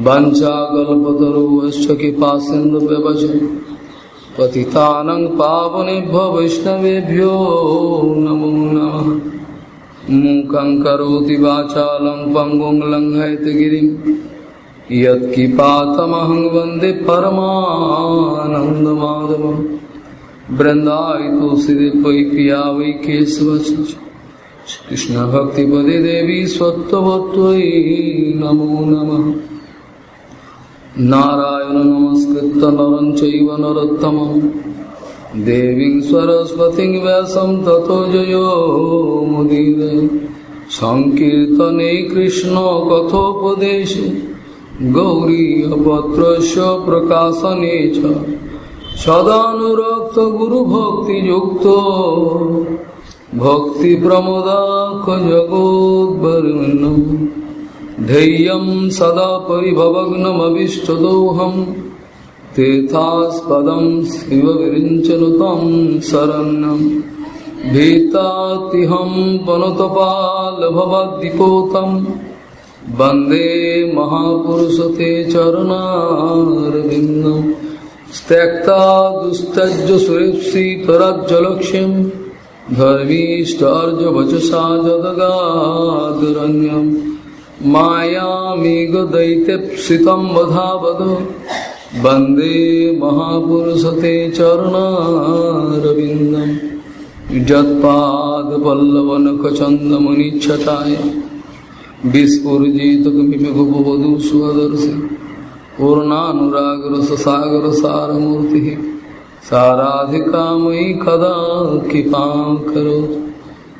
वञ्चाकल्पतरुश्च कृपासिन्धुव्यवच पतितानं पावनेभ्यो वैष्णवेभ्यो नमो नमः। मूकं करोति वाचालं पङ्गुं लङ्घयतगिरिं यत्किपातमहं वंदे परमानन्दमाधवं बृन्दाय तुलसीदेव वै पिया वै केशवच कृष्णभक्तिपदे देवी स्वत्ववत्त्वयि नमो नमः। नारायण नमस्कृत नरं चैव नरोत्तमं। देवीं सरस्वतीं व्यासं ततो जयो मुदीरे। सङ्कीर्तने कृष्णकथोपदेशे गौरीयपत्रस्य प्रकाशने च। सदानुरक्तगुरुभक्तियुक्तो भक्तिप्रमोदाखजगोद्वरुण्यम् धैर्यं सदा परिभवग्नमविष्टदोहं तीर्थास्पदं शिवविरिञ्चनुतं शरण्यं भीतातिहं पनुतपालभवद्दिपोतं वंदे महापुरुषते चरणारविन्दं त्यक्ता दुस्तज्ज सुरेप्सितराज्यलक्ष्यं धर्मीष्टार्जवचसा जदगादरण्यम् मायामेघदैत्यप्सितं वधावद वंदे महापुरुष ते स्वदर्शी यत्पादपल्लवनखचन्दमुनिच्छटाय विस्फुर्जितकमिमगुपवधू स्वदर्शि पूर्णानुरागरससागरसारमूर्तिः। साराधिकामयि कदा कृपा करोतु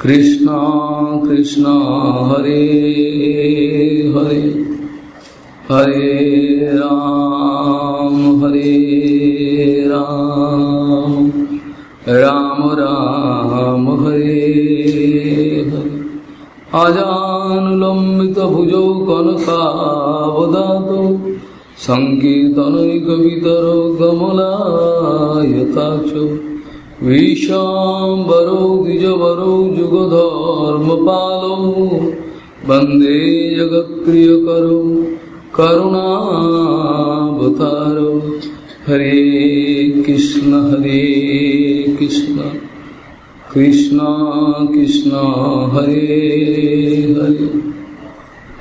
कृष्ण कृष्ण, हरे हरे। हरे राम हरे राम। राम राम, हरे हरे। अजानुलम्बितभुजौ कनकावदातौ। सङ्कीर्तनैकवितरो कमलायताक्षौ विशाम्बरौ द्विजवरौ जुगधर्मपालौ। वंदे जगत्प्रियकरौ, करुणावतारौ। हरे कृष्ण हरे कृष्ण। कृष्ण कृष्ण, हरे हरे।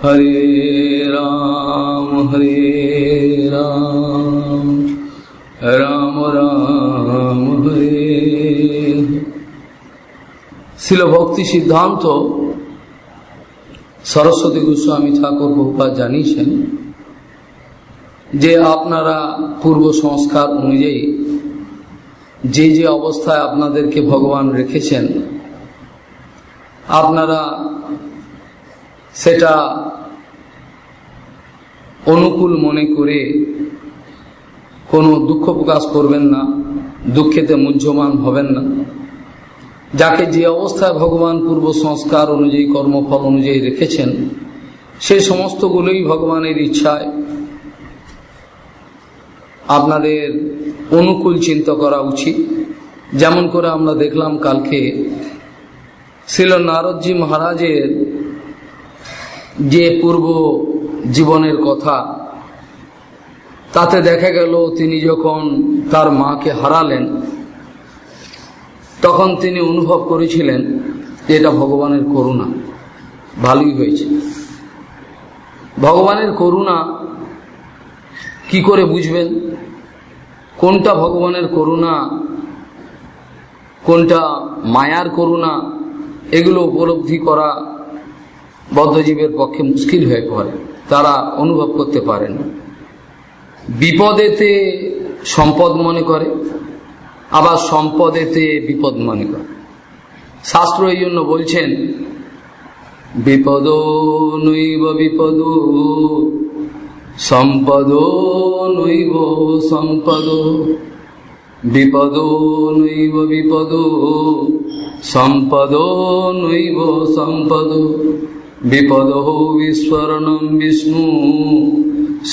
हरे राम हरे राम। রাম শিল ভক্তি সিদ্ধান্ত। সরস্বতী গোস্বামী ঠাকুর বহুপাত জানিয়েছেন যে আপনারা পূর্ব সংস্কার অনুযায়ী যে যে অবস্থায় আপনাদেরকে ভগবান রেখেছেন, আপনারা সেটা অনুকূল মনে করে কোনো দুঃখ প্রকাশ করবেন না, দুঃখেতে মুহ্যমান হবেন না। যাকে যে অবস্থায় ভগবান পূর্ব সংস্কার অনুযায়ী, কর্মফল অনুযায়ী রেখেছেন সেই সমস্তগুলোই ভগবানের ইচ্ছায় আপনাদের অনুকূল চিন্তা করা উচিত। যেমন করে আমরা দেখলাম কালকে ছিল নারদজি মহারাজের যে পূর্ব জীবনের কথা, তাতে দেখা গেল তিনি যখন তার মাকে হারালেন তখন তিনি অনুভব করেছিলেন যে এটা ভগবানের করুণা। ভালোই হয়েছে। ভগবানের করুণা কি করে বুঝবেন? কোনটা ভগবানের করুণা, কোনটা মায়ার করুণা, এগুলো উপলব্ধি করা বদ্ধজীবের পক্ষে মুশকিল হয়ে পড়ে। তারা অনুভব করতে পারেন। বিপদেতে সম্পদ মনে করে। আবার সম্পদেতে বিপদ মনে করে। শাস্ত্র এই জন্য বলছেন, বিপদ নৈব বিপদ, সম্পদ নৈব সম্পদ, বিপদ নৈব বিপদ, সম্পদ নৈব সম্পদ, বিপদ বিস্মরণম বিষ্ণু,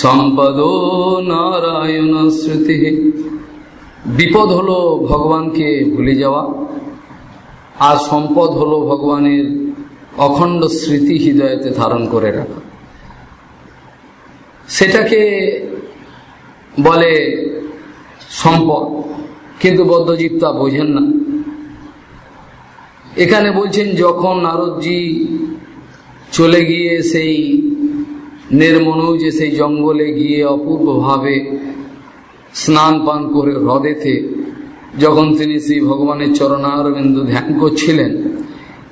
সম্পদ নারায়ণ স্মৃতি। বিপদ হলো ভগবানকে ভুলে যাওয়া, আর সম্পদ হলো ভগবানের অখণ্ড স্মৃতি হৃদয়তে ধারণ করে রাখা। সেটাকে বলে সম্পদ, কিন্তু বদ্ধজীব তা বোঝেন না। এখানে বলছেন, যখন নারদজি চলে গিয়ে সেই যে সেই জঙ্গলে গিয়ে অপূর্বভাবে স্নান পান করে হ্রদেতে যখন তিনি শ্রী ভগবানের চরণারবিন্দু ধ্যান করছিলেন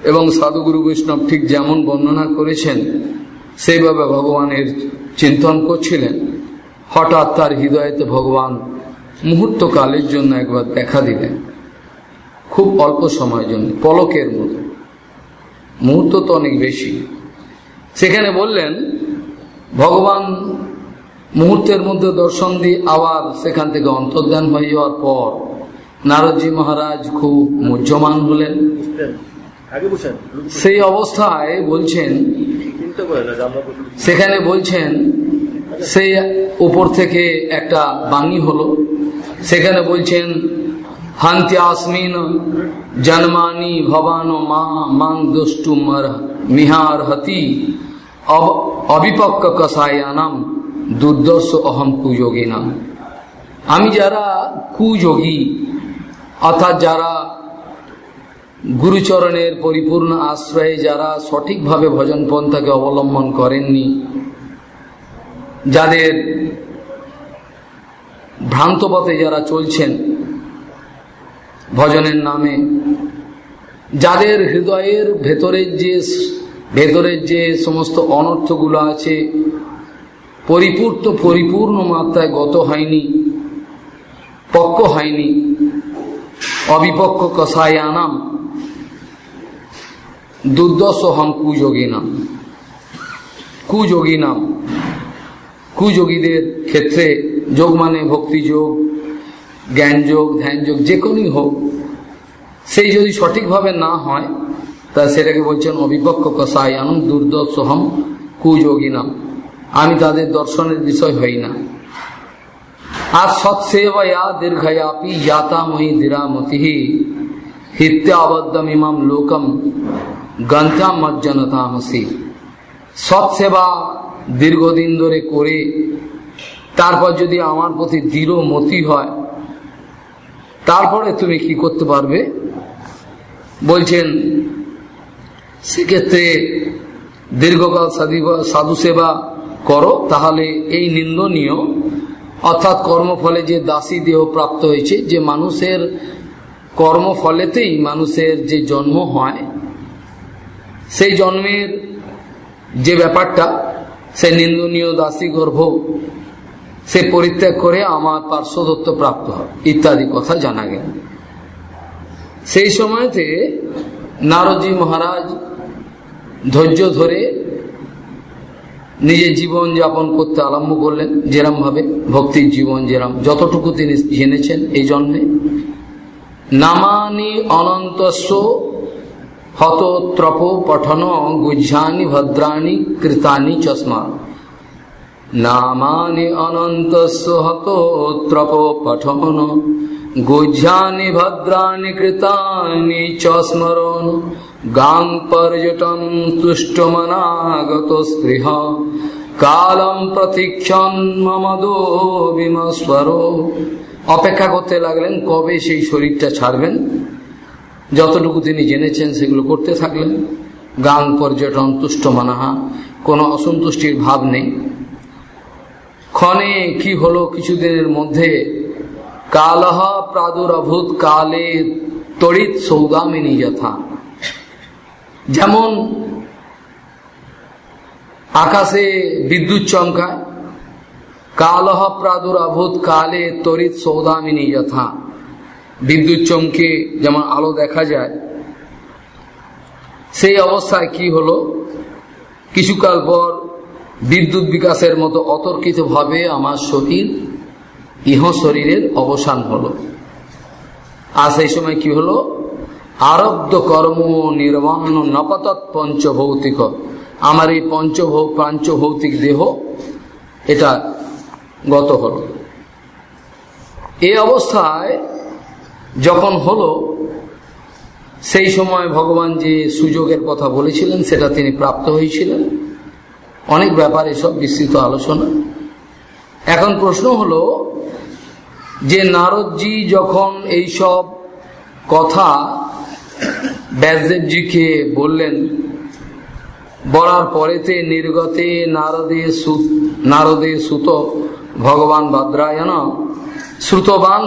এবং সাধুগুরু বৈষ্ণব ঠিক যেমন বর্ণনা করেছেন, সেইভাবে ভগবানের চিন্তন করছিলেন, হঠাৎ তার হৃদয়তে ভগবান মুহূর্তকালের জন্য একবার দেখা দিলেন। খুব অল্প সময়ের জন্য, পলকের মতো। মুহূর্ত তো অনেক বেশি। সেখানে বললেন, ভগবান মুহূর্তের মধ্যে দর্শন দিয়ে আবার সেখান থেকে অন্তর্ধান হয়ে যাওয়ার পর নারদজি মহারাজ খুব মুহ্যমান হলেন। সেই অবস্থায় বলছেন সেখানে বলছেন সেই উপর থেকে একটা বাণী হলো। সেখানে বলছেন হান্তি আসমিন জন্মানি ভবান মা মাং দুষ্টুমর মিহার হতি অবিপক্ক কষায়ানাম দুর্দর্শ অহম কুযোগী না। আমি যারা কুযোগী, অর্থাৎ যারা গুরুচরণের পরিপূর্ণ আশ্রয়ে যারা সঠিকভাবে ভজন পন্থাকে অবলম্বন করেননি, যাদের ভ্রান্তপথে যারা চলছেন ভজনের নামে, যাদের হৃদয়ের ভেতরের যে ভেতরের যে সমস্ত অনর্থগুলো আছে পরিপূর্ত, পরিপূর্ণ মাত্রায় গত হয়নি, পক্ক হয়নি অবিপক্ষ কষায়ানাম দুর্দশ হম কুযোগী নাম কুযোগী নাম কুযোগীদের ক্ষেত্রে যোগ মানে ভক্তিযোগ জ্ঞানযোগ ধ্যানযোগ যে কোনই হোক, সেই যদি সঠিকভাবে না হয়, তা সেটাকে বলছেন অবিপক্ষ কষায়ানম দুর্দশ হম কুযোগী নাম আমি তাদের দর্শনের বিষয় হই না। আর সৎসেবয়া দীর্ঘয়াপি ইয়াতাময়ী দীরামতি হিত্যাবদ্ধম ইমাম লোকম গন্তাম মজ্জনতামসি। সৎসেবা দীর্ঘদিন ধরে করে, তারপর যদি আমার প্রতি দৃঢ় মতি হয়, তারপরে তুমি কি করতে পারবে? বলছেন, সেক্ষেত্রে দীর্ঘকাল সাধু সেবা করো, তাহলে এই নিন্দনীয়, অর্থাৎ কর্মফলে যে দাসী দেহ প্রাপ্ত হয়েছে, যে মানুষের কর্মফলেতেই মানুষের যে জন্ম হয়, সেই জন্মের যে ব্যাপারটা সে নিন্দনীয় দাসী গর্ভ, সে পরিত্যাগ করে আমার পার্শ্বদত্ত প্রাপ্ত হয় ইত্যাদি কথা জানা গেল। সেই সময়তে নারদজি মহারাজ ধৈর্য ধরে নিজের জীবন যাপন করতে আরম্ভ করলেন, যেরম ভাবে ভক্তির জীবন যেরম। যতটুকু তিনি জেনেছেন এই জন্যে। নামানি অনন্তস্ব হতত্রপ পঠন গুজ্জানি ভদ্রাণি কৃতানি চশমা। নামানি অনন্তস্ব হতত্রপ পঠন গুজ্জানি ভদ্রাণী কৃতানি চস্মরণ গাং পর্যটন তুষ্টমনাগত স্পৃহ কালম প্রতীক্ষণ মমদো বিমস্বর। অপেক্ষা করতে লাগলেন, কবে সেই শরীরটা ছাড়বেন? যতটুকু তিনি জেনেছেন, সেগুলো করতে থাকলেন। গান পর্যটন তুষ্ট মানাহা কোনো অসন্তুষ্টির ভাব নেই। ক্ষণে কি হলো কিছুদিনের মধ্যে? কালহ প্রাদুরভূত কালে তড়িৎ সৌদামিনী যথা। যেমন আকাশে বিদ্যুৎ চমকায়, কালহ প্রাদুরাভূত কালে তড়িৎ সৌদামিনী যথা। বিদ্যুৎ চমকে যেমন আলো দেখা যায়, সেই অবস্থায় কি হলো? কিছুকাল পর বিদ্যুৎ বিকাশের মতো অতর্কিতভাবে আমার শরীর ইহ শরীরের অবসান হলো। আর সেই সময় কি হলো? আরব্ধ কর্ম নির্মাণ নপতৎ পঞ্চভৌতিক। আমার এই পঞ্চভৌ পাঞ্চভৌতিক দেহ এটা গত হল। এই অবস্থায় যখন হলো, সেই সময় ভগবান যে সুযোগের কথা বলেছিলেন, সেটা তিনি প্রাপ্ত হয়েছিলেন। অনেক ব্যাপারে সব বিস্তৃত আলোচনা। এখন প্রশ্ন হলো, যে নারদজি যখন এই সব কথা ব্যাসদেবজিকে বললেন, বলার পরেতে নির্গতে নারদে নারদে সুত, ভগবান ভদ্রায়ণ, শ্রুতবান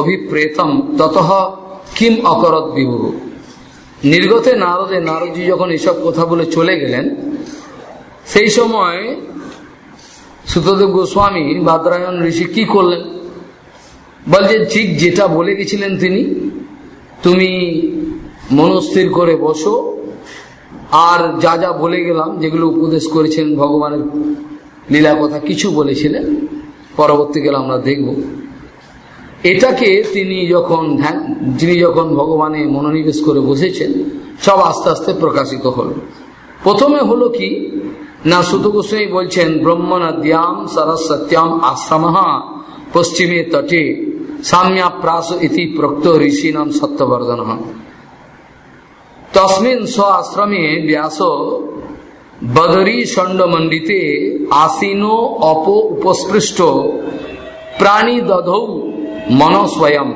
অভিপ্রেতম, তত কিম অকরত বিভু? নির্গতে নারদে, নারদজি যখন এসব কথা বলে চলে গেলেন, সেই সময় সুতদেব গোস্বামী বাদরায়ণ ঋষি কি করলেন? বলছে, ঠিক যেটা বলে গেছিলেন তিনি, তুমি মনস্থির করে বসো। আর যা যা বলে গেলাম, যেগুলো উপদেশ করেছেন ভগবানের লীলা কথা কিছু বলেছিলেন পরবর্তীকালে আমরা দেখব। এটাকে তিনি যখন ধ্যান, যিনি যখন ভগবানে মনোনিবেশ করে বসেছেন, সব আস্তে আস্তে প্রকাশিত হল। প্রথমে হলো কি, না সুত গোস্বাই বলছেন ব্রহ্মনদ্যাম সরস্বত্যাম আশ্রম পশ্চিমে তটে সাম্যা প্রাস ইতি প্রক্ত ঋষি নাম সত্যবর্ধন। তসমিন স্ব আশ্রমে ব্যাস বদরী ষণ্ডমণ্ডিতে আসীনো অপ উপস্পৃষ্ট প্রাণী দধৌ মন স্বয়ং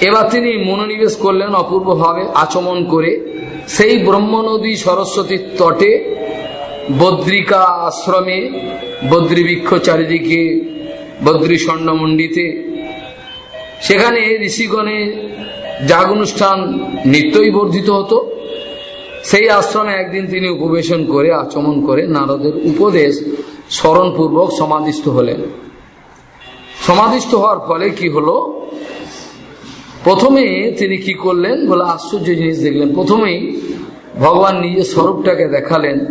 এবার তিনি মনোনিবেশ করলেন অপূর্বভাবে আচমন করে। সেই ব্রহ্ম নদী সরস্বতীর তটে বদ্রিকা আশ্রমে বদ্রীবৃক্ষ চারিদিকে বদ্রী স্বর্ণমণ্ডিতে সেখানে ঋষিগণে যাগ অনুষ্ঠান নিত্যই বর্ধিত হতো। সেই আশ্রমে একদিন তিনি উপবেশন করে, আচমন করে নারদের উপদেশ স্মরণপূর্বক সমাধিস্থ হলেন। সমাধিস্থ হওয়ার ফলে কি হলো? প্রথমে তিনি কি করলেন? বলে আশ্চর্য জিনিস দেখলেন। প্রথমেই ভগবান নিজের স্বরূপটাকে দেখালেন।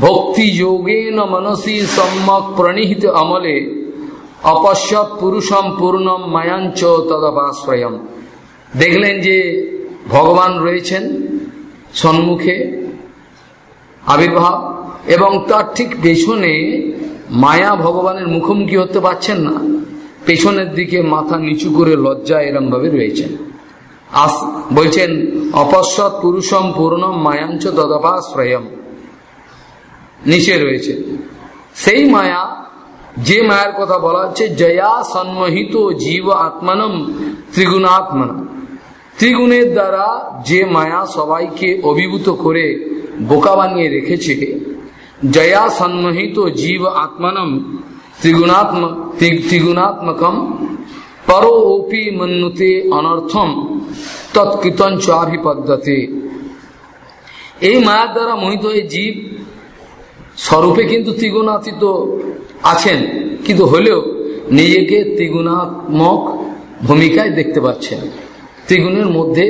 ভক্তি যোগেন মনসী সম্যক প্রণিহিত আমলে, অপশ্যৎ পুরুষম পূর্ণম মায়াঞ্চ তদপাশ্রয়ম। দেখলেন যে ভগবান রয়েছেন সম্মুখে আবির্ভাব, এবং তার ঠিক পেছনে মায়া ভগবানের মুখোমুখি হতে পারছেন না। পেছনের দিকে মাথা নিচু করে লজ্জা এরম ভাবে রয়েছেন বলছেন অপশ্বৎ পুরুষম পূর্ণম মায়াঞ্চ তদপাশ্রয়ম নিচে রয়েছে। সেই মায়া, যে মায়ের কথা বলা হচ্ছে, জয়া সন্মোহিত জীব আত্মানম ত্রিগুণাত্মন ত্রিগুণের দ্বারা যে মায়া সবাইকে অভিভূত করে বোকা বানিয়ে রেখেছে, জয়া সন্মোহিত জীব আত্মানম ত্রিগুণাত্ম ত্রিগুণাত্মকম পরোপি মন্নুতে অনর্থম তৎকৃতঞ্চাভিপদ্ধতে এই মায়ার দ্বারা মোহিত হয়ে জীব স্বরূপে কিন্তু ত্রিগুণাতীত আছেন, কিন্তু হলেও নিজেকে ত্রিগুণাত্মক ভূমিকায় দেখতে পাচ্ছেন। ত্রিগুণের মধ্যে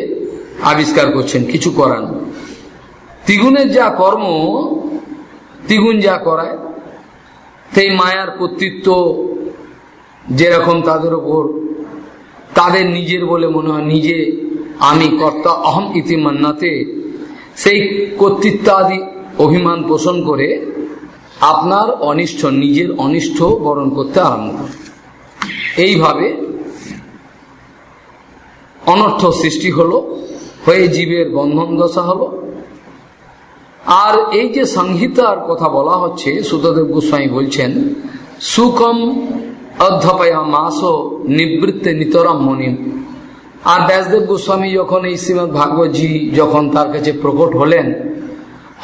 আবিষ্কার করছেন, কিছু করান ত্রিগুণের যা কর্ম ত্রিগুণ যা করায়, সেই মায়ার কর্তৃত্ব যেরকম তাদের ওপর তাদের নিজের বলে মনে হয়, নিজে আমি কর্তা অহম ইতিমান্নাতে সেই কর্তৃত্বাদি অভিমান পোষণ করে আপনার অনিষ্ট নিজের অনিষ্ট বরণ করতে আরম্ভ এইভাবে অনর্থ সৃষ্টি হলো, হয়ে জীবের বন্ধন দশা হলো। আর এই যে সংহিতার কথা বলা হচ্ছে, সুতদেব গোস্বামী বলছেন, সুকম অধ্যপয়া মাস নিবৃত্তে নিতরাম মনিম। আর ব্যাসদেব গোস্বামী যখন এই শ্রীমদ ভাগবতী যখন তার কাছে প্রকট হলেন,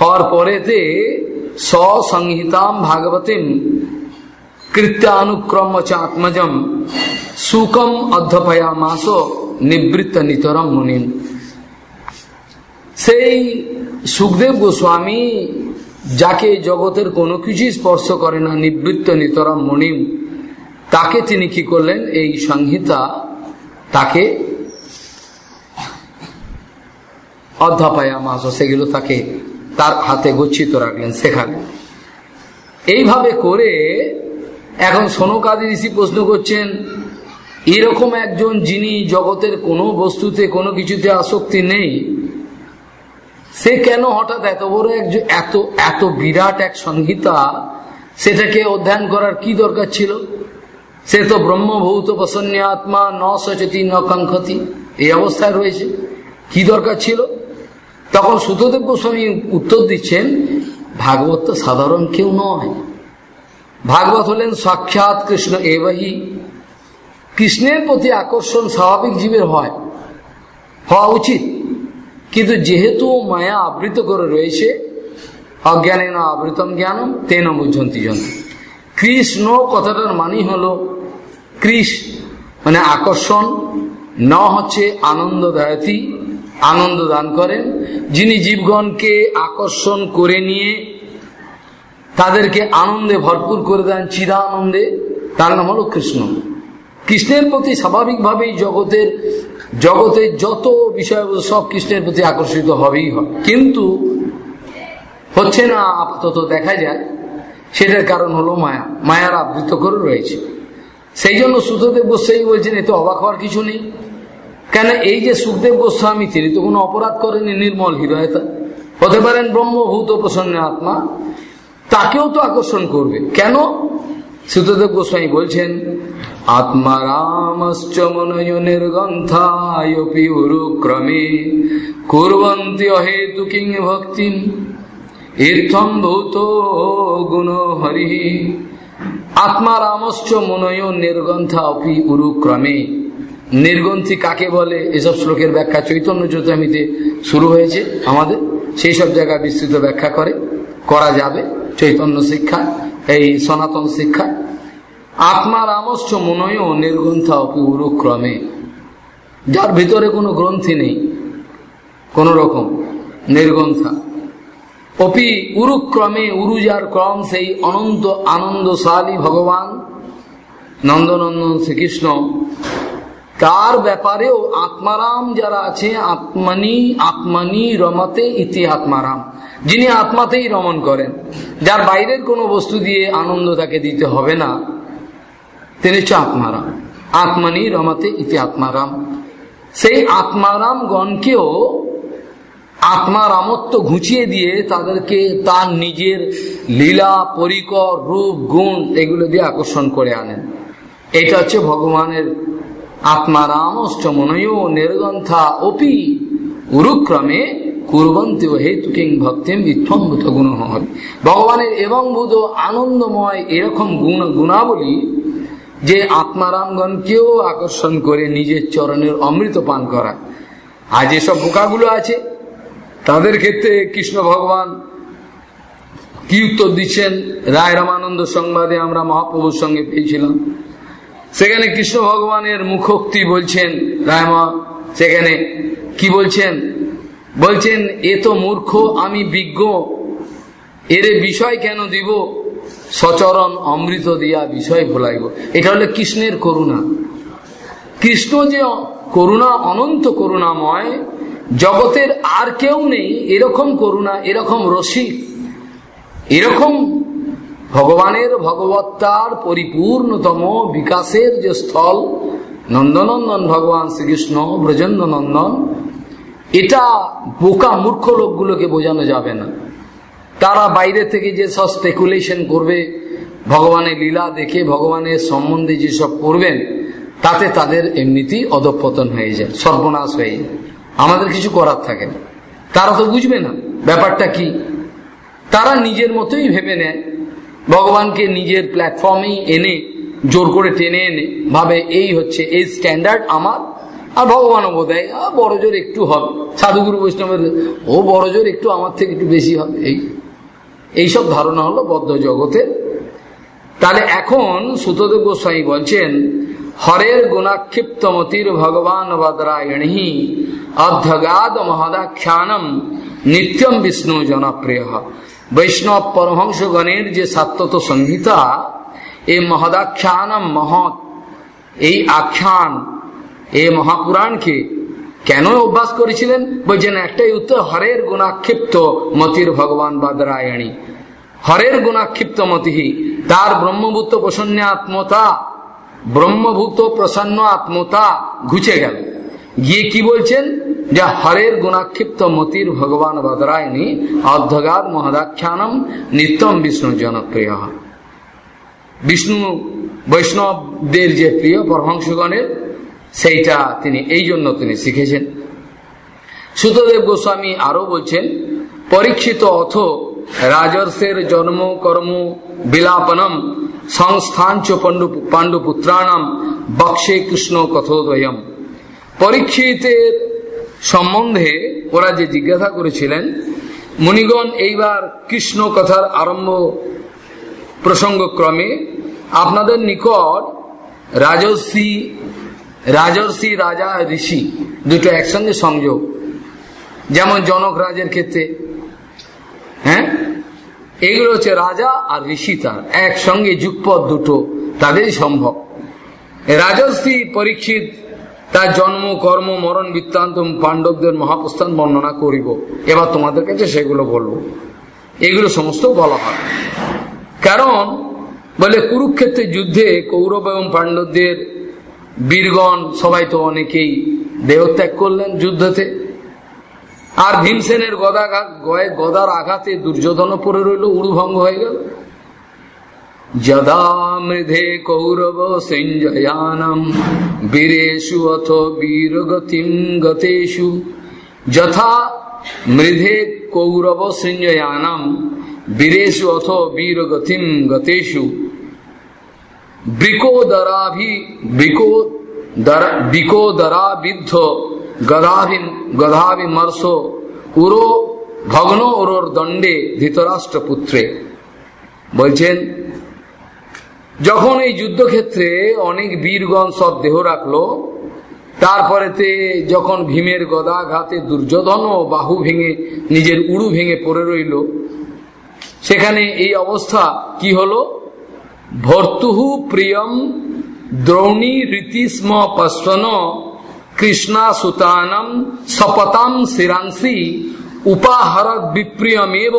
হওয়ার পরেতে স্বসংহিতাম ভাগবতীম কৃত্যানুক্রম চ আত্মজম সুকম অধ্যপয়া মাস নিবৃত্ত নিতরম মুনিম সেই সুখদেব গোস্বামী, যাকে জগতের কোনো কিছুই স্পর্শ করে না, নিবৃত্ত নিতরম মণিম তাকে তিনি কি করলেন? এই সংহিতা তাকে অধ্যাপায়া মাস সেগুলো তাকে তার হাতে গচ্ছিত রাখলেন সেখানে এইভাবে করে এখন সোনকাদি ঋষি প্রশ্ন করছেন, এরকম একজন যিনি জগতের কোনো বস্তুতে, কোনো কিছুতে আসক্তি নেই, সে কেন হঠাৎ এত বড় একজন এত এত বিরাট এক সংহিতা, সেটাকে অধ্যয়ন করার কি দরকার ছিল? সে তো ব্রহ্মভূত প্রসন্ন আত্মা, ন সচেতি, ন কাঙ্ক্ষতি, এই অবস্থায় রয়েছে। কি দরকার ছিল? তখন সুতদেব গোস্বামী উত্তর দিচ্ছেন, ভাগবত তো সাধারণ কেউ নয়। ভাগবত হলেন সাক্ষাৎ কৃষ্ণ এবাহি। কৃষ্ণের প্রতি আকর্ষণ স্বাভাবিক জীবের হয়, হওয়া উচিত। কিন্তু যেহেতু মায়া আবৃত করে রয়েছে, অজ্ঞানে না আবৃতম জ্ঞানম, তেন বুঝন্তি জন্ত। কৃষ্ণ কথাটার মানি হল কৃষ মানে আকর্ষণ, ন হচ্ছে আনন্দদায়তী, আনন্দ দান করেন। যিনি জীবগণকে আকর্ষণ করে নিয়ে তাদেরকে আনন্দে ভরপুর করে দেন চিরানন্দে তার নাম হলো কৃষ্ণ। কৃষ্ণের প্রতি স্বাভাবিকভাবেই জগতের জগতের যত বিষয় সব কৃষ্ণের প্রতি আকর্ষিত হবেই হবে। কিন্তু হচ্ছে না, আপাতত দেখা যায় সেটার কারণ হলো মায়া। মায়ার আবৃত করে রয়েছে। সেই জন্য সুখদেব গোস্বামী বলছেন এতে অবাক হওয়ার কিছু নেই। কেন এই যে সুখদেব গোস্বামী, তিনি তো কোনো অপরাধ করেনি নির্মল হৃদয়তা। হতে পারেন ব্রহ্মভূত প্রসন্ন আত্মা তাকেও তো আকর্ষণ করবে। কেন? সুতদেব গোস্বামী বলছেন আত্মারামশ্চ উরুক্রমে ভক্তি গুণ হরি। আত্মারামশ্চ মনয় নির্গন্থা অপি উরুক্রমে নির্গন্থি কাকে বলে? এসব শ্লোকের ব্যাখ্যা চৈতন্য চৈতামিতে শুরু হয়েছে আমাদের। সেই সব জায়গায় বিস্তৃত ব্যাখ্যা করে, করা যাবে। চৈতন্য শিক্ষা, এই সনাতন শিক্ষা। আত্মার আমস্য মনয় নির্গ্রন্থা অপি উরুক্রমে। যার ভিতরে কোনো গ্রন্থি নেই, কোন রকম নির্গ্রন্থা। অপি উরুক্রমে উরুজার ক্রম সেই অনন্ত আনন্দশালী ভগবান নন্দনন্দন শ্রীকৃষ্ণ তার ব্যাপারেও আত্মারাম যারা আছে, আত্মানি আত্মানি রমাতে ইতি আত্মারাম। যিনি আত্মাতেই রমন করেন, যার বাইরের কোনো বস্তু দিয়ে আনন্দ তাকে দিতে হবে না, তিনি হচ্ছে আত্মারাম। আত্মানি রমাতে ইতি আত্মারাম। সেই আত্মারাম গণকেও আত্মারামত্ব ঘুচিয়ে দিয়ে তাদেরকে তার নিজের লীলা, পরিকর, রূপ, গুণ এগুলো দিয়ে আকর্ষণ করে আনেন। এটা হচ্ছে ভগবানের আত্মারাম অষ্টমনয় নির্গন্থা অপি উরুক্রমে কুরবন্তি ও হেতু কিং ভক্তিম ইত্থম্ভূত গুণ হবে ভগবানের এবং বুধ আনন্দময় এরকম গুণ গুণাবলী যে আত্মারামগণকেও আকর্ষণ করে নিজের চরণের অমৃত পান করা আর যেসব বোকাগুলো আছে তাদের ক্ষেত্রে কৃষ্ণ ভগবান কি উত্তর দিচ্ছেন রায় রামানন্দ সংবাদে আমরা মহাপ্রভুর সঙ্গে পেয়েছিলাম সেখানে কৃষ্ণ ভগবানের মুখোক্তি বলছেন রায়মা, সেখানে কি বলছেন? বলছেন, এ তো মূর্খ, আমি বিজ্ঞ। এর বিষয় কেন দিব? সচরণ অমৃত দিয়া বিষয় ভোলাইব। এটা হলো কৃষ্ণের করুণা। কৃষ্ণ যে করুণা, অনন্ত করুণাময়, জগতের আর কেউ নেই, এরকম করুণা, এরকম রসিক, এরকম ভগবানের ভগবত্তার পরিপূর্ণতম বিকাশের যে স্থল, নন্দনন্দন ভগবান শ্রীকৃষ্ণ ব্রজেন্দ্র নন্দন এটা বোকা মূর্খ লোকগুলোকে বোঝানো যাবে না। তারা বাইরে থেকে যে সব স্পেকুলেশন করবে, ভগবানের লীলা দেখে, ভগবানের সম্বন্ধে যেসব করবেন, তাতে তাদের এমনিতেই অধপতন হয়ে যায়, সর্বনাশ হয়ে যায়। আমাদের কিছু করার থাকে না। তারা তো বুঝবে না, ব্যাপারটা কি? তারা নিজের মতোই ভেবে নেয়। ভগবানকে নিজের প্ল্যাটফর্মেই এনে, জোর করে টেনে এনে, ভাবে এই হচ্ছে, এই স্ট্যান্ডার্ড আমার। আর ভগবানও বোধ হয় বড় জোর একটু হবে। সাধুগুরু বৈষ্ণবের, ও বড় জোর একটু আমার থেকে একটু বেশি হবে। এই, এইসব ধারণা হলো বদ্ধ জগতের। তাহলে এখন সুতদেব গোস্বামী বলছেন, হরের গুণাক্ষিপ্তমতির ভগবান বদরায়ণী অধ্যগাদ মহাদাখ্যানম নিত্যম বিষ্ণু জনপ্রিয়। বৈষ্ণব পরমহংসগণের যে সাত্তত সংহিতা এই মহদাখ্যানম মহৎ এই আখ্যান এই মহাপুরাণকে কেন অভ্যাস করেছিলেন? বলছেন, একটাই উত্তর, হরের গুণাক্ষিপ্ত মতির ভগবান বাদরায়ণী। হরের গুণাক্ষিপ্ত মতিহি, তার ব্রহ্মভূত প্রসন্ন আত্মতা ব্রহ্মভূত প্রসন্ন আত্মতা ঘুচে গেল। গিয়ে কি বলছেন যে হরের গুণাক্ষিপ্ত মতির ভগবান বদরায়ণী অর্ধগাদ মহদাখ্যানম নিত্যম বিষ্ণু জনপ্রিয় বিষ্ণু বৈষ্ণবদের যে প্রিয় পরহংসগণের সেইটা তিনি এই জন্য তিনি শিখেছেন সুতদেব গোস্বামী আরও বলছেন পরীক্ষিত অথ রাজর্ষের জন্ম কর্ম বিলাপনম সংস্থান চ পাণ্ডু পাণ্ডুপুত্রাণাম বক্ষে কৃষ্ণ কথোদয়ম পরীক্ষিতের সম্বন্ধে ওরা যে জিজ্ঞাসা করেছিলেন, মুনিগণ এইবার কৃষ্ণ কথার আরম্ভ প্রসঙ্গক্রমে আপনাদের নিকট রাজর্ষি রাজর্ষি রাজা ঋষি দুটো একসঙ্গে সংযোগ। যেমন জনক রাজের ক্ষেত্রে হ্যাঁ? এগুলো হচ্ছে রাজা আর ঋষি তার। একসঙ্গে যুগপদ দুটো, তাদেরই সম্ভব। রাজর্ষি পরীক্ষিত তার জন্ম, কর্ম, মরণ বৃত্তান্ত পাণ্ডবদের মহাপ্রস্থান বর্ণনা করিব। এবার তোমাদের কাছে সেগুলো বলব। এগুলো সমস্ত বলা হয়। কারণ, বলে কুরুক্ষেত্রের যুদ্ধে কৌরব এবং পাণ্ডবদের বীরগণ, সবাই তো অনেকেই দেহত্যাগ করলেন যুদ্ধতে। আর ভীমসেনের গদাঘাত গদার আঘাতে দুর্যোধন পরে রইল, উড়ুভঙ্গ হয়ে গেল। যদা মৃধে কৌরব সঞ্জয়ানম বীরেশু অথ বীরগতিম গতেষু যথা মৃধে কৌরব সঞ্জয়ানম বীরেশু অথ বীরগতিম গতেষু বৃকোদরাভি বৃকো বিদ্ধ গদাভি গদাভিমর্ষ উরো ভগ্ন ওরোর দণ্ডে ধৃতরাষ্ট্র পুত্রে বলছেন যখন এই যুদ্ধক্ষেত্রে অনেক বীরগণ সব দেহ রাখল, তারপরেতে যখন ভীমের গদাঘাতে দুর্যোধন বাহু ভেঙে নিজের উড়ু ভেঙে পড়ে রইল, সেখানে এই অবস্থা কি হলো? ভর্তুহু প্রিয়ম দ্রৌণী রীতিস্ম পশ্চন কৃষ্ণা সুতানম সপতাম শিরাংসি উপাহরত বিপ্রিয়মেব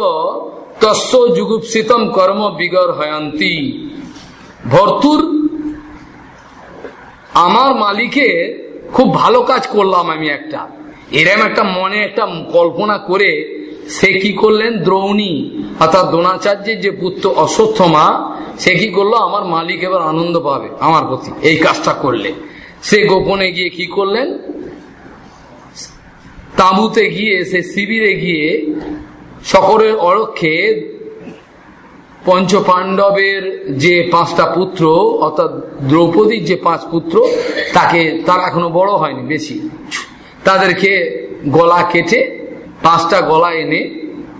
তস্য যুগুপসিতম কর্ম বিগর হয়ন্তি ভর্তুর আমার মালিকে খুব ভালো কাজ করলাম আমি একটা। এরম একটা মনে একটা কল্পনা করে সে কি করলেন? দ্রৌণী অর্থাৎ দ্রোণাচার্যের যে পুত্র অশ্বত্থমা, সে কি করল? আমার মালিক এবার আনন্দ পাবে আমার প্রতি, এই কাজটা করলে। সে গোপনে গিয়ে কি করলেন? তাঁবুতে গিয়ে, সে শিবিরে গিয়ে সকলের অরক্ষে পঞ্চ পাণ্ডবের যে পাঁচটা পুত্র, অর্থাৎ দ্রৌপদীর যে পাঁচ পুত্র, তাকে তার এখনও বড় হয়নি, বেশি। তাদেরকে গলা কেটে, পাঁচটা গলা এনে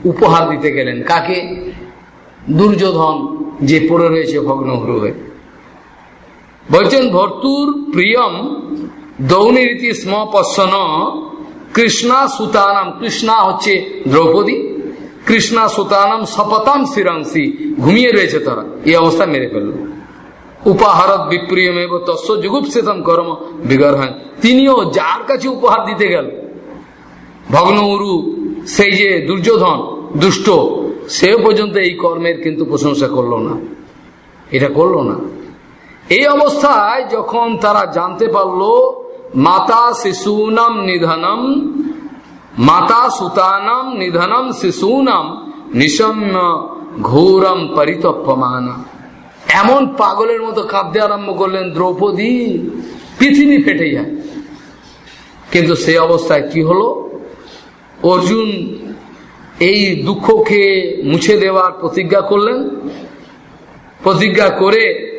উপহার দিতে গেলেন। কাকে? দুর্যোধন, যে পড়ে রয়েছে ভগ্নহরু হয়ে বলছেন, ভর্তুর প্রিয়ম দৌনিরীতি স্ম পশ্চন কৃষ্ণা সুতানাম কৃষ্ণা হচ্ছে দ্রৌপদী কৃষ্ণা সুতানাম সপতাম শ্রীরাংশী ঘুমিয়ে রয়েছে তারা। এই অবস্থা মেরে ফেলল। উপহারত বিপ্রিয়মেব তস্য যুগুপসিতম কর্ম বিগর হয় তিনিও যার কাছে উপহার দিতে গেল। ভগ্ন উরু সেই যে দুর্যোধন, দুষ্ট সে পর্যন্ত এই কর্মের কিন্তু প্রশংসা করল না। এটা করল না। এই অবস্থায় যখন তারা জানতে পারল, মাতা শিশুনাম নিধনম মাতা সুতানাম নিধনম শিশুনাম নিশম্য ঘোরম পরিতপ্যমানা এমন পাগলের মতো কাঁদতে আরম্ভ করলেন দ্রৌপদী, পৃথিবী ফেটে যায়। কিন্তু সেই অবস্থায় কি হলো? অর্জুন এই দুঃখকে মুছে দেওয়ার প্রতিজ্ঞা করলেন। প্রতিজ্ঞা করে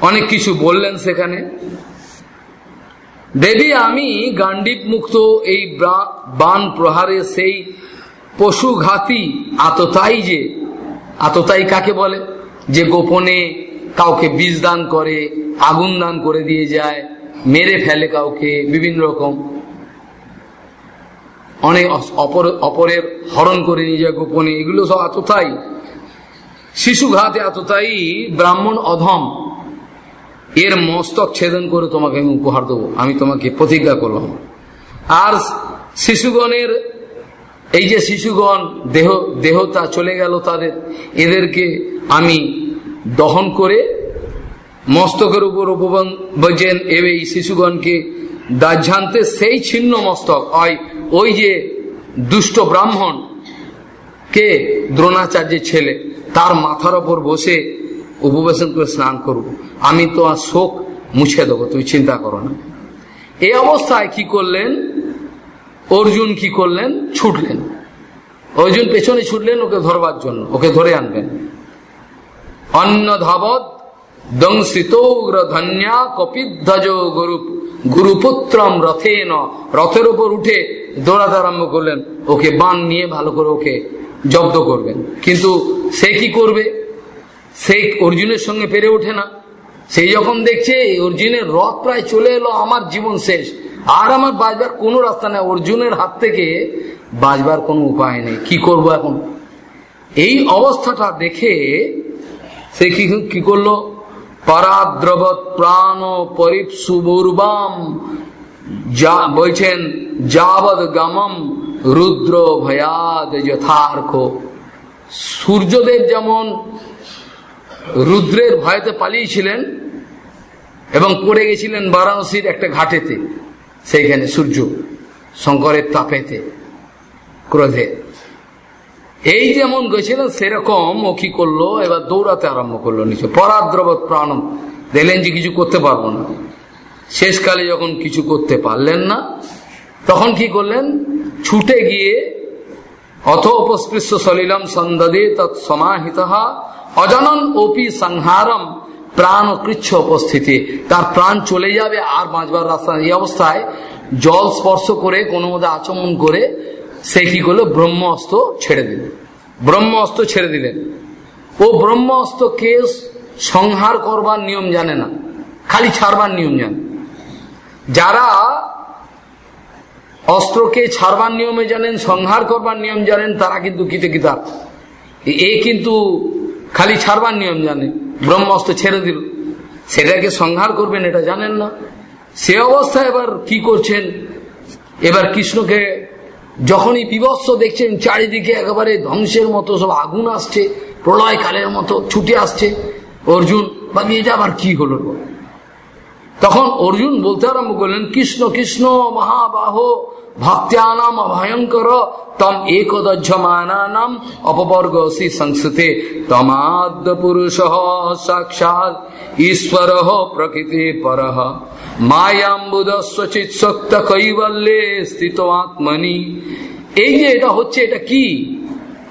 অনেক কিছু বললেন সেখানে। দেবী, আমি গান্ডিপ মুক্ত এই বান প্রহারে সেই পশু ঘাতি আততাই যে আততাই কাকে বলে? যে গোপনে কাউকে বীজ দান করে, আগুন দান করে দিয়ে যায়, মেরে ফেলে কাউকে, বিভিন্ন রকম। অনেক অপর, অপরের হরণ করে নিয়ে যায় গোপনে, এগুলো সব এতটাই শিশু ঘাতে এতটাই ব্রাহ্মণ অধম। এর মস্তক ছেদন করে তোমাকে আমি উপহার দেবো। আমি তোমাকে প্রতিজ্ঞা করলাম। আর শিশুগণের, এই যে শিশুগণ, দেহ, দেহতা চলে গেল তাদের, এদেরকে আমি দহন করে মস্তকের উপর উপবন এবে এই শিশুগণকে দাজ্যান্তে সেই ছিন্ন মস্তক হয় ওই যে দুষ্ট ব্রাহ্মণ, কে দ্রোণাচার্যের ছেলে, তার মাথার ওপর বসে উপবেশন করে স্নান করব আমি তো আর শোক মুছে দেবো তুই চিন্তা করো না। এই অবস্থায় কি করলেন? অর্জুন কি করলেন? ছুটলেন। অর্জুন পেছনে ছুটলেন, ওকে ধরবার জন্য, ওকে ধরে আনবেন অন্য ধাবত দংসিতৌগ্র ধন্যা কপিধ্বজ গুরু গুরুপুত্রম রথেন। রথের উপর উঠে দৌড়াতে আরম্ভ করলেন। ওকে বান নিয়ে ভালো করে ওকে জব্দ করবেন। কিন্তু সে কি করবে? সেই অর্জুনের সঙ্গে পেরে ওঠে না। সেই যখন দেখছে অর্জুনের রথ প্রায় চলে এলো, আমার জীবন শেষ। আর আমার বাজবার কোনো রাস্তা নেই। অর্জুনের হাত থেকে বাজবার কোনো উপায় নেই। কি করব এখন? এই অবস্থাটা দেখে সে কি কি করল? পরাদ্রবৎ প্রাণ পরিপসুবুর্বাম যা বলছেন যাবদ গামম রুদ্র ভয়াদ যথার্থ সূর্যদেব যেমন রুদ্রের ভয়তে পালিয়েছিলেন এবং পড়ে গেছিলেন বারাণসীর একটা ঘাটেতে, সেইখানে সূর্য শঙ্করের তাপেতে, ক্রোধে। এই যেমন গেছিলেন, সেরকম ও কি করল? এবার দৌড়াতে আরম্ভ করল নিচে। পরাদ্রবত প্রাণম দেখলেন যে কিছু করতে পারব না। শেষকালে যখন কিছু করতে পারলেন না, তখন কি করলেন? ছুটে গিয়ে অথ উপস্পৃশ্য সলিলম তৎ সমাহিত অজানন ওপি সংহারম প্রাণ ও কৃচ্ছ উপস্থিতি। তার প্রাণ চলে যাবে আর বাঁচবার রাস্তা এই অবস্থায়। জল স্পর্শ করে কোনো মধ্যে আচমন করে, সে কি করল? ব্রহ্ম অস্ত্র ছেড়ে দিলেন। ব্রহ্ম অস্ত্র ছেড়ে দিলেন। ও ব্রহ্ম অস্ত্রকে সংহার করবার নিয়ম জানে না। খালি ছাড়বার নিয়ম জানে। যারা অস্ত্রকে ছাড়বার নিয়মে জানেন, সংহার করবার নিয়ম জানেন, তারা কিন্তু কিতে কিতাব এ কিন্তু খালি ছাড়বার নিয়ম জানে, ব্রহ্মাস্ত্র ছেড়ে দিল। সেটাকে সংহার করবেন, এটা জানেন না। সে অবস্থায় এবার কি করছেন? এবার কৃষ্ণকে যখনই বিভৎস দেখছেন, চারিদিকে একেবারে ধ্বংসের মতো সব আগুন আসছে প্রলয় কালের মতো ছুটে আসছে। অর্জুন বা এটা আবার কি হলো? তখন অর্জুন বলতে আরম্ভ করলেন, কৃষ্ণ কৃষ্ণ, মহাবাহ, ভক্ত্যানাম অভয়ঙ্কর, তম একদজ্জমানানাম অপবর্গ সি সংস্কৃতে। তমাদ্য পুরুষ সাক্ষাৎ ঈশ্বর প্রকৃতি পর। মায়াম্বুদ কৈবল্যে স্থিত আত্মনি। এই যে এটা হচ্ছে, এটা কি?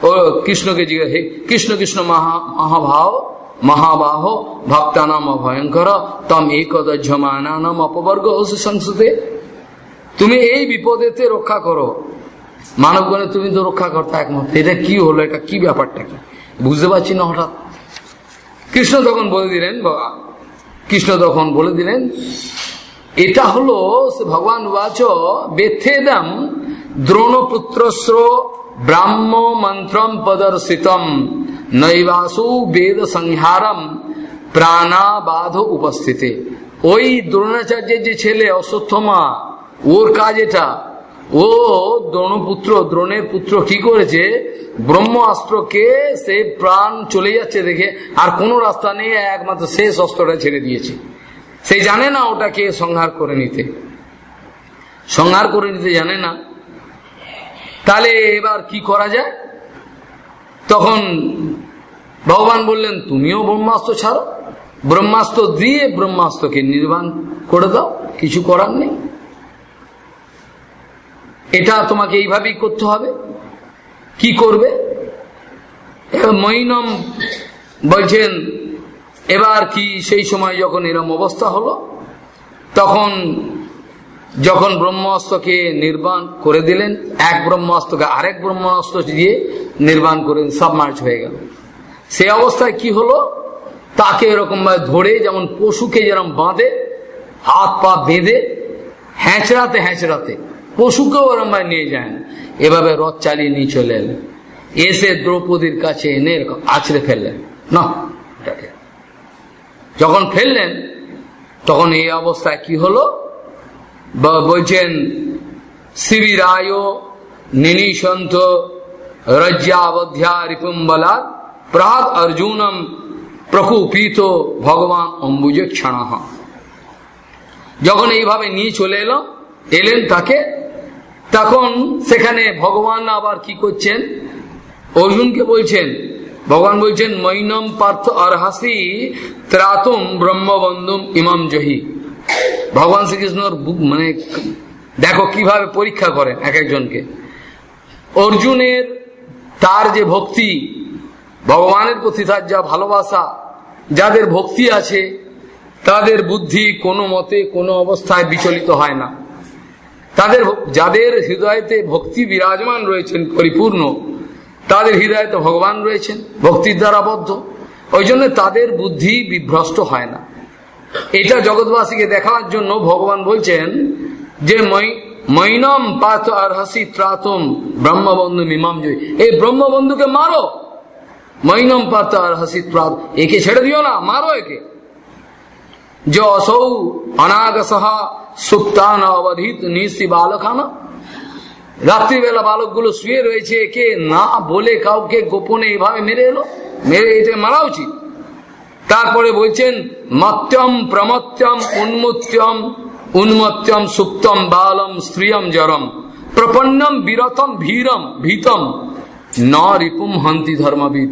ও কৃষ্ণকে জিজ্ঞাসা কৃষ্ণ কৃষ্ণ, মহা মহাভাব মহাবাহ ভক্তানাম অভয়ঙ্কর তম একদজ্জমানানাম অপবর্গ সি সংস্কৃতে তুমি এই বিপদেতে রক্ষা করো। মানবগণে তুমি তো রক্ষা করতে একমত এটা কি হলো? এটা কি ব্যাপারটা কি? বুঝতে পারছি না হঠাৎ। কৃষ্ণ তখন বলে দিলেন কৃষ্ণ তখন বলে দিলেন, এটা হলো সে ভগবান বাচ বেথেদম দ্রোণপুত্রস্র ব্রাহ্ম মন্ত্রম প্রদর্শিতম নৈবাসু বেদ সংহারম প্রাণাবাধ উপস্থিতি ওই দ্রোণাচার্যের যে ছেলে, অশ্বত্থমা, ওর কাজ এটা। ও দ্রোণপুত্র, দ্রোণের পুত্র কি করেছে? ব্রহ্মাস্ত্রকে সে প্রাণ চলে যাচ্ছে দেখে, আর কোনো রাস্তা নেই, একমাত্র শেষ অস্ত্রটা ছেড়ে দিয়েছে। সে জানে না ওটাকে সংহার করে নিতে। সংহার করে নিতে জানে না। তাহলে এবার কি করা যায়? তখন ভগবান বললেন, তুমিও ব্রহ্মাস্ত্র ছাড়ো। ব্রহ্মাস্ত্র দিয়ে ব্রহ্মাস্ত্রকে নির্বাণ করে দাও, কিছু করার নেই। এটা তোমাকে এইভাবেই করতে হবে। কি করবে? মৈনম বলছেন, এবার কি সেই সময় যখন এরম অবস্থা হলো, তখন যখন ব্রহ্মাস্ত্রকে নির্বাণ করে দিলেন, এক ব্রহ্মাস্ত্রকে আরেক ব্রহ্মাস্ত্র দিয়ে নির্বাণ করে সাবমার্চ হয়ে গেল। সে অবস্থায় কি হলো? তাকে এরকম ভাবে ধরে যেমন পশুকে যেরকম বাঁধে, হাত পা বেঁধে, হ্যাঁচড়াতে হ্যাঁচড়াতে, পশুকেও ওরম ভাবে নিয়ে যান এভাবে রথ চালিয়ে নিয়ে চলে এলেন। এসে দ্রৌপদীর কাছে এনে এরকম আছড়ে ফেললেন। না যখন ফেললেন, তখন এই অবস্থায় কি হলো? বলছেন শিবিরায় নিনিসন্ত রজ্যাবধ্যা রিপুম্বলা প্রাগ অর্জুনম প্রকুপিত ভগবান অম্বুজ ক্ষণ যখন এইভাবে নিয়ে চলে এলো এলেন তাকে তখন সেখানে ভগবান আবার কি করছেন অর্জুনকে বলছেন ভগবান বলছেন মৈনম পার্থ অরহাসি ত্রাতুম ব্রহ্মবন্ধুম ইমাম জহি ভগবান শ্রীকৃষ্ণর মানে দেখো কীভাবে পরীক্ষা করেন এক একজনকে অর্জুনের তার যে ভক্তি, ভগবানের প্রতি তার যা ভালোবাসা, যাদের ভক্তি আছে, তাদের বুদ্ধি কোনো মতে, কোনো অবস্থায় বিচলিত হয় না। তাদের যাদের হৃদয়তে ভক্তি বিরাজমান রয়েছেন, পরিপূর্ণ, তাদের হৃদয়তে ভগবান রয়েছেন, ভক্তির দ্বারা বদ্ধ, ওই জন্য তাদের বুদ্ধি বিভ্রষ্ট হয় না। এটা জগৎবাসীকে দেখার জন্য ভগবান বলছেন যে মৈনম পাত আর হাসি ত্রাতম ব্রহ্মবন্ধু মিমাম জয়ী এই ব্রহ্মবন্ধুকে মারো। মৈনম পাত আর হাসি ত্রাত। একে ছেড়ে দিও না, মারো একে। যে অসৌ অনাগসহা সুপ্তান অবধিত নিশি বালখানা। রাত্রিবেলা বালকগুলো শুয়ে রয়েছে, একে না বলে কাউকে গোপনে এভাবে মেরে এলো। মেরে এটা মারা উচিত। তারপরে বলছেন, মত্যম প্রমত্যম উন্মুত্যম উন্মত্যম সুপ্তম বালম স্ত্রিয়ম জরম প্রপন্নম বিরতম ভীরম ভীতম। ন রিপুম হন্তি ধর্মবিদ।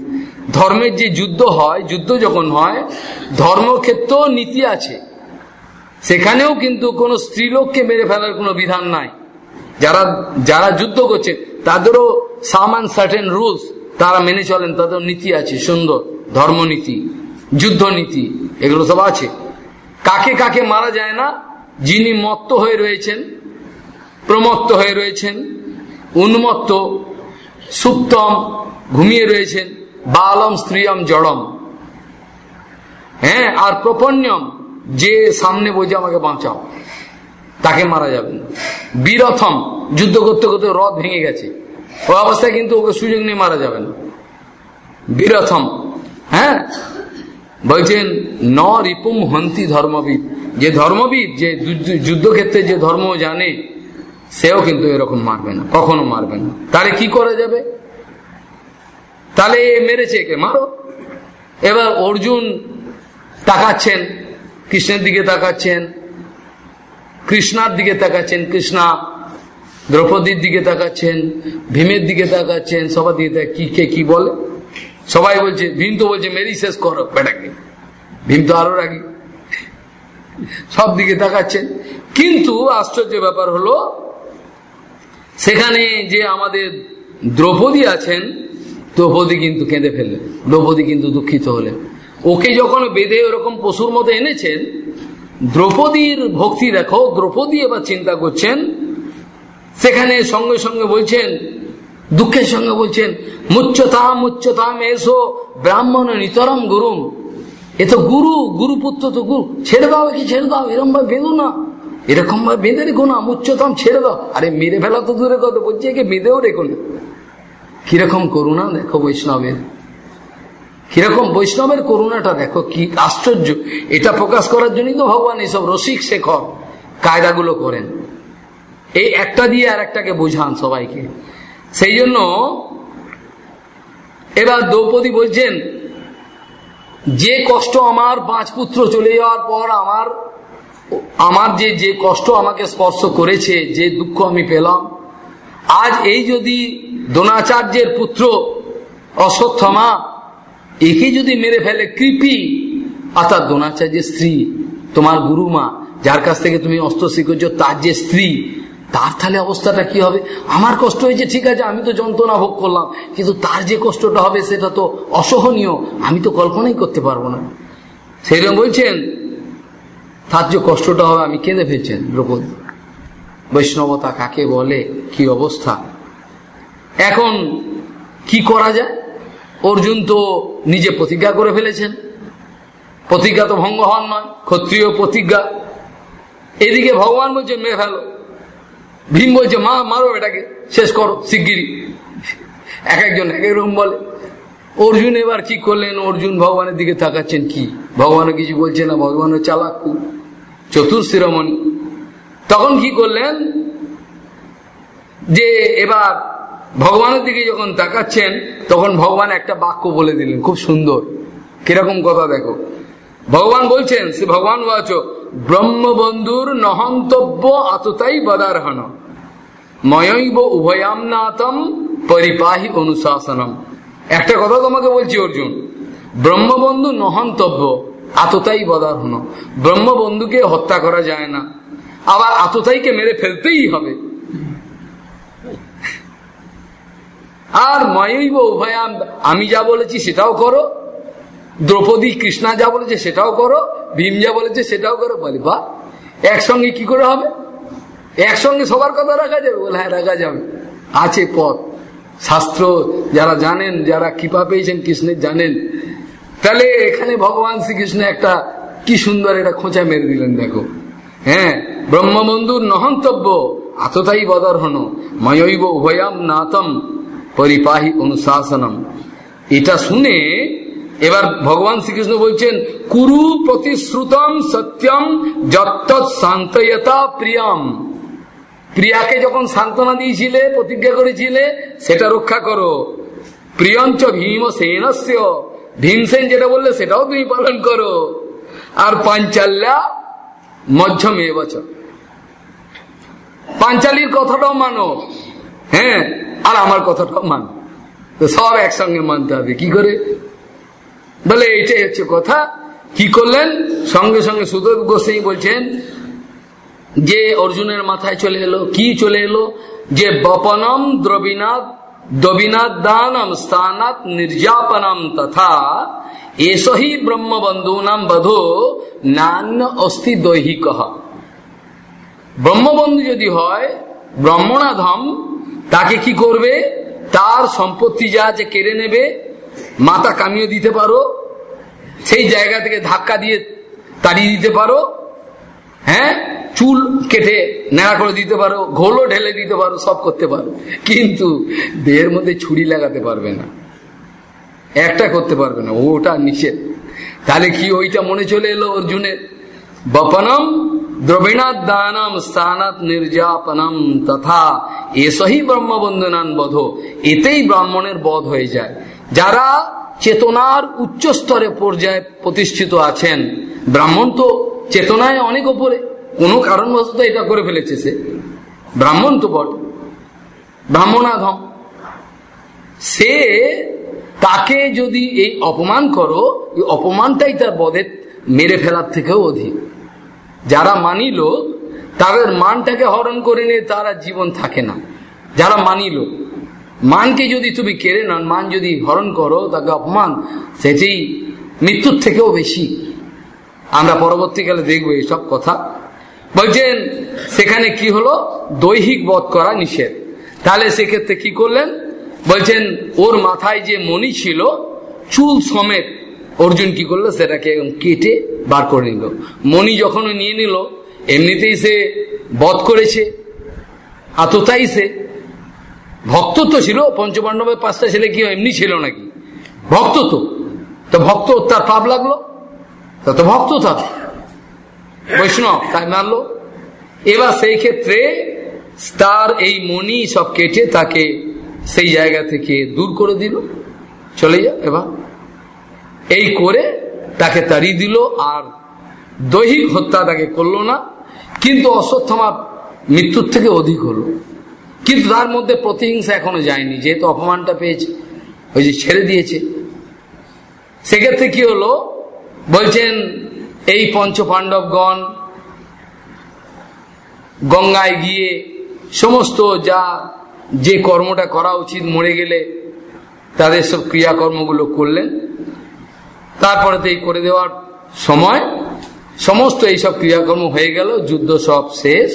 ধর্মের যে যুদ্ধ হয়, যুদ্ধ যখন হয় ধর্মক্ষেত্র নীতি আছে। সেখানেও কিন্তু কোন স্ত্রীলোককে মেরে ফেলার কোনো বিধান নাই। যারা যারা যুদ্ধ করছে, তাদেরও সামান সার্টেন রুলস, তারা মেনে চলেন, তাদের নীতি আছে সুন্দর, ধর্মনীতি যুদ্ধ নীতি এগুলো সব আছে। কাকে কাকে মারা যায় না যিনি মত্ত হয়ে রয়েছেন, প্রমত্ত হয়ে রয়েছেন, উন্মত্ত, সুপ্তম, ঘুমিয়ে রয়েছেন, বালম, স্ত্রীয়ম, জড়ম। হ্যাঁ আর প্রপন্যম, যে সামনে বোঝে আমাকে বাঁচাও। তাকে মারা যাবে বীরথম, যুদ্ধ করতে করতে রথ ভেঙে গেছে। ও অবস্থায় কিন্তু ওকে সুযোগ নিয়ে মারা যাবে না। বীরথম হ্যাঁ বলছেন, ন রিপুম হন্তি ধর্মবিদ। যে ধর্মবিদ, যে যুদ্ধক্ষেত্রে যে ধর্ম জানে, সেও কিন্তু এরকম মারবে না, কখনো মারবে না। তাহলে কি করা যাবে? তাহলে মেরেছে একে, মারো। এবার অর্জুন তাকাচ্ছেন, কৃষ্ণের দিকে তাকাচ্ছেন, কৃষ্ণার দিকে তাকাচ্ছেন, কৃষ্ণা দ্রৌপদীর দিকে তাকাচ্ছেন, ভীমের দিকে তাকাচ্ছেন, সবার দিকে কি, কে, কি বলে? সবাই বলছে, ভীম তো বলছে মেরি শেষ করো, বেটাকে। ভীম তো আরও রাগি। সব দিকে তাকাচ্ছেন। কিন্তু আশ্চর্য ব্যাপার হলো, সেখানে যে আমাদের দ্রৌপদী আছেন, দ্রৌপদী কিন্তু কেঁদে ফেললেন, দ্রৌপদী কিন্তু দুঃখিত হলেন। ওকে যখন বেঁধে ওরকম পশুর মতো এনেছেন, দ্রৌপদীর ভক্তি দেখো, দ্রৌপদী এবার চিন্তা করছেন, সেখানে সঙ্গে সঙ্গে বলছেন, দুঃখের সঙ্গে বলছেন মুচ্চতাম মুচ্চতাম এসো, ব্রাহ্মণ নিতরম গুরুম। এ তো গুরু গুরুপুত্র তো গুরু। ছেড়ে দাও কি ছেড়ে দাও এরকম ভাবে বেঁধো না। এরকম ভাবে বেঁধে রেখো না ছেড়ে দাও। আরে মেরে ফেলা তো দূরে কথা, বলছে একে বেঁধেও রেখো না। কীরকম করুণা দেখো বৈষ্ণবের। কীরকম বৈষ্ণবের করুণাটা দেখো, কি আশ্চর্য। এটা প্রকাশ করার জন্যই তো ভগবান এইসব রসিক শেখর কায়দাগুলো করেন। এই একটা দিয়ে আর একটাকে বোঝান সবাইকে। সেই জন্য এবার দ্রৌপদী বলছেন যে কষ্ট আমার পাঁচ পুত্র চলে যাওয়ার পর আমার আমার যে যে কষ্ট আমাকে স্পর্শ করেছে, যে দুঃখ আমি পেলাম, আজ এই যদি দ্রোণাচার্যের পুত্র অশ্বত্থমা একে যদি মেরে ফেলে, কৃপি। অর্থাৎ দ্রোণাচার্যের স্ত্রী, তোমার গুরুমা, যার কাছ থেকে তুমি অস্ত্র শিখেছ, তার যে স্ত্রী তার তাহলে অবস্থাটা কি হবে? আমার কষ্ট হয়েছে, ঠিক আছে, আমি তো যন্ত্রণা ভোগ করলাম, কিন্তু তার যে কষ্টটা হবে সেটা তো অসহনীয়, আমি তো কল্পনাই করতে পারব না। সেইরকম বলছেন, তার যে কষ্টটা হবে আমি কেঁদে ফেলছেন দ্রৌপদী বৈষ্ণবতা কাকে বলে? কি অবস্থা? এখন কি করা যায়? অর্জুন তো নিজে প্রতিজ্ঞা করে ফেলেছেন। প্রতিজ্ঞা তো ভঙ্গ হন নয়, ক্ষত্রিয় প্রতিজ্ঞা। এদিকে ভগবান বলছে মেয়ে ফেলো ভীম বলছে, মা, মারো এটাকে, শেষ করো শিগগিরি এক একজন এক একরকম বলে। অর্জুন এবার কি করলেন? অর্জুন ভগবানের দিকে তাকাচ্ছেন, কি? ভগবানও কিছু বলছে না, ভগবানও চালাক চতুর্শিরমণি তখন কি করলেন? যে এবার ভগবানের দিকে যখন তাকাচ্ছেন, তখন ভগবান একটা বাক্য বলে দিলেন, খুব সুন্দর। কীরকম কথা দেখো। ভগবান বলছেন সে ভগবান বাচ ব্রহ্মবন্ধুর নহন্তব্য আততাই বদারহন ময়ৈব উভয়ামনাথম পরিপাহি অনুশাসনম। একটা কথা তোমাকে বলছি, অর্জুন। ব্রহ্মবন্ধু নহন্তব্য আততাই বদারহন ব্রহ্মবন্ধুকে হত্যা করা যায় না। আবার আততাইকে মেরে ফেলতেই হবে। আর ময়ৈব উভয়াম, আমি যা বলেছি সেটাও করো। দ্রৌপদী কৃষ্ণা যা বলেছে সেটাও করো, ভীম যা বলেছে সেটাও করো, বলি বা একসঙ্গে কি করে হবে? একসঙ্গে সবার কথা রাখা যাবে, বলে হ্যাঁ রাখা যাবে। আছে পথ। শাস্ত্র যারা জানেন, যারা কৃপা পেয়েছেন কৃষ্ণের জানেন। তাহলে এখানে ভগবান শ্রীকৃষ্ণ একটা কি সুন্দর এটা খোঁচা মেরে দিলেন, দেখো। হ্যাঁ ব্রহ্মবন্ধুর নহন্তব্য আততাই বদর্হন ময়ৈব উভয়াম নাতম, পরিপাহি অনুশাসনম। এটা শুনে এবার ভগবান শ্রীকৃষ্ণ বলছেন, কুরু প্রতিশ্রুতম সত্যম যত্ত শান্তয়তা প্রিয়ম। প্রিয়াকে যখন সান্ত্বনা দিয়েছিলে, প্রতিজ্ঞা করেছিলে, সেটা রক্ষা করো। প্রিয়ঞ্চ ভীম সেনস্য ভীমসেন যেটা বললে সেটাও তুমি পালন করো। আর পাঞ্চাল্যা মধ্যম এ বছর পাঞ্চালির কথাটাও মানো। হ্যাঁ আর আমার কথাটাও মানো। তো সব একসঙ্গে মানতে হবে। কি করে? বলে এটাই হচ্ছে কথা। কি করলেন? সঙ্গে সঙ্গে সুদেব গোসাই বলছেন যে অর্জুনের মাথায় চলে এলো। কি চলে এলো? যে বপনম দ্রবিনাথ দবিনাথ দানম স্থানাত নির্যাপনম তথা এসহি ব্রহ্মবন্ধূনাম বধো নান্য অস্থি দৈহিক। ব্রহ্মবন্ধু যদি হয় ব্রহ্মণাধম তাকে কি করবে? তার সম্পত্তি যা আছে কেড়ে নেবে। মাথা কামিয়ে দিতে পারো, সেই জায়গা থেকে ধাক্কা দিয়ে তাড়িয়ে দিতে পারো হ্যাঁ? চুল কেটে নেড়া করে দিতে পারো, ঘোলও ঢেলে দিতে পারো, সব করতে পারো। কিন্তু দেহের মধ্যে ছুরি লাগাতে পারবে না। একটা করতে পারবে না, ওটা নিষেধ। তাহলে কি ওইটা মনে চলে এলো অর্জুনের? বপনম দ্রবিণাত দানম স্থানাত নির্যাপনম তথা এসহি ব্রহ্মবন্ধনান বধ। এতেই ব্রাহ্মণের বধ হয়ে যায়। যারা চেতনার উচ্চ স্তরে পর্যায়ে প্রতিষ্ঠিত আছেন। ব্রাহ্মণ তো চেতনায় অনেক ওপরে। কোনো কারণবশত এটা করে ফেলেছে সে। ব্রাহ্মণ তো বট। ব্রাহ্মণাধম। সে তাকে যদি এই অপমান করো, এই অপমানটাই তার বদের মেরে ফেলার থেকেও অধিক। যারা মানিল, তাদের মানটাকে হরণ করে নিয়ে তারা জীবন থাকে না। যারা মানিল মানকে যদি তুমি কেড়ে নন মান যদি হরণ করো, তাকে অপমান, সেটি মৃত্যুর থেকেও বেশি। আমরা পরবর্তীকালে দেখব এইসব কথা। বলছেন, সেখানে কি হলো? দৈহিক বধ করা নিষেধ। তাহলে সেক্ষেত্রে কি করলেন? বলছেন, ওর মাথায় যে মণি ছিল, চুল সমেত, অর্জুন কি করল? সেটাকে কেটে বার করে নিল। মণি যখন নিয়ে নিল, এমনিতেই সে বধ করেছে আততাই সে ভক্ত তো ছিল, পঞ্চপাণ্ডবের পাঁচটা ছেলে কি এমনি ছিল নাকি? ভক্ত তো। তো ভক্ত, তার পাপ লাগল? তা তো ভক্ত তার। বৈষ্ণব, তাই মানলো এবার সেই ক্ষেত্রে তার এই মনি সব কেটে তাকে সেই জায়গা থেকে দূর করে দিল। চলে যা, এবার। এই করে তাকে তাড়িয়ে দিল, আর দৈহিক হত্যা তাকে করল না, কিন্তু অশ্বত্থমা মৃত্যুর থেকে অধিক হলো। কিন্তু তার মধ্যে প্রতিহিংসা এখনও যায়নি, যেহেতু অপমানটা পেয়েছে, ওই যে ছেড়ে দিয়েছে। সেক্ষেত্রে কি হলো? বলছেন, এই পঞ্চ পাণ্ডবগণ গঙ্গায় গিয়ে সমস্ত যা, যে কর্মটা করা উচিত মরে গেলে, তাদের সব ক্রিয়াকর্মগুলো করলেন। তারপরে এই করে দেওয়ার সময় সমস্ত এইসব ক্রিয়াকর্ম হয়ে গেল, যুদ্ধ সব শেষ।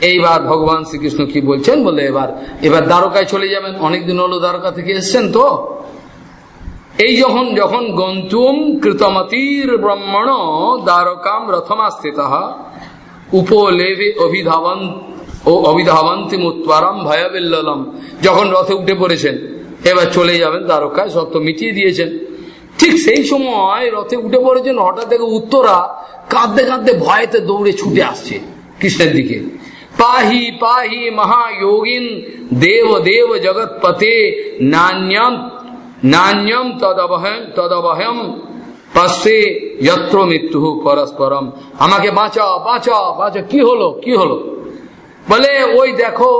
এইবার ভগবান শ্রীকৃষ্ণ কি বলছেন? বলে এবার এবার দ্বারকায় চলে যাবেন। অনেকদিন হলো দ্বারকা থেকে এসছেন তো। এই যখন যখন গন্তুম কৃতমতির ব্রহ্মণ দ্বারকাম রথমাস্থিত উপলেভে অভিধাবন, ও অভিধাবন্তি মুত্তারাম ভয়াবিল্লম যখন রথে উঠে পড়েছেন, এবার চলে যাবেন দ্বারকায় সত্য মিটিয়ে দিয়েছেন। ঠিক সেই সময় রথে উঠে পড়েছেন, হঠাৎ থেকে উত্তরা কাঁদতে কাঁদতে ভয়েতে দৌড়ে ছুটে আসছে কৃষ্ণের দিকে। পাহি পাহি মহায়োগিন দেব দেব জগৎপতে নান্যম নান্যম তদবহম তদবহম পাশে যত্র মৃত্যু পরস্পরম আমাকে বাঁচাও বাঁচাও বাঁচাও। কি হলো? কি হলো? বলে, ওই দেখো,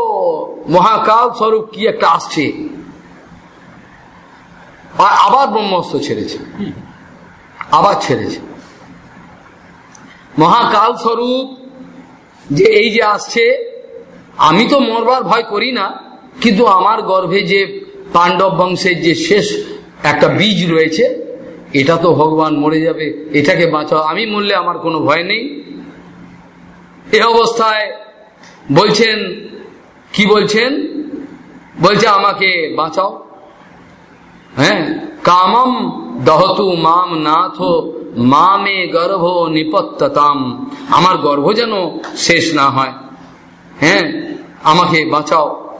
মহাকাল স্বরূপ কি একটা আসছে। আবার ব্রহ্মাস্ত্র ছেড়েছে। আবার ছেড়েছে। মহাকাল স্বরূপ যে এই যে আসছে, আমি তো মরবার ভয় করি না, কিন্তু আমার গর্ভে যে পাণ্ডব বংশের যে শেষ একটা বীজ রয়েছে, এটা তো ভগবান মরে যাবে, এটাকে বাঁচাও। আমি মরলে আমার কোনো ভয় নেই। এ অবস্থায় বলছেন, কি বলছেন? বলছে, আমাকে বাঁচাও। হ্যাঁ কামম দহতু মাম নাথ মামে গর্ভ নিপত্ততাম আমার গর্ভ যেন শেষ না হয়। হ্যাঁ আমাকে বাঁচাও।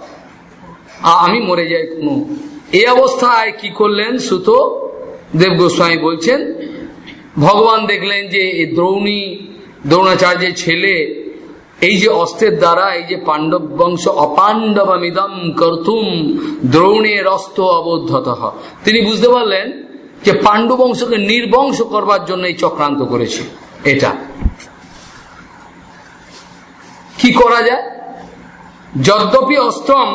আমি মরে যাই কোনো। এই অবস্থায় কি করলেন সুত? দেব গোস্বামী বলছেন, ভগবান দেখলেন যে এই দ্রৌণী, দ্রৌণাচার্যের ছেলে, এই যে অস্ত্রের দ্বারা, এই যে পাণ্ডব বংশ অপাণ্ডবামিদম কর্তুম, দ্রৌণের অস্ত্র অবদ্ধত। তিনি বুঝতে পারলেন যে পাণ্ডু বংশকে নির্বংশ করবার জন্য এই চক্রান্ত করেছে। এটা। কি করা যায়? যদ্যপি অষ্টম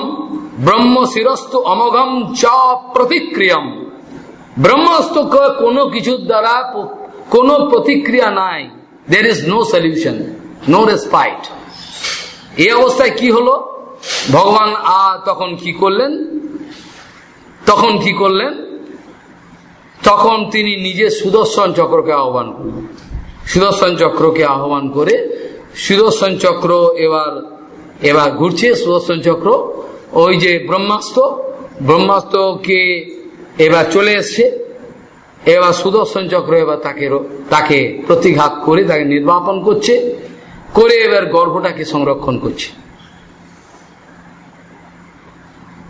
ব্রহ্ম শিরস্ত অমঘম চ প্রতিক্রিয়ম। ব্রহ্মাস্ত্র কোনো কিছুর দ্বারা কোনো প্রতিক্রিয়া নাই। There is no solution no respite এই অবস্থায় কি হলো? ভগবান আ তখন কি করলেন? তখন কি করলেন? তখন তিনি নিজে সুদর্শন চক্রকে আহ্বান করলেন। সুদর্শন চক্রকে আহ্বান করে সুদর্শন চক্র এবার এবার ঘুরছে। সুদর্শন চক্র ওই যে ব্রহ্মাস্ত্র, ব্রহ্মাস্ত্রকে এবার চলে এসছে। এবার সুদর্শন চক্র এবার তাকে তাকে প্রতিঘাত করে, তাকে নির্বাপন করছে, করে এবার গর্ভটাকে সংরক্ষণ করছে।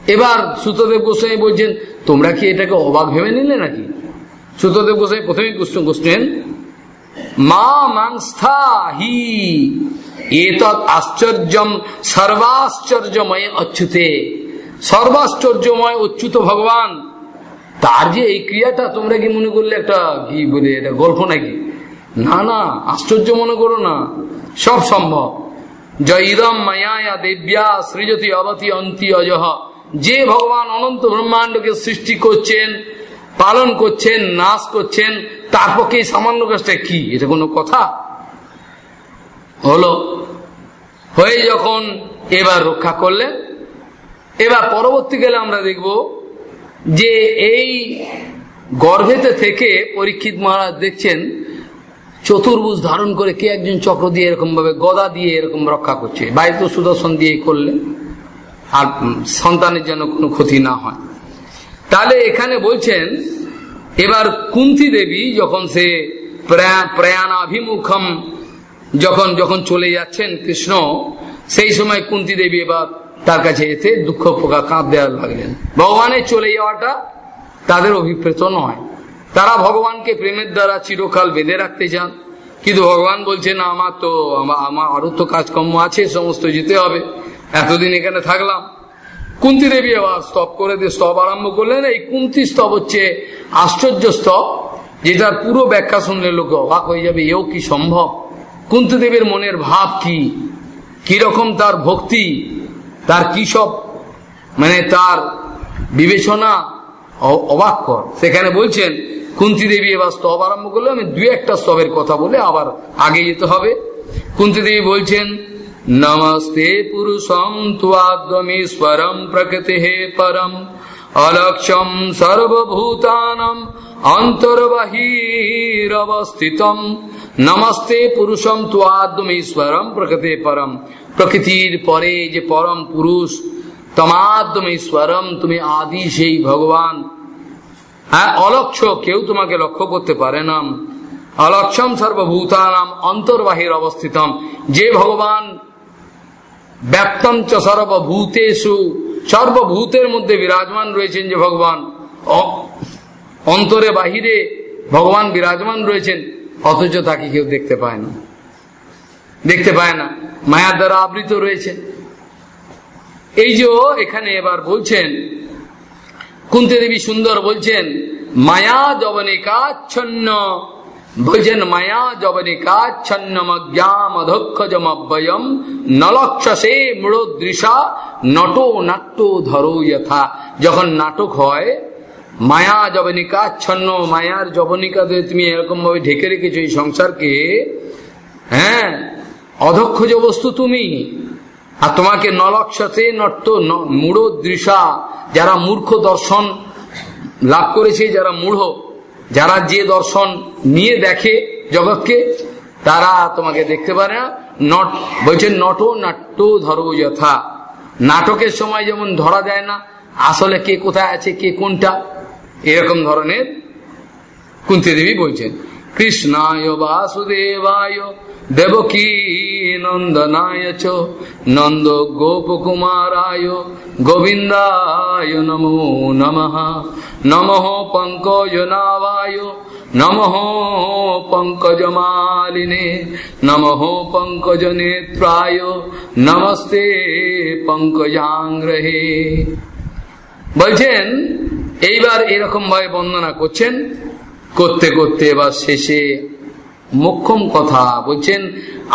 এবার সুতদেব গোস্বামী বলছেন, তোমরা কি এটাকে অবাক ভেবে নিলে নাকি? সুতদেব গোস্বামী প্রথমেই কোশ্চেন কোশ্চেন মা মাংস্থা হি, এতৎ আশ্চর্যম, সর্বাশ্চর্যময় অচ্যুতে। সর্বাশ্চর্যময় অচ্যুত ভগবান। তার যে এই ক্রিয়াটা তোমরা কি মনে করলে একটা কি বলে, এটা গল্প নাকি? না না, আশ্চর্য মনে করো না, সব সম্ভব। জয়দম মায়া দেব্যা সৃজতি অবতি অন্তি অজহ। যে ভগবান অনন্ত ব্রহ্মাণ্ডকে সৃষ্টি করছেন পালন করছেন, নাশ করছেন তার পক্ষে সামান্য কাজটা কি? এটা কোনো কথা? হলো, হয়ে যখন এবার রক্ষা করলেন, এবার পরবর্তীকালে আমরা দেখব যে এই গর্ভেতে থেকে পরীক্ষিত মহারাজ দেখছেন, চতুর্ভুজ ধারণ করে কে একজন চক্র দিয়ে এরকম ভাবে গদা দিয়ে এরকম রক্ষা করছে? বাড়িতে সুদর্শন দিয়ে করলে, আর সন্তানের যেন কোনো ক্ষতি না হয়। তাহলে এখানে বলছেন, এবার কুন্তি দেবী যখন সে প্রয়াণাভিমুখম যখন যখন চলে যাচ্ছেন কৃষ্ণ, সেই সময় কুন্তি দেবী এবার তার কাছে এতে দুঃখ প্রকাশ কাঁদ দেওয়ার লাগলেন। ভগবানের চলে যাওয়াটা তাদের অভিপ্রেত নয়। তারা ভগবানকে প্রেমের দ্বারা চিরকাল বেঁধে রাখতে চান। কিন্তু ভগবান বলছে না আমার তো, আমার আরও তো কাজকর্ম আছে, সমস্ত যেতে হবে। এতদিন এখানে থাকলাম। কুন্তি দেবী আবার স্তব করে দিয়ে স্তব আরম্ভ করলেন। এই কুন্তি স্তব হচ্ছে আশ্চর্য স্তব যেটার পুরো ব্যাখ্যা শুনলে লোকে অবাক হয়ে যাবে, এও কি সম্ভব? কুন্তি দেবীর মনের ভাব কি? কীরকম তার ভক্তি? তার কি সব? মানে তার বিবেচনা অবাক কর। সেখানে বলছেন, কুন্তি দেবী এবার স্তব আরম্ভ করলে আমি দু একটা স্তবের কথা বলে আবার আগে যেতে হবে। কুন্তি দেবী বলছেন নমস্তে পুরুষম তুয়াদ্বমীশ্বরম প্রকৃতি হে পরম অলক্ষম সর্বভূতানম অন্তর্বাহিরবস্থিতম নমস্তে পুরুষম তুয়াদ্বমীশ্বরম প্রকৃতি পরম প্রকৃতির পরে যে পরম পুরুষ তমাদ্যমীশ্বরম তুমি আদি সেই ভগবান হ্যাঁ অলক্ষ কেউ তোমাকে লক্ষ্য করতে পারে না অলক্ষম সর্বভূতানাম অন্তর্বাহির অবস্থিতম যে ভগবান ব্যাপ্তম চ সর্বভূতেশু সর্বভূতের মধ্যে বিরাজমান রয়েছেন যে ভগবান। অন্তরে বাহিরে ভগবান বিরাজমান রয়েছেন, অথচ তাকে কেউ দেখতে পায় না। দেখতে পায় না মায়ার দ্বারা আবৃত রয়েছে এই যে এখানে এবার বলছেন কুন্তি দেবী সুন্দর বলছেন, মায়া জবনিকাচ্ছন্ন বলছেন মায়া জবনিকাচ্ছন্নমজ্ঞাম অধক্ষজমব্যয়ম নলক্ষসে মূঢ়দৃশা নটো নাট্য ধরো যথা যখন নাটক হয়, মায়া জবনিকাচ্ছন্ন মায়ার জবনিকাতে তুমি এরকম ভাবে ঢেকে রেখেছো এই সংসারকে হ্যাঁ অধক্ষজ বস্তু তুমি। আর তোমাকে নলক্ষসে নট্য মূঢ় দৃশা যারা মূর্খ দর্শন লাভ করেছে, যারা মূঢ় যারা যে দর্শন নিয়ে দেখে জগৎকে, তারা তোমাকে দেখতে পারে না। নট বলছেন, নট নাট্য ধরো যথা। নাটকের সময় যেমন ধরা যায় না, আসলে কে কোথায় আছে, কে কোনটা, এরকম ধরনের কুন্তি দেবী বলছেন। কৃষ্ণায় বাসুদেবায় দেবকী নন্দনায় চ নন্দ গোপকুমারায় গোবিন্দায় নমো নমঃ। নমঃ পঙ্কজনাবায় নমঃ পঙ্কজমালিনে, নমঃ পঙ্কজনেত্রায়, নমস্তে পঙ্কজাংগ্রহে বলছেন, এইবার এরকম ভাবে বন্দনা করছেন, করতে করতে এবার শেষে মোক্ষম কথা। বলছেন,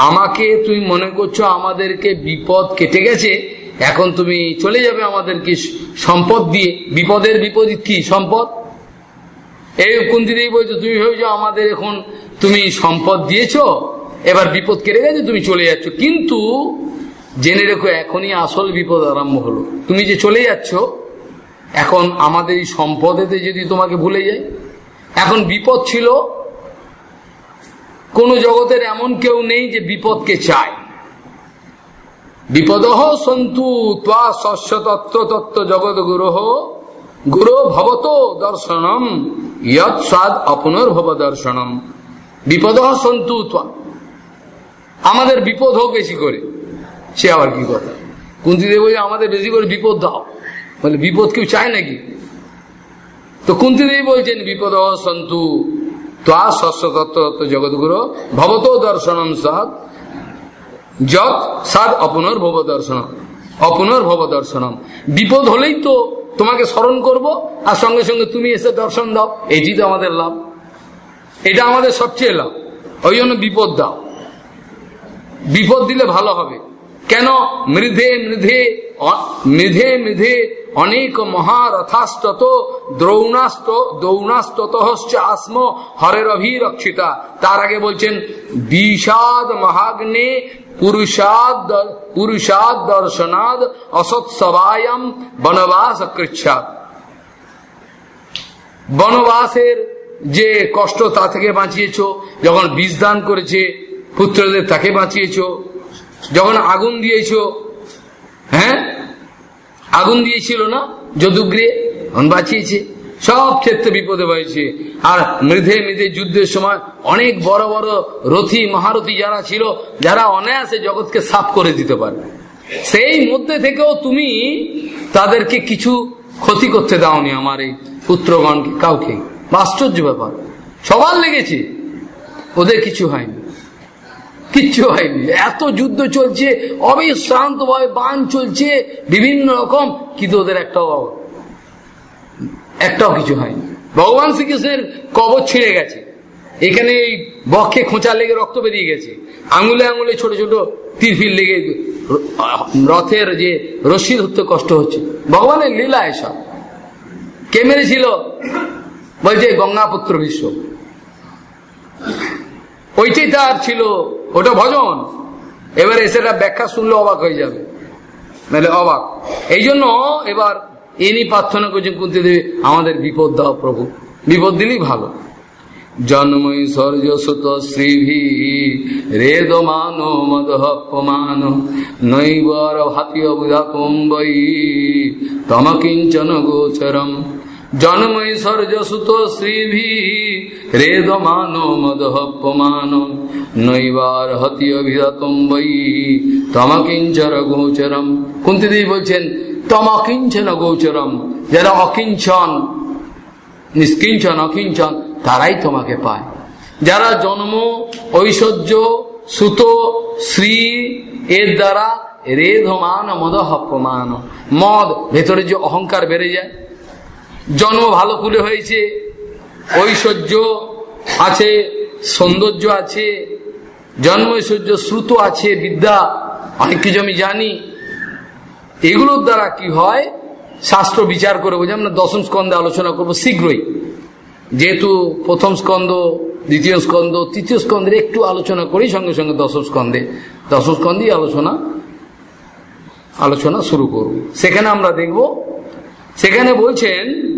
আমাকে তুমি মনে করছ আমাদেরকে বিপদ কেটে গেছে, এখন তুমি চলে যাবে আমাদেরকে সম্পদ দিয়ে? বিপদের বিপরীত কি সম্পদ? এই কুন্তিদেবী বলছো, তুমি ভেবেছো আমাদের এখন তুমি সম্পদ দিয়েছ, এবার বিপদ কেটে গেছে, তুমি চলে যাচ্ছ। কিন্তু জেনে রেখো, এখনই আসল বিপদ আরম্ভ হলো। তুমি যে চলে যাচ্ছ, এখন আমাদের এই সম্পদেতে যদি তোমাকে ভুলে যায়, এখন বিপদ ছিল কোন জগতের এমন কেউ নেই যে বিপদকে চায়। বিপদ সন্তু ত্বা শস্য তত্ত্ব তত্ত্ব জগৎ গুরহ, গুরু ভবত দর্শনম, ইয়ৎ স্বাদ অপুনর্ভব দর্শনম। বিপদ সন্তু ত্বা। আমাদের বিপদ হোক বেশি করে। সে আবার কি কথা? কুন্তি দেব আমাদের বেশি করে বিপদ দাও। বিপদ কেউ চায় নাকি? তো কুন্তি দেবী বলছেন বিপদ সন্তু জগৎগুরু ভবত দর্শনম সাদ যত সাদ অপুনর ভব দর্শনম। অপুনর ভব দর্শনম। বিপদ হলেই তো তোমাকে স্মরণ করব, আর সঙ্গে সঙ্গে তুমি এসে দর্শন দাও। এটি তো আমাদের লাভ। এটা আমাদের সবচেয়ে লাভ। ওই জন্য বিপদ দাও। বিপদ দিলে ভালো হবে। কেন মৃধে মৃধে মৃধে মৃধে, অনেক মহারথাস্তত, দ্রৌণাস্ত দ্রৌণাস্তত আস্ম হরের অভিরক্ষিতা তার আগে বলছেন, বিষাদ মহাগ্নে পুরুষাদ পুরুষাদ দর্শনাদ অসৎসবায়াম বনবাস কৃচ্ছাদ। বনবাসের যে কষ্ট তা থেকে বাঁচিয়েছ, যখন বীজ দান করেছে, পুত্রদের তাকে বাঁচিয়েছ যখন আগুন দিয়েছ হ্যাঁ? আগুন দিয়েছিল না? যদুগ্রে বাঁচিয়েছে। সব ক্ষেত্রে বিপদে হয়েছে আর মৃধে মৃধে যুদ্ধের সময় অনেক বড় বড় রথি, মহারথী যারা ছিল, যারা অনায়াসে জগৎকে সাফ করে দিতে পারে সেই মধ্যে থেকেও তুমি তাদেরকে কিছু ক্ষতি করতে দাওনি আমার এই পুত্রগণকে, কাউকে। আশ্চর্য ব্যাপার। সবার লেগেছে। ওদের কিছু হয়নি। কিচ্ছু হয়নি। এত যুদ্ধ চলছে অবিশ্রান্ত ভাবে বান চলছে, বিভিন্ন রকম, কিন্তু ওদের একটাও একটাও কিছু হয়নি। ভগবান শ্রীকৃষ্ণের কবর ছিঁড়ে গেছে। এখানে এই বক্ষে খোঁচা লেগে রক্ত বেরিয়ে গেছে। আঙুলে আঙুলে ছোট ছোট তিরফিল লেগে রথের যে রশি ধরতে কষ্ট হচ্ছে। ভগবানের লীলা এসব। কে মেরেছিল? বলছে গঙ্গাপুত্র বিশ্ব। ওইটাই তার ছিল। ওটা ভজন। এবার সেটা ব্যাখ্যা শুনলে অবাক হয়ে যাবে। নাহলে অবাক। এই জন্য এবার এনি প্রার্থনা করছেন, কুন্তি দেবী, আমাদের বিপদ দাও প্রভু। বিপদ দিলেই ভালো। জন্মই সর্য সুত শ্রীভি, রেদ মান মদহপমান নৈবর ভাতীয় বুধা কুম্বই তমকিঞ্চন গোচরম। জন্মৈশ্বর্যসুত শ্রীভি রেদমানো মদহপমান নৈবার হতি অভিরতম বৈ তমকিঞ্চর গোচরম কুন্তিদেবী বলছেন তমকিঞ্চন গোচরম যারা অকিঞ্চন, নিষ্কিঞ্চন, অকিঞ্চন, তারাই তোমাকে পায়। যারা জন্ম, ঐশ্বর্য, সুত, শ্রী, এর দ্বারা রেধমান মদহপমান মদ, ভেতরে যে অহংকার বেড়ে যায় জন্ম ভালো করে হয়েছে, ঐশ্বর্য আছে, সৌন্দর্য আছে, জন্ম ঐশ্বর্য, শ্রুত আছে, বিদ্যা, অনেক কিছু আমি জানি। এগুলোর দ্বারা কি হয়? শাস্ত্র বিচার করে বোঝাম না দশম স্কন্ধে আলোচনা করব শীঘ্রই। যেহেতু প্রথম স্কন্ধ, দ্বিতীয় স্কন্ধ, তৃতীয় স্কন্ধের একটু আলোচনা করি, সঙ্গে সঙ্গে দশম স্কন্ধে, দশম স্কন্ধেই আলোচনা আলোচনা শুরু করব। সেখানে আমরা দেখব, সেখানে বলছেন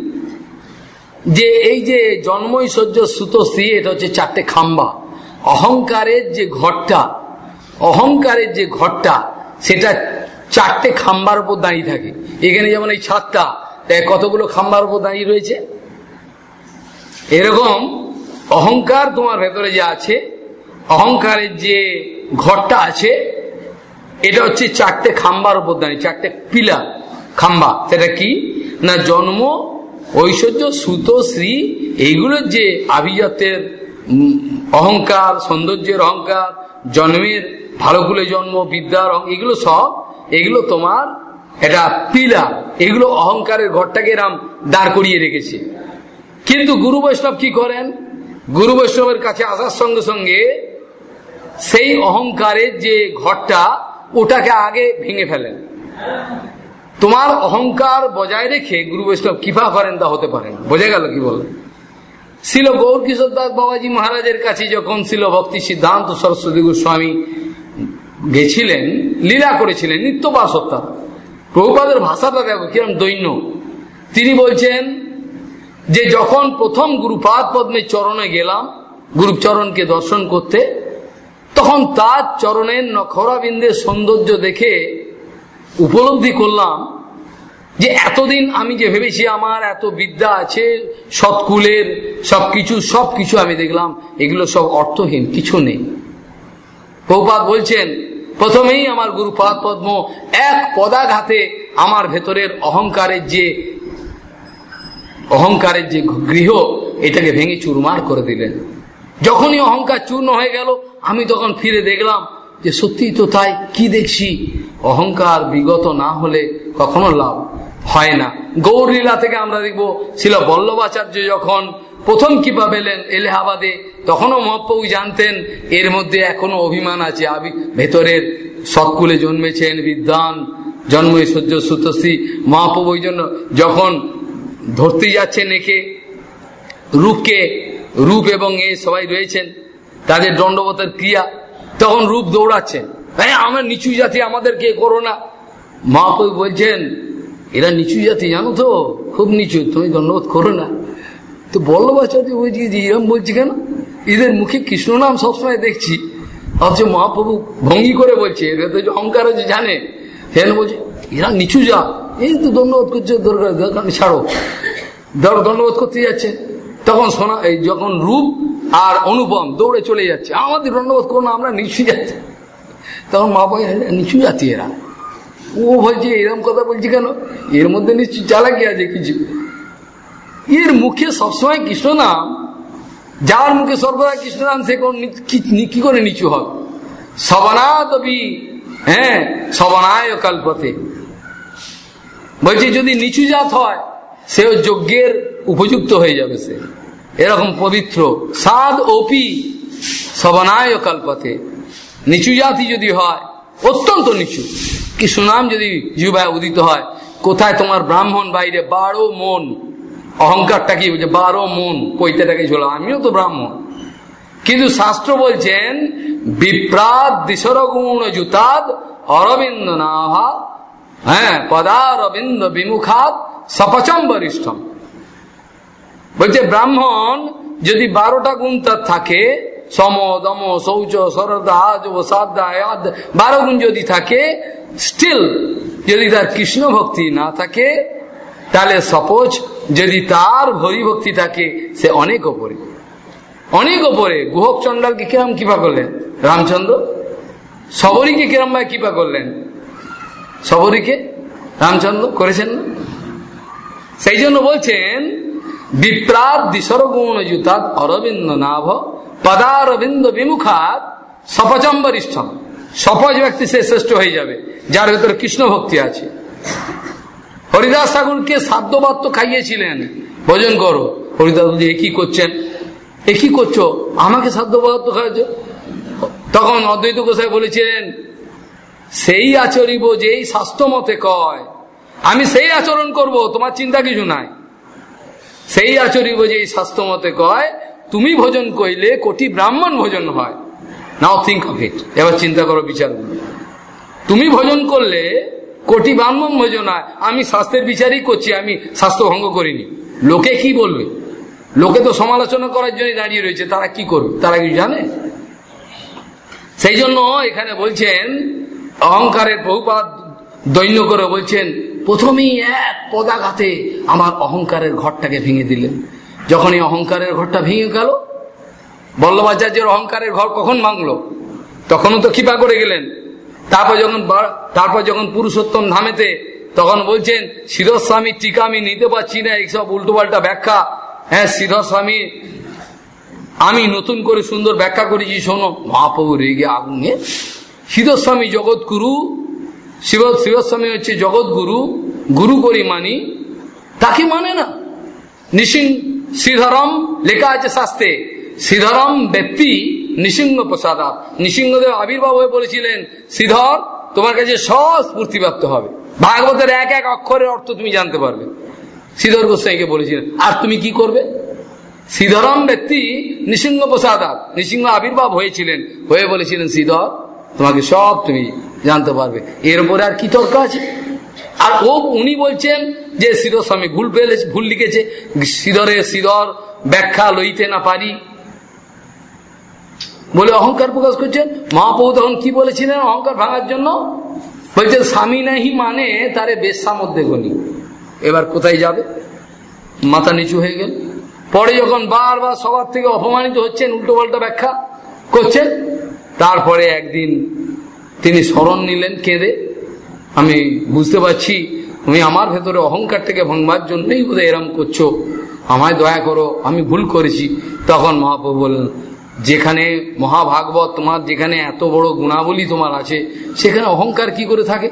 যে এই যে জন্মৈশ্বর্য সুতশ্রী এটা হচ্ছে চারটে খাম্বা। অহংকারের যে ঘরটা, অহংকারের যে ঘরটা, সেটা চারটে খাম্বার উপর দাঁড়িয়ে থাকে। এখানে যেমন এই ছাদটা কতগুলো খাম্বার উপর দাঁড়িয়ে রয়েছে? এরকম অহংকার তোমার ভেতরে যে আছে, অহংকারের যে ঘরটা আছে, এটা হচ্ছে চারটে খাম্বার উপর দাঁড়িয়ে, চারটে পিলার খাম্বা। সেটা কি? না জন্ম ঐশ্বর্য, সুত, শ্রী এইগুলোর যে আভিজাতের অহংকার, সৌন্দর্যের অহংকার, জন্মের ভালো কুলে জন্ম, বিদ্যার এগুলো সব, এগুলো তোমার এটা পিলার এগুলো অহংকারের ঘরটাকে এরাম দাঁড় করিয়ে রেখেছে। কিন্তু গুরু বৈষ্ণব কি করেন? গুরু বৈষ্ণবের কাছে আসার সঙ্গে সঙ্গে সেই অহংকারের যে ঘরটা, ওটাকে আগে ভেঙে ফেলেন। তোমার অহংকার বজায় রেখে গুরু বৈষ্ণব কৃপা করেন তা হতে পারেন। বোঝা গেল কি বললেন ছিল গৌর কিশোর দাস বাবাজি মহারাজের কাছে যখন ছিল ভক্তি সিদ্ধান্ত সরস্বতী গোস্বামী গেছিলেন, লীলা করেছিলেন, নিত্যবাস হত্যা। প্রভুপাদের ভাষাটা দেখো কিরম দৈন্য। তিনি বলছেন যে যখন প্রথম গুরুপাদ পদ্মের চরণে গেলাম, গুরুচরণকে দর্শন করতে, তখন তার চরণের নখরাবিন্দের সৌন্দর্য দেখে উপলব্ধি করলাম যে এতদিন আমি যে ভেবেছি আমার এত বিদ্যা আছে, সৎকুলের সবকিছু সব কিছু আমি দেখলাম, এগুলো সব অর্থহীন, কিছু নেই। প্রপাত বলছেন, প্রথমেই আমার গুরুপাদ পদ্ম এক পদাঘাতে আমার ভেতরের অহংকারের যে অহংকারের যে গৃহ, এটাকে ভেঙে চুরমার করে দিলেন। যখনই অহংকার চূর্ণ হয়ে গেল, আমি তখন ফিরে দেখলাম যে সত্যিই তো তাই, কি দেখছি? অহংকার বিগত না হলে কখনো লাভ হয় না। গৌরলীলা থেকে আমরা দেখব, ছিল বল্লভাচার্য যখন প্রথম কিপা পেলেন এলেহাবাদে, তখনও মহাপ্রভু জানতেন, এর মধ্যে এখনও অভিমান আছে। আবি, ভেতরের সৎকুলে জন্মেছেন বিদ্যান জন্ম সহ্য সুতশ্রী, মহাপ্রভু ওই জন্য যখন ধরতে যাচ্ছেন একে, রূপকে, রূপ এবং এ সবাই রয়েছেন, তাদের দণ্ডবতের ক্রিয়া, তখন রূপ দৌড়াচ্ছেন হ্যাঁ আমরা নিচু জাতি, আমাদেরকে করো না। মহাপ্রভু বলছেন, এরা নিচু জাতি, জানো তো? খুব নিচু, তুমি দণ্ডবোধ করো না। তো বল্লভাচার্য বলছি যে এরম বলছি কেন? এদের মুখে কৃষ্ণ নাম সবসময় দেখছি। অথচ মহাপ্রভু ভঙ্গি করে বলছে এদের তো অহংকার যে জানে। সেখানে বলছে, এরা নিচু যা এই তো দণ্ডবোধ করছে, দরকার ছাড়ো। দণ্ডবোধ করতে যাচ্ছে। তখন শোনা এই যখন রূপ আর অনুপম দৌড়ে চলে যাচ্ছে। আমাদের দণ্ডবোধ করো আমরা নিচু যাচ্ছি তখন মা বাবা নিচু জাতি এরা। ও বলছে এরম কথা বলছি কেন? এর মধ্যে নিশ্চয় চালাকি আছে কিছু। এর মুখে সবসময় কৃষ্ণ নাম, যার মুখে সর্বদা কৃষ্ণ নাম, সে কোন কি করে নিচু হবে? সবনা তবি হ্যাঁ সবনায় কালপথে বলছি, যদি নিচু জাত হয়, সেও যজ্ঞের উপযুক্ত হয়ে যাবে সে। এরকম পবিত্র সাদ ওপি সবনায় কালপথে নিচু জাতি যদি হয়, অত্যন্ত নিচু। কি সুনাম যদি যুবায় উদিত হয়, কোথায় তোমার ব্রাহ্মণ বাইরে বারো মন? অহংকারটা কি বলছে? বারো মন। পৈতাটাকে ঝোল আমিও তো ব্রাহ্মণ। কিন্তু শাস্ত্র বলছেন, বিপ্রাত দিশরগুণ জুতাদ অরবিন্দ নাহা হ্যাঁ পদারবিন্দ বিমুখাত সপচম বরিষ্ঠম। বলছে ব্রাহ্মণ যদি বারোটা গুণ তার থাকে সম, দম, শৌচ সরদা আজ সাদা বারো গুণ যদি থাকে স্টিল যদি তার কৃষ্ণ ভক্তি না থাকে, তাহলে সপোজ যদি তার হরিভক্তি থাকে, সে অনেক ওপরে। অনেক ওপরে। গুহক চন্ডালকে কিরম কৃপা করলেন? রামচন্দ্র? সবরীকে কিরম ভাই কৃপা করলেন? সবরীকে রামচন্দ্র করেছেন না? সেই জন্য বলছেন বিপ্রাত দিশরগুণ জুতাত অরবিন্দ নাভ, পদারবিন্দ বিমুখাত সপচম্বরিষ্ঠম সপজ ব্যক্তি সে শ্রেষ্ঠ হয়ে যাবে, যার ভেতরে কৃষ্ণ ভক্তি আছে। হরিদাস ঠাকুরকে সাধ্যবাত্য খাইয়েছিলেন। ভোজন করো। হরিদাস বলছে কি করছেন? এ কি করছ? আমাকে সাধ্যবাত্য খাওয়াচ্ছ? তখন অদ্বৈত গোসাই বলেছিলেন, সেই আচরিব যেই স্বাস্থ্য মতে কয়, আমি সেই আচরণ করব, তোমার চিন্তা কিছু নাই। সেই আচরিব যে স্বাস্থ্য মতে কয়, তুমি ভোজন কইলে কোটি ব্রাহ্মণ ভোজন হয়। নাও থিঙ্ক অফ ইট এবার চিন্তা করো বিচারগুলো। তুমি ভোজন করলে কোটি ব্রাহ্মণ ভোজন হয়। আমি স্বাস্থ্যের বিচারই করছি, আমি স্বাস্থ্য ভঙ্গ করিনি। লোকে কি বলবে? লোকে তো সমালোচনা করার জন্য দাঁড়িয়ে রয়েছে, তারা কি করবে? তারা কি জানে? সেই জন্য এখানে বলছেন, অহংকারের বহুপাত দৈন্য করে বলছেন প্রথমেই এক পদাঘাতে আমার অহংকারের ঘরটাকে ভেঙে দিলেন। যখন এই অহংকারের ঘরটা ভেঙে গেল, বল্লভাচার্যের অহংকারের ঘর কখন ভাঙলো? তখনও তো কৃপা করে গেলেন। তারপর যখন তারপর যখন পুরুষোত্তম ধামেতে তখন বলছেন স্বামী টিকা আমি নিতে পারছি না, এইসব উল্টোপাল্টা ব্যাখ্যা। হ্যাঁ স্বামী আমি নতুন করে সুন্দর ব্যাখ্যা করেছি, শোনো। মহাপ্রভু রেগে আগুনে সিদ্ধস্বামী জগৎগুরু শিব, শিবস্বামী হচ্ছে জগৎগুরু, গুরু করি মানি তাকে মানে না। নিসিং শ্রীধরম লেখা আছে শাস্ত্রে। শ্রীধরম ব্যক্তি নিসিংহ প্রসাদা। নৃসিংহদেব আবির্ভাব হয়ে বলেছিলেন শ্রীধর তোমার কাছে স্বস্ফূর্তিপ্রাপ্ত হবে। ভাগবতের এক এক অক্ষরের অর্থ তুমি জানতে পারবে। শ্রীধর গোস্বাইকে বলেছিলেন, আর তুমি কি করবে? শ্রীধরম ব্যক্তি নৃসিংহ প্রসাদা। নৃসিংহ আবির্ভাব হয়েছিলেন। হয়ে বলেছিলেন শ্রীধর তোমাকে সব তুমি জানতে পারবে। এর উপরে আর কি তর্ক আছে? আর ও, উনি বলছেন যে শ্রীধর স্বামী ভুল পেলে ভুল লিখেছে। শ্রীধরে শ্রীধর ব্যাখ্যা লইতে না পারি। বলে অহংকার প্রকাশ করছেন? মহাপ্রভু তখন কি বলেছিলেন অহংকার ভাঙার জন্য? বলছেন, স্বামী নাহি মানে তারে বেশা মধ্যে গণি। এবার কোথায় যাবে? মাথা নিচু হয়ে গেল। পরে যখন বারবার সবার থেকে অপমানিত হচ্ছেন উল্টো পাল্টা ব্যাখ্যা করছেন, তারপরে একদিন তিনি স্মরণ নিলেন, কেঁদে। আমি বুঝতে পারছি, তুমি আমার ভেতরে অহংকারটাকে ভাঙবার জন্যই বোধহয় এরম করছ। আমায় দয়া করো, আমি ভুল করেছি। তখন মহাপ্রভু বললেন, যেখানে মহাভাগবত তোমার, যেখানে এত বড় গুণাবলী তোমার আছে, সেখানে অহংকার কি করে থাকে?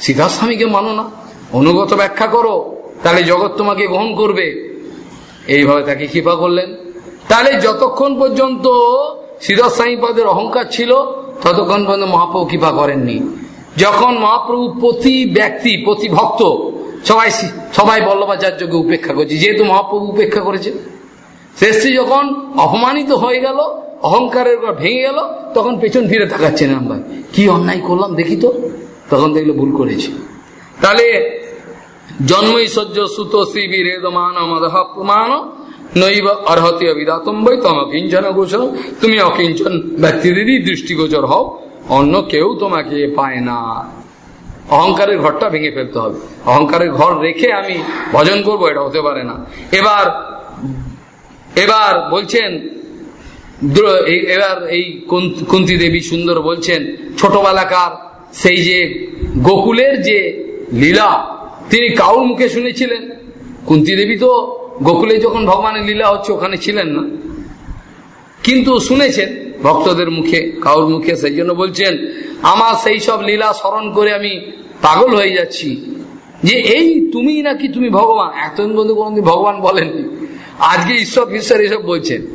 স্বামীকে মানো না। অনুগত ব্যাখ্যা করো, তাহলে জগৎ তোমাকে গ্রহণ করবে। এইভাবে তাকে কৃপা করলেন। তাহলে যতক্ষণ পর্যন্ত শ্রীধর পদের অহংকার ছিল ততক্ষণ পর্যন্ত মহাপ্রভু কৃপা করেননি। যখন মহাপ্রভু প্রতি ব্যক্তি, প্রতি ভক্ত সবাই সবাই বল্লভাচার্যকে উপেক্ষা করছে, যেহেতু মহাপ্রভু উপেক্ষা করেছে শেষটি যখন অপমানিত হয়ে গেল, অহংকারের ভেঙে গেল, তখন পেছন ফিরে তাকাচ্ছেন আমরা। কি অন্যায় করলাম দেখি তো? তখন দেখল ভুল করেছি। তাহলে জন্মই সহ্য সুত বীরেদমান প্রমাণ নৈব অর্হতি অবিদাতম বই তম অকিঞ্চন গোচর। তুমি অকিঞ্চন ব্যক্তিদেরই দৃষ্টিগোচর হও, অন্য কেউ তোমাকে পায় না। অহংকারের ঘরটা ভেঙে ফেলতে হবে। অহংকারের ঘর রেখে আমি ভজন করব, এটা হতে পারে না। এবার এবার বলছেন এবার এই কুন্তি দেবী সুন্দর বলছেন, ছোটবেলাকার সেই যে গোকুলের যে লীলা, তিনি কাউর মুখে শুনেছিলেন। কুন্তি দেবী তো গোকুলে যখন ভগবানের লীলা হচ্ছে, ওখানে ছিলেন না। কিন্তু শুনেছেন ভক্তদের মুখে কাউর মুখে, সেই জন্য বলছেন, আমার সেই সব লীলা স্মরণ করে আমি পাগল হয়ে যাচ্ছি। যে এই তুমি নাকি, তুমি ভগবান? এতদিন বন্ধু কোনদিন ভগবান বলেননি। আজকে ঈশ্বর ঈশ্বর এসব বলছেন।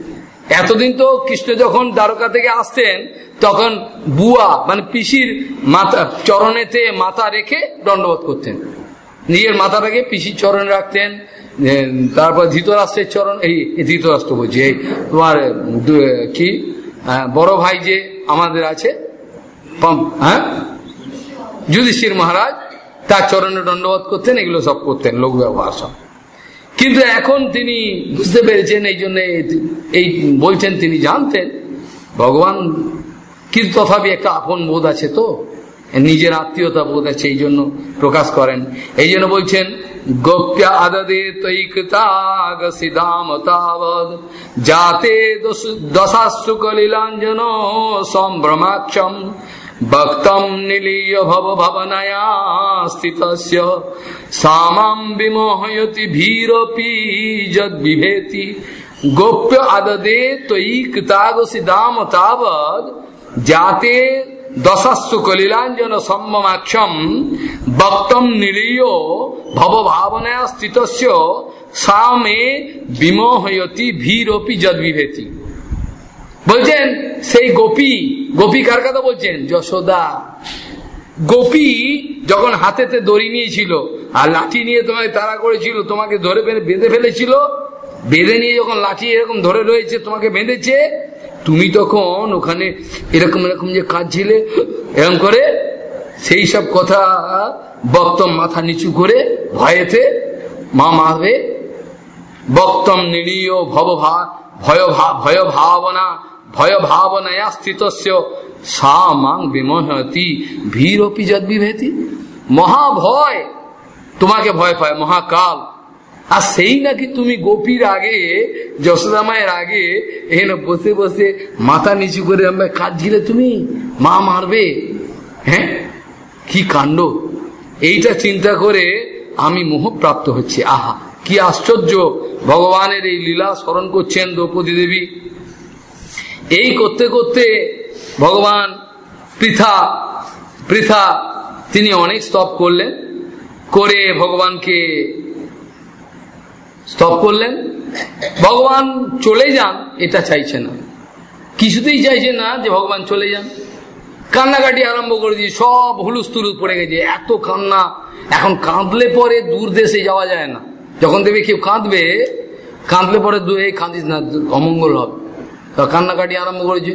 এতদিন তো কৃষ্ণ যখন দ্বারকা থেকে আসতেন, তখন বুয়া মানে পিসির মাথা, চরণেতে মাথা রেখে দণ্ডবোধ করতেন। নিজের মাথাটাকে পিসির চরণে রাখতেন তারপর ধৃতরাষ্ট্রের চরণ, এই ধৃতরাষ্ট্র বলছি, এই তোমার কি? বড় ভাই যে আমাদের আছে হ্যাঁ? যুধিষ্ঠির মহারাজ, তার চরণে দণ্ডবোধ করতেন, এগুলো সব করতেন, লোক ব্যবহার সব। কিন্তু এখন তিনি বুঝতে পেরেছেন, এই জন্য এই বলছেন, তিনি জানতেন, ভগবান, কিন্তু তথাপি একটা আপন বোধ আছে তো। নিজের আত্মীয়তা বোধ আছে এই জন্য প্রকাশ করেন। এই জন্য বলছেন, গোপ্য আদদে তৈকতাগসিদামতাবদ যাতে দশাশ্রু কলিলাঞ্জন সম্ভ্রমাক্ষম। ভব বিভেতি গোপ্য আদদে যাতে দশাস্তু কলিলাঞ্জন সম্মাক্ষম বক্তম নিলীয় ভবভাবনায় স্থিত সামে বিমোহয়তি ভীরপি যদ্বিভেতি। বলছেন, সেই গোপী গোপী কার কথা বলছেন? যশোদা। গোপী যখন হাতেতে দড়ি নিয়েছিল আর লাঠি নিয়ে তোমাকে তাড়া করেছিল, তোমাকে ধরে বেঁধে ফেলেছিল, বেঁধে নিয়ে যখন লাঠি এরকম ধরে রয়েছে, তোমাকে বেঁধেছে তুমি তখন ওখানে এরকম এরকম যে কাঁদছিলে, এরকম করে সেই সব কথা বক্তম মাথা নিচু করে ভয়েতে মা মারবে বক্তম নিরীয় ভব ভয় ভয় ভাবনা ভয় ভাবনায়া স্থিত সা মাং বিমহতি ভীরপি যদ বিভেতি মহাভয়। তোমাকে ভয় পায় মহাকাল। আর সেই নাকি তুমি গোপীর আগে যশোদা মায়ের আগে, এখানে বসে বসে মাথা নিচু করে আমরা কাঁদছিলে তুমি? মা মারবে? হ্যাঁ? কি কাণ্ড? এইটা চিন্তা করে আমি মোহপ্রাপ্ত হচ্ছে। আহা, কি আশ্চর্য! ভগবানের এই লীলা স্মরণ করছেন দ্রৌপদী দেবী। এই করতে করতে ভগবান পৃথা পৃথা, তিনি অনেক স্তব করলেন। করে ভগবানকে স্তব করলেন। ভগবান চলে যান, এটা চাইছে না। কিছুতেই চাইছে না যে ভগবান চলে যান। কান্নাকাটি আরম্ভ করে দিয়ে সব হুলুস তুলুস পড়ে গেছে। এত কান্না। এখন কাঁদলে পরে দূর দেশে যাওয়া যায় না। যখন দেখবে কেউ কাঁদবে, কাঁদলে পরে এই কাঁদিস না, অমঙ্গল হবে। কান্নাকাটি আরম্ভ করেছে।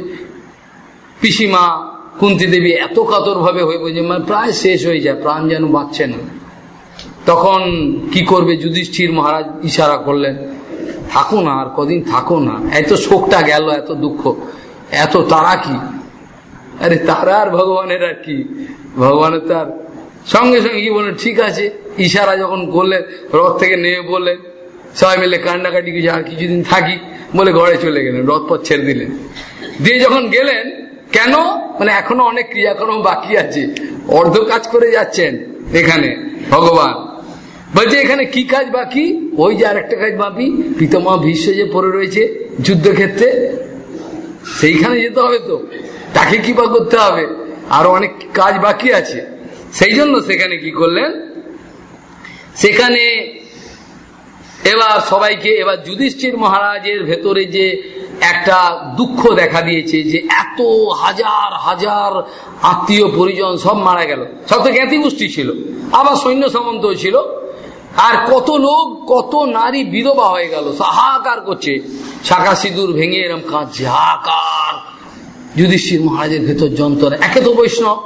পিসিমা, কুন্তি দেবী এত কাতর ভাবে হয়ে বলছে মানে প্রায় শেষ হয়ে যায়, প্রাণ যেন বাঁচছে না। তখন কি করবে যুধিষ্ঠির মহারাজ? ইশারা করলেন, থাকো না, আর কদিন থাকো না। এত শোকটা গেল, এত দুঃখ। এত তারা কি? আরে, তারা আর ভগবানের আর কি? ভগবানের তার সঙ্গে সঙ্গে কি বললেন, ঠিক আছে। ইশারা যখন করলেন, রথ থেকে নেমে বললেন সবাই মিলে কান্নাকাটি কিছু, আর কিছুদিন থাকি। বলে ঘরে চলে গেলেন রথ পথ ছেড়ে দিলেন। দিয়ে যখন গেলেন, কেন? মানে এখনও অনেক ক্রিয়াকর্ম বাকি আছে। অর্ধ কাজ করে যাচ্ছেন এখানে ভগবান। বলছে, এখানে কি কাজ বাকি? ওই যে আর একটা কাজ বাকি। পিতামা ভীষ্ম যে পড়ে রয়েছে যুদ্ধক্ষেত্রে। সেইখানে যেতে হবে তো। তাকে কি বা করতে হবে। আরও অনেক কাজ বাকি আছে। সেই জন্য সেখানে কি করলেন? সেখানে এবার সবাইকে, এবার যুধিষ্ঠির মহারাজের ভেতরে যে একটা দুঃখ দেখা দিয়েছে, যে এত হাজার হাজার আত্মীয় পরিজন সব মারা গেল। সব তো জ্ঞাতি গোষ্ঠী ছিল। আবার সৈন্য সামন্ত ছিল। আর কত লোক, কত নারী বিধবা হয়ে গেল। সাহাকার করছে। শাখা সিঁদুর ভেঙে এরম কাঁদছে। হাকার যুধিষ্ঠির মহারাজের ভেতর যন্ত্র একে তো বৈষ্ণব।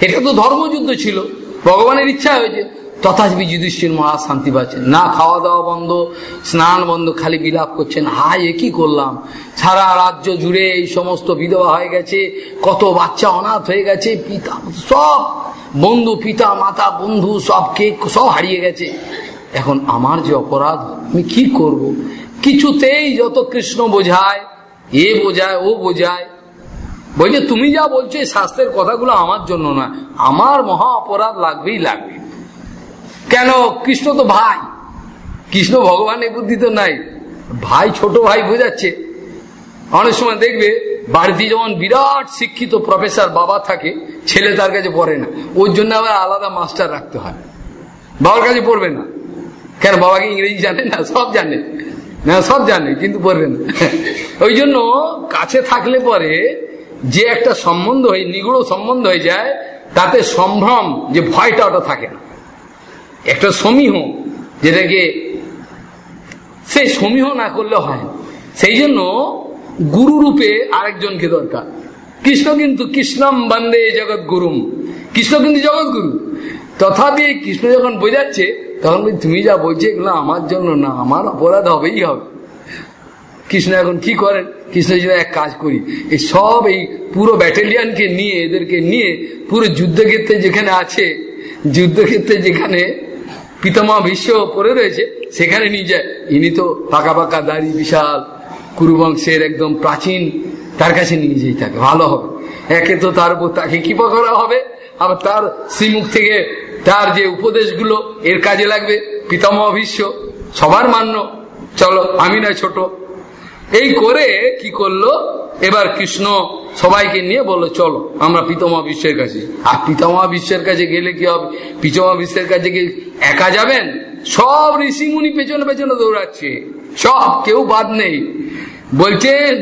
এটা তো ধর্মযুদ্ধ ছিল। ভগবানের ইচ্ছা হয়েছে। তথাপি যুধিষ্ঠির মহারাজ শান্তি পাচ্ছেন। না খাওয়া দাওয়া বন্ধ। স্নান বন্ধ, খালি বিলাপ করছেন। হাই এ করলাম? সারা রাজ্য জুড়ে এই সমস্ত বিধবা হয়ে গেছে। কত বাচ্চা অনাথ হয়ে গেছে। পিতা, সব বন্ধু, পিতা, মাতা, বন্ধু সব কে সব হারিয়ে গেছে। এখন আমার যে অপরাধ, আমি কি করব। কিছুতেই যত কৃষ্ণ বোঝায়, এ বোঝায়, ও বোঝায়, বলছে, তুমি যা বলছো, এই শাস্ত্রের কথাগুলো আমার জন্য না আমার মহা অপরাধ লাগবেই লাগবে। কেন? কৃষ্ণ তো ভাই। কৃষ্ণ ভগবানের বুদ্ধি তো নাই। ভাই ছোট ভাই বোঝাচ্ছে। অনেক সময় দেখবে বাড়িতে যেমন বিরাট শিক্ষিত প্রফেসর বাবা থাকে, ছেলে তার কাছে পড়ে না। ওর জন্য আবার আলাদা মাস্টার রাখতে হয়। বাবার কাছে পড়বে না। কেন? বাবাকে ইংরেজি জানে না? সব জানে। না, সব জানে, কিন্তু পড়বে না। ওই জন্য কাছে থাকলে পরে যে একটা সম্বন্ধ হয়ে, নিগুড় সম্বন্ধ হয়ে যায়, তাতে সম্ভ্রম, যে ভয়টা ওটা থাকে না। একটা সমীহ, যেটাকে সে সমীহ না করলে হয় সেই জন্য গুরু রূপে আরেকজনকে দরকার। কৃষ্ণ কিন্তু কৃষ্ণম বন্দে জগৎ গুরুম কৃষ্ণ কিন্তু জগৎ গুরু তথাপি কৃষ্ণ যখন বোঝাচ্ছে, তখন তুমি যা বলছো এগুলো আমার জন্য না, আমার অপরাধ হবেই হবে। কৃষ্ণ এখন কি করেন? কৃষ্ণ যদি এক কাজ করি এই সব এই পুরো ব্যাটালিয়ানকে নিয়ে, এদেরকে নিয়ে পুরো যুদ্ধক্ষেত্রে যেখানে আছে, যুদ্ধক্ষেত্রে যেখানে পিতামা বিশ্ব পড়ে রয়েছে, সেখানে নিয়ে যায়। ইনি তো পাকা পাকা দাড়ি, বিশাল কুরুবংশের একদম প্রাচীন, তার কাছে নিয়ে যেই থাকে। ভালো হবে। একে তো তার উপর তাকে কৃপা করা হবে? আবার তার শ্রীমুখ থেকে তার যে উপদেশগুলো, এর কাজে লাগবে। পিতামহ ভীষ্ম, সবার মান্য। চলো, আমি না ছোট। এই করে কি করল? এবার কৃষ্ণ সবাইকে নিয়ে বলল, চলো, আমরা পিতামহ বিশ্বের কাছে আর পিতামহ বিশ্বের কাছে গেলে কি হবে? পিতামহ বিশ্বের কাছে একা যাবেন? সব ঋষিমুনি পেছনে পেছনে দৌড়াচ্ছে। সব কেউ বাদ নেই। বলছেন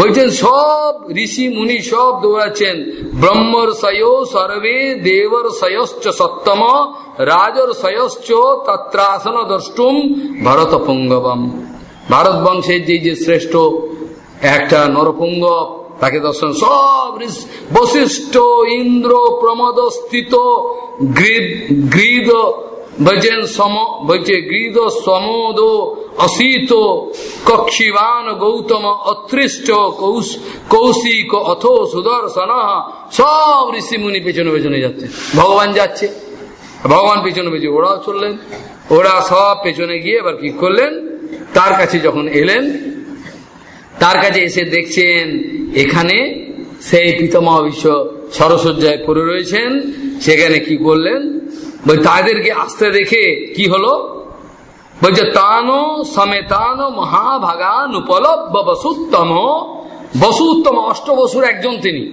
বলছেন, সব ঋষি মুনি সব দৌড়াচ্ছেন। ব্রহ্মর সয় সর্বে দেবর সয়শ্চ সত্তম, রাজর সয়শ্চ তত্রাসন দ্রষ্টুম ভরত পুঙ্গবম ভারত বংশের যে যে শ্রেষ্ঠ একটা নরপুঙ্গ, তাকে দর্শন, সব বশিষ্ঠ, ইন্দ্র প্রমদ স্থিত গ্রীদ ভজেন সম, ভজে গ্রীদ সমোদ অসিত, কক্ষিবান গৌতম অতৃষ্ট কৌশ, কৌশিক অথ সুদর্শন। সব ঋষি মুনি পেছনে পেছনে যাচ্ছে। ভগবান যাচ্ছে। ভগবান পেছনে পেছনে ওরাও চললেন। ওরা সব পেছনে গিয়ে এবার কি করলেন? তার কাছে যখন এলেন, তার কাছে এসে দেখছেন, এখানে সেই পিতামহ বিশ্ব সরসজ্জায় পড়ে রয়েছেন। সেখানে কি করলেন? তাদেরকে আসতে দেখে কি হলো? বলছে তানো সমেতান মহাভাগান উপলব্ধ বসুত্তম। বসুত্তম অষ্ট বসুর একজন তিনি।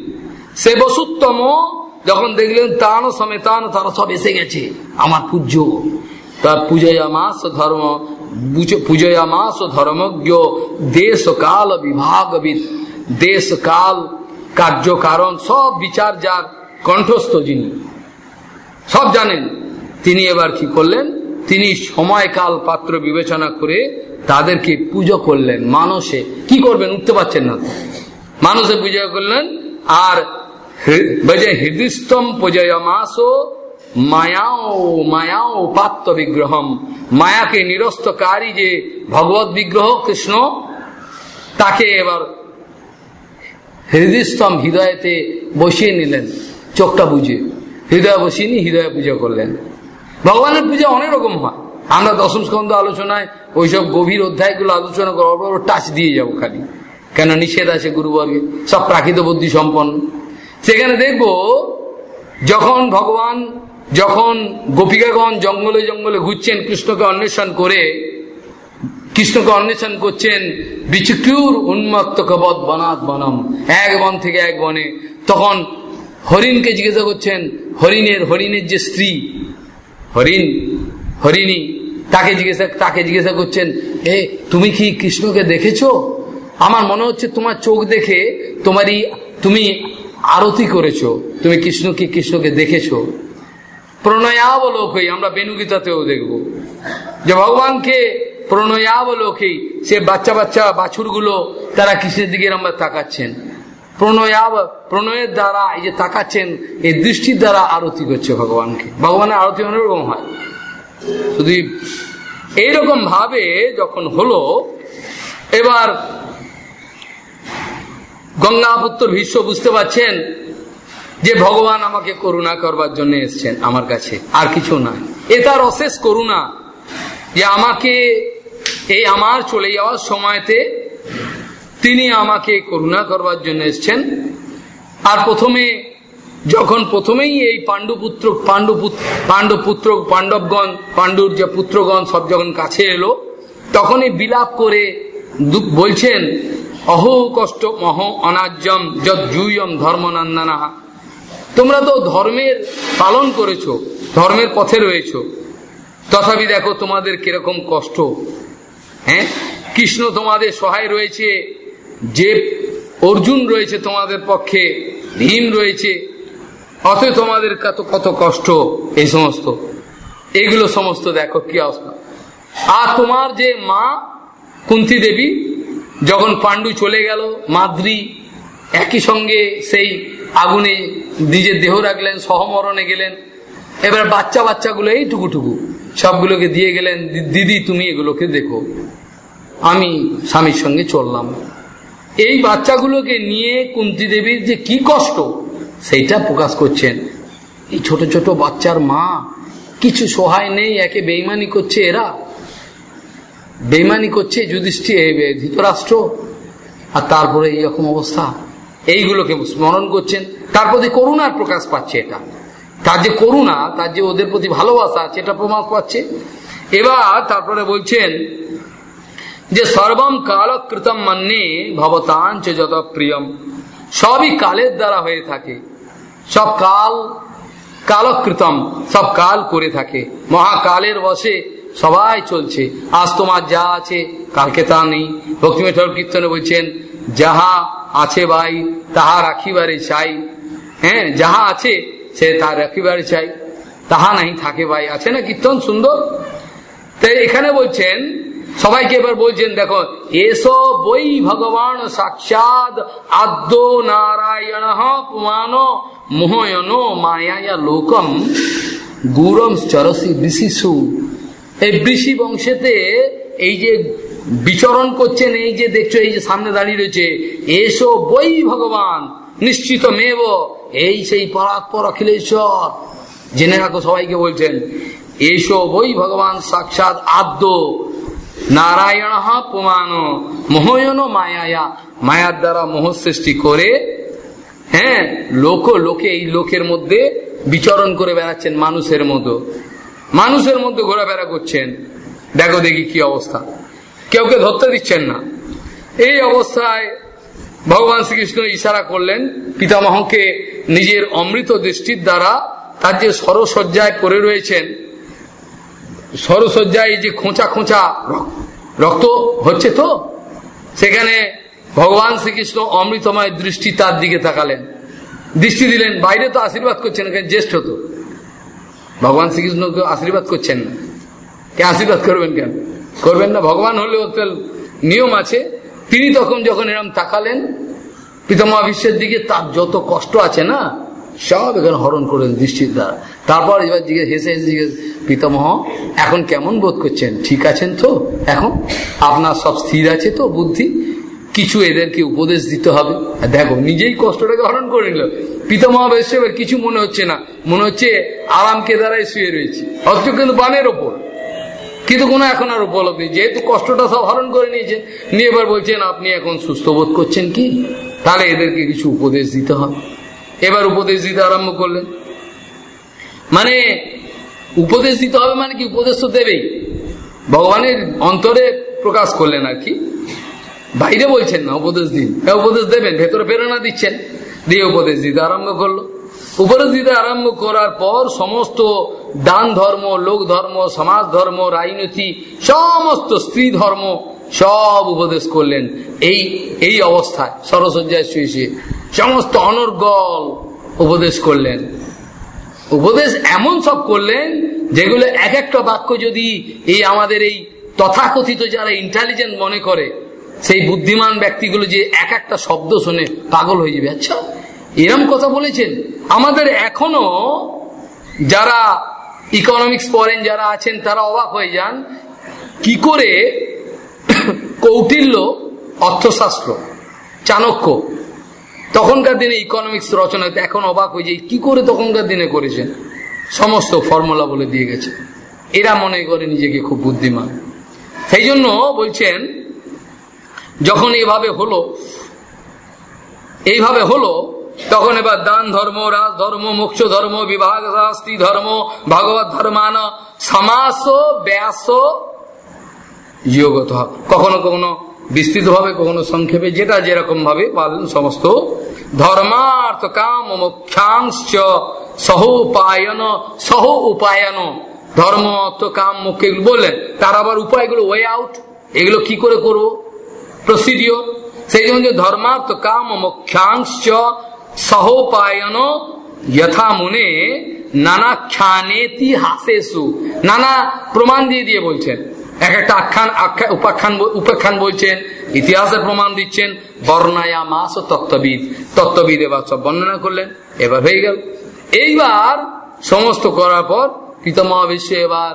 সে বসুত্তম যখন দেখলেন তান সমেতান তারা সব এসে গেছে, আমার পূজ্য। তার পূজয়ামাস ধর্ম পূজয়ামাস ধর্মজ্ঞ দেশ কাল বিভাগবিদ দেশ কাল কার্য কারণ সব বিচার যার কণ্ঠস্থ যিনি। সব জানেন। তিনি এবার কি করলেন? তিনি সময়কাল পাত্র বিবেচনা করে তাদেরকে পুজো করলেন মানুষে কি করবেন? উঠতে পারছেন না। মানুষে পুজো করলেন। আর হৃদয়স্তম পূজয়মাসো মায়াও মায়াও পাত্র বিগ্রহম। মায়াকে নিরস্তকারী যে ভগবত বিগ্রহ কৃষ্ণ, তাকে এবার হৃদয়স্তম হৃদয়তে বসিয়ে নিলেন। চোখটা বুঝে। হৃদয় বসিয়ে নিয়ে হৃদয় পূজা করলেন। ভগবানের পূজা অনেক রকম হয়। আমরা দশম স্কন্ধ আলোচনায় ওইসব গভীর অধ্যায়গুলো আলোচনা করব টাচ দিয়ে যাব খালি। কেন নিষেধ আছে গুরুবর্গে? সব প্রাকৃত বুদ্ধি সম্পন্ন। সেখানে দেখব, যখন ভগবান, যখন গোপিকাগণ জঙ্গলে জঙ্গলে ঘুরছেন, কৃষ্ণকে অন্বেষণ করে, কৃষ্ণকে অন্বেষণ করছেন বিচুকিউর উন্মত্ত কবদ বনাত বনম, এক বন থেকে এক বনে, তখন হরিণকে জিজ্ঞাসা করছেন, হরিণের হরিণের যে স্ত্রী, হরিণ, হরিণী, তাকে জিজ্ঞাসা তাকে জিজ্ঞাসা করছেন, এ, তুমি কি কৃষ্ণকে দেখেছ? আমার মনে হচ্ছে তোমার চোখ দেখে তোমারই, তুমি আরতি করেছ। তুমি কৃষ্ণকে কৃষ্ণকে দেখেছ? প্রণয়াবলোকই, আমরা বেনুগীতাতেও দেখব। যে ভগবানকে প্রণয়াবলোকেই, সে বাচ্চা বাচ্চা বাছুরগুলো তারা কৃষ্ণের দিকে আমরা তাকাচ্ছেন। প্রণয়াব, প্রণয়ের দ্বারা এই যে তাকাচ্ছেন, এই দৃষ্টির দ্বারা আরতি করছে ভগবানকে। ভগবানের আরতি অন্যরকম হয়। শুধু এইরকম ভাবে যখন হলো, এবার গঙ্গাপুত্র ভীষ্ম বুঝতে পারছেন যে ভগবান আমাকে করুণা করবার জন্য এসছেন আমার কাছে, আর কিছু নাই। এ তার অশেষ করুণা যে আমাকে এই আমার চলে যাওয়ার সময়তে তিনি আমাকে করুণা করবার জন্য এসছেন। আর প্রথমে, যখন প্রথমেই এই পাণ্ডুপুত্র পাণ্ডুপুত্র পাণ্ডুপুত্র, পাণ্ডবগণ, পাণ্ডুর যে পুত্রগণ সব যখন কাছে এলো, তখনই বিলাপ করে বলছেন, অহো কষ্ট মহ অনাজ্যম যুয়ম ধর্মনন্দনা। তোমরা তো ধর্মের পালন করেছ, ধর্মের পথে রয়েছ। তথাপি দেখো তোমাদের কীরকম কষ্ট। হ্যাঁ? কৃষ্ণ তোমাদের সহায় রয়েছে যে অর্জুন রয়েছে তোমাদের পক্ষে ভীম রয়েছে অত তোমাদের কত কত কষ্ট এই সমস্ত। এগুলো সমস্ত দেখো কি অবস্থা। আর তোমার যে মা, কুন্তি দেবী, যখন পাণ্ডু চলে গেল, মাদ্রি, একই সঙ্গে সেই আগুনে নিজের দেহ রাখলেন, সহমরণে গেলেন। এবার বাচ্চা বাচ্চাগুলো এই টুকুটুকু, সবগুলোকে দিয়ে গেলেন দিদি, তুমি এগুলোকে দেখো। আমি স্বামীর সঙ্গে চললাম। এই বাচ্চাগুলোকে নিয়ে কুন্তি দেবীর যে কি কষ্ট, সেইটা প্রকাশ করছেন। এই ছোট ছোট বাচ্চার মা, কিছু সহায় নেই, একে বেইমানি করছে এরা। বেইমানি করছে যুধিষ্ঠি ধৃতরাষ্ট্র, আর তারপরে এইরকম অবস্থা। এইগুলোকে স্মরণ করছেন। তার প্রতি করুণার প্রকাশ পাচ্ছে এটা। তার যে করুণা, তার যে ওদের প্রতি ভালোবাসা, সেটা প্রমাণ পাচ্ছে। এবার তারপরে বলছেন যে সর্বম কালকৃতম মান্যে ভবতাঞ্চ যত প্রিয়ম। সবই কালের দ্বারা হয়ে থাকে। সব কাল, কালকৃতম, সব কাল করে থাকে। মহাকালের বসে সবাই চলছে। আজ তোমার যা আছে, কালকে তা নেই। ভক্তিমে ঠাকুর কীর্তনে বলছেন, যাহা আছে ভাই, তাহা রাখিবারে চাই। হ্যাঁ যাহা আছে, সে তা রাখিবারে চাই। তাহা নাই, থাকে ভাই। আছে না কীর্তন সুন্দর? তাই এখানে বলছেন সবাইকে এবার বলছেন, দেখো, এসো বই ভগবান সাক্ষাৎ আদ্য নারায়ণ পুমান মোহয়ন মায়া লোকম গুরম চরসি বৃষিসু এই বৃষি বংশেতে এই যে বিচরণ করছেন, এই যে দেখছ, এই যে সামনে দাঁড়িয়ে রয়েছে, এসো বই ভগবান নিশ্চিত মেব এই সেই পরাৎপর অখিলেশ্বর। জেনে রাখো সবাইকে বলছেন, এসো বই ভগবান সাক্ষাৎ আদ্য নারায়ণ পুমান মোহয়ন মায়া মায়ার দ্বারা মোহ সৃষ্টি করে হ্যাঁ লোক, লোকে এই লোকের মধ্যে বিচরণ করে বেড়াচ্ছেন মানুষের মতো। মানুষের মধ্যে ঘোরাফেরা করছেন। দেখো দেখি কি অবস্থা। কেউকে ধরতে দিচ্ছেন না। এই অবস্থায় ভগবান শ্রীকৃষ্ণ ইশারা করলেন, পিতামহকে নিজের অমৃত দৃষ্টির দ্বারা তার যে সরসজ্জায় পড়ে রয়েছেন সরসজ্জায় যে খোঁচা খোঁচা রক্ত হচ্ছে তো, সেখানে ভগবান শ্রীকৃষ্ণ অমৃতময় দৃষ্টি তার দিকে তাকালেন। দৃষ্টি দিলেন, বাইরে তো আশীর্বাদ করছেন জ্যেষ্ঠ তো? ভগবান শ্রীকৃষ্ণকে আশীর্বাদ করছেন না। কে আশীর্বাদ করবেন কেন? করবেন না, ভগবান হলেও নিয়ম আছে। তিনি তখন যখন এরম তাকালেন পিতামা বিশ্বের দিকে তার যত কষ্ট আছে না সব এখানে হরণ করেন, দৃষ্টির দ্বারা। তারপর এবার জিজ্ঞেস, হেসে হেসে জিজ্ঞেস, পিতামহ, এখন কেমন বোধ করছেন? ঠিক আছেন তো? এখন? আপনার সব স্থির আছে তো, বুদ্ধি? কিছু এদেরকে উপদেশ দিতে হবে। দেখো, নিজেই কষ্টটাকে হরণ করে নিল। পিতামহ এবার কিছু মনে হচ্ছে না। মনে হচ্ছে আরামকে দ্বারাই শুয়ে রয়েছে। অথচ কিন্তু বানের ওপর। কিন্তু কোনো এখন আর উপলব্ধি যেহেতু কষ্টটা সব হরণ করে নিয়েছে, নিয়ে এবার বলছেন, আপনি এখন সুস্থ বোধ করছেন কি? তাহলে এদেরকে কিছু উপদেশ দিতে হবে। এবার উপদেশ দিতে আরম্ভ করলেন। মানে উপদেশ দিতে হবে মানে কি? উপদেশ তো দেবেই। ভগবানের অন্তরে প্রকাশ করলেন আর কি। বাইরে বলছেন না, উপদেশ দিন। উপদেশ দেবেন, ভেতরে প্রেরণা দিচ্ছেন। দিয়ে উপদেশ দিতে আরম্ভ করল। উপদেশ দিতে আরম্ভ করার পর সমস্ত দান ধর্ম, লোক ধর্ম, সমাজ ধর্ম, রাজনীতি, সমস্ত স্ত্রী ধর্ম সব উপদেশ করলেন। এই এই অবস্থায় সরসজ্জায় শুয়ে শুয়ে। সমস্ত অনর্গল উপদেশ করলেন। উপদেশ এমন সব করলেন, যেগুলো এক একটা বাক্য যদি এই আমাদের এই তথাকথিত যারা ইন্টেলিজেন্ট মনে করে, সেই বুদ্ধিমান ব্যক্তিগুলো যে এক একটা শব্দ শুনে পাগল হয়ে যাবে। আচ্ছা এরম কথা বলেছেন? আমাদের এখনও যারা ইকোনমিক্স পড়েন, যারা আছেন, তারা অবাক হয়ে যান, কি করে কৌটিল্য, অর্থশাস্ত্র, চাণক্য তখনকার দিনে ইকোনমিক্স রচনা এখন অবাক হয়ে যায় কি করে তখনকার দিনে করেছেন? সমস্ত ফর্মুলা বলে দিয়ে গেছে। এরা মনে করে নিজেকে খুব বুদ্ধিমান। সেই জন্য বলছেন, যখন এইভাবে হলো এইভাবে হলো, তখন এবার দান ধর্ম, রাজ ধর্ম, মোক্ষ ধর্ম, বিভাগ, শাস্তি ধর্ম, ভাগবত ধর্মান, সমাস, ব্যাস, যোগত। কখনো কখনো বিস্তৃত ভাবে কখনো সংক্ষেপে যেটা যেরকম ভাবে পালন, সমস্ত ধর্মার্থ কাম মোক্ষাংশ সহ উপায়ন সহ উপায়ন। ধর্ম অর্থ কাম মুখ্য এগুলো বললেন, তার আবার উপায়গুলো ওয়ে আউট এগুলো কি করে করব? প্রসিডিও সেই জন্য ধর্মার্থ কাম মোক্ষাংশ সহোপায়ন যথা মুনে নানা খ্যানেতি হাসেসু, নানা প্রমাণ দিয়ে দিয়ে বলছেন। এক একটা আখ্যান আখ্যান উপাখ্যান উপাখ্যান বলছেন, ইতিহাসের প্রমাণ দিচ্ছেন, বর্ণায়া মাস ও তত্ত্ববিদ তত্ত্ববিদ এবার সব বর্ণনা করলেন, এবার হয়ে গেল। এইবার সমস্ত করার পর পিতামহ বিশ্ব এবার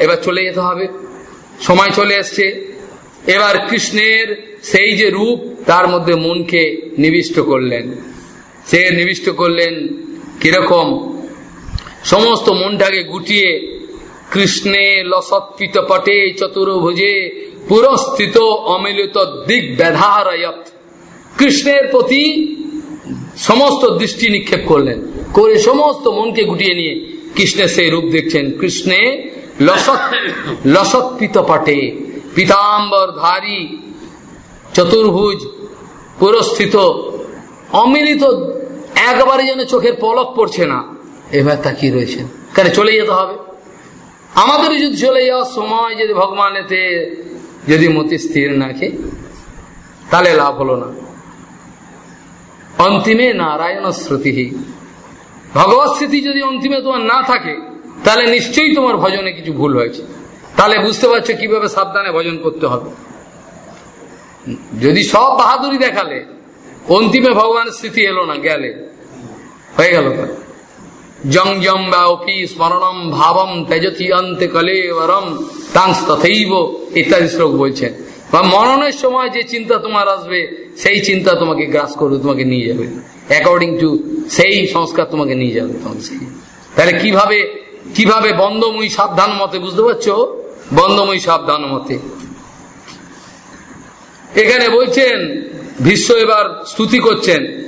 এবার চলে যেতে হবে। সময় চলে এসছে। এবার কৃষ্ণের সেই যে রূপ, তার মধ্যে মনকে নিবিষ্ট করলেন। সে নিবিষ্ট করলেন কীরকম? সমস্ত মনটাকে গুটিয়ে কৃষ্ণে লসৎপিত পটে চতুর্ভুজে পুরস্থিত অমিলিত দিক বেধারয়ত কৃষ্ণের প্রতি সমস্ত দৃষ্টি নিক্ষেপ করলেন, করে সমস্ত মনকে গুটিয়ে নিয়ে কৃষ্ণের সেই রূপ দেখছেন। কৃষ্ণে লসৎ, লসৎপিত পটে পিতাম্বর ধারী চতুর্ভুজ পুরস্থিত অমিলিত, একবারে যেন চোখের পলক পড়ছে না। এবার তাকিয়ে রয়েছেন। কেন চলে যেতে হবে। আমাদের যদি চলে যাওয়ার সময় যদি ভগবান এতে যদি মতি স্থির নাখে তাহলে লাভ হলো না। অন্তিমে নারায়ণ শ্রুতি ভগবত স্মৃতি যদি অন্তিমে তোমার না থাকে, তাহলে নিশ্চয়ই তোমার ভজনে কিছু ভুল হয়েছে। তাহলে বুঝতে পারছ কীভাবে সাবধানে ভজন করতে হবে। যদি সব বাহাদুরি দেখালে, অন্তিমে ভগবানের স্মৃতি এলো না, গেলে। হয়ে গেল জং জম ব্যাপী স্মরণম ভাবম তেজতি অন্তে কলেবরম। তাংস তথৈব ইত্যাদি শ্লোক বলছেন। বা মরণের সময় যে চিন্তা তোমার আসবে, সেই চিন্তা তোমাকে গ্রাস করবে, তোমাকে নিয়ে যাবে। অ্যাকর্ডিং টু সেই সংস্কার তোমাকে নিয়ে যাবে তাহলে কীভাবে কীভাবে বন্ধময়ী সাবধান মতে বুঝতে পারছ? বন্ধময়ী সাবধান মতে। এখানে বলছেন, ভীষ্ম এবার স্তুতি করছেন।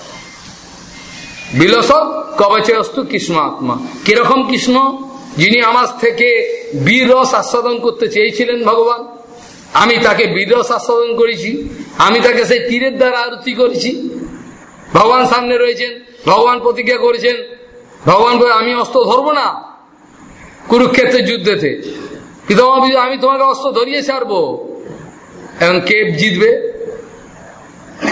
বিলসৎ কবচে অস্তু কৃষ্ণ আত্মা। কীরকম কৃষ্ণ? যিনি আমার থেকে বীরস আস্বাদন করতে চেয়েছিলেন ভগবান। আমি তাকে বীরস আস্বাদন করেছি। আমি তাকে সেই তীরের দ্বারা আরতি করেছি। ভগবান সামনে রয়েছেন, ভগবান প্রতিজ্ঞা করেছেন, ভগবান আমি অস্ত্র ধরবো না কুরুক্ষেত্রের যুদ্ধেতে। কিন্তু আমি তোমাকে অস্ত্র ধরিয়ে ছাড়বো। এখন কে জিতবে?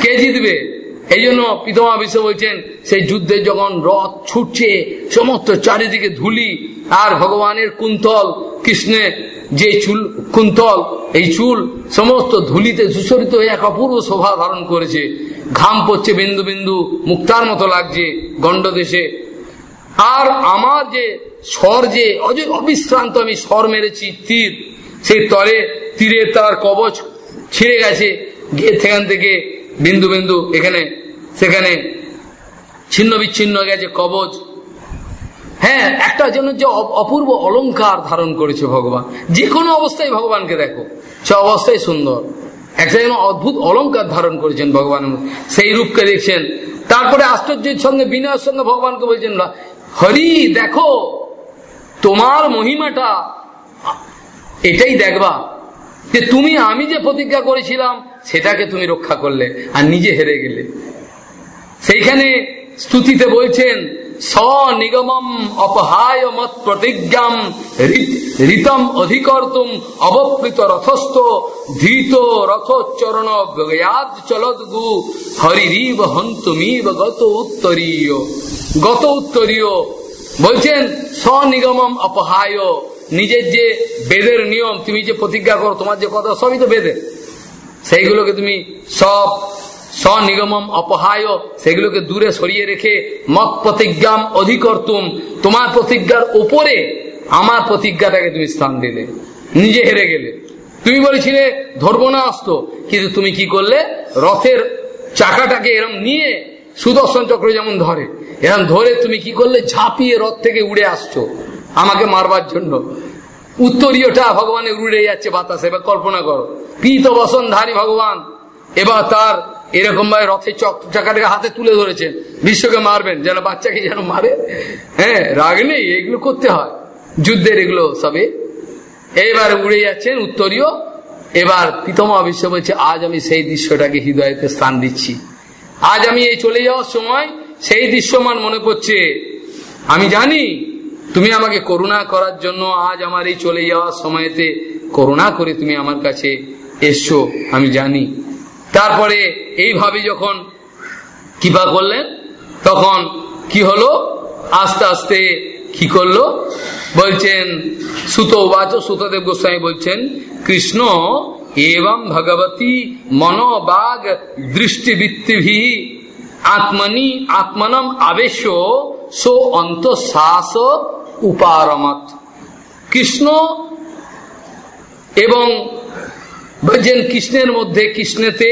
কে জিতবে? এই জন্য পিতমা বিশ্ব বলছেন, সেই যুদ্ধে যখন রথ ছুটছে, সমস্ত চারিদিকে ধুলি আর ভগবানের কুন্তল কৃষ্ণে যে চুল, কুন্তল, এই চুল সমস্ত ধুলিতে সুসরিত হয়ে এক অপূর্ব শোভা ধারণ করেছে। ঘাম পড়ছে বিন্দু বিন্দু, মুক্তার মতো লাগছে গণ্ড দেশে আর আমার যে স্বর যে অবিশ্রান্ত আমি স্বর মেরেছি তীর, সেই তরে তীরে তার কবচ ছিঁড়ে গেছে। গিয়ে সেখান থেকে বিন্দু বিন্দু এখানে সেখানে ছিন্ন বিচ্ছিন্ন গেছে কবচ হ্যাঁ একটা যেন যে অপূর্ব অলঙ্কার ধারণ করেছে ভগবান। যে কোনো অবস্থায় ভগবানকে দেখো, সে অবস্থায় সুন্দর। একটা যেন অদ্ভুত অলঙ্কার ধারণ করেছেন ভগবানের সেই রূপকে দেখছেন। তারপরে আশ্চর্যের সঙ্গে, বিনয়ের সঙ্গে ভগবানকে বলছেন, হরি, দেখো, তোমার মহিমাটা, এটাই দেখবা যে তুমি আমি যে প্রতিজ্ঞা করেছিলাম, সেটাকে তুমি রক্ষা করলে আর নিজে হেরে গেলে। সেইখানে স্তুতিতে বলছেন, স্বনিগমম অপহায় মত প্রতিজ্ঞাম ঋতম অধিকর্তুম অবপ্লিত রথস্থ ধৃত রথোচ্চরণ গয়াদ চলদগু হরিরিব হন্তুমিব গত উত্তরীয়। গত উত্তরীয়। বলছেন, স্বনিগমম অপহায়, নিজের যে বেদের নিয়ম, তুমি যে প্রতিজ্ঞা করো, তোমার যে কথা, সবই তো বেদের সেইগুলোকে তুমি সব স্বনিগমম অপহায়, সেগুলোকে দূরে সরিয়ে রেখে মত প্রতিজ্ঞাম অধিকর্তুম, তোমার প্রতিজ্ঞার ওপরে আমার প্রতিজ্ঞাটাকে তুমি স্থান দিলে, নিজে হেরে গেলে। তুমি বলেছিলে, ধরবো না আসতো কিন্তু তুমি কি করলে? রথের চাকাটাকে এরম নিয়ে সুদর্শন চক্র যেমন ধরে, এরম ধরে তুমি কি করলে? ঝাঁপিয়ে রথ থেকে উড়ে আসছো। আমাকে মারবার জন্য। উত্তরীয়টা ভগবানের উড়ে যাচ্ছে বাতাসে, এবার কল্পনা করো। পীত বসনধারী ভগবান, এবার তার এরকম ভাবে রথের চক চাকাটাকে হাতে তুলে ধরেছেন। বিশ্বকে মারবেন, যেন বাচ্চাকে যেন মারে। হ্যাঁ রাগ নেই, এগুলো করতে হয়। যুদ্ধের এগুলো সবে। এইবার উড়ে যাচ্ছেন উত্তরীয়। এবার পিতমা বিশ্ব বলছে, আজ আমি সেই দৃশ্যটাকে হৃদয়তে স্থান দিচ্ছি। আজ আমি এই চলে যাওয়ার সময় সেই দৃশ্যমান মনে পড়ছে। আমি জানি, তুমি আমাকে করুণা করার জন্য আজ আমার এই চলে যাওয়ার সময়তে করুণা করে তুমি আমার কাছে এসছো। আমি জানি তারপরে এইভাবে যখন কৃপা করলেন, তখন কি হলো? আস্তে আস্তে কি করল? বলছেন, সুত বাচ, সুতদেব গোস্বামী বলছেন, কৃষ্ণ এবং ভগবতী মনোবাগ দৃষ্টিবৃত্তিভি আত্মনি আত্মনম আবেশ সো অন্তঃশ্বাস উপারমত। কৃষ্ণ এবং বলছেন কৃষ্ণের মধ্যে কৃষ্ণেতে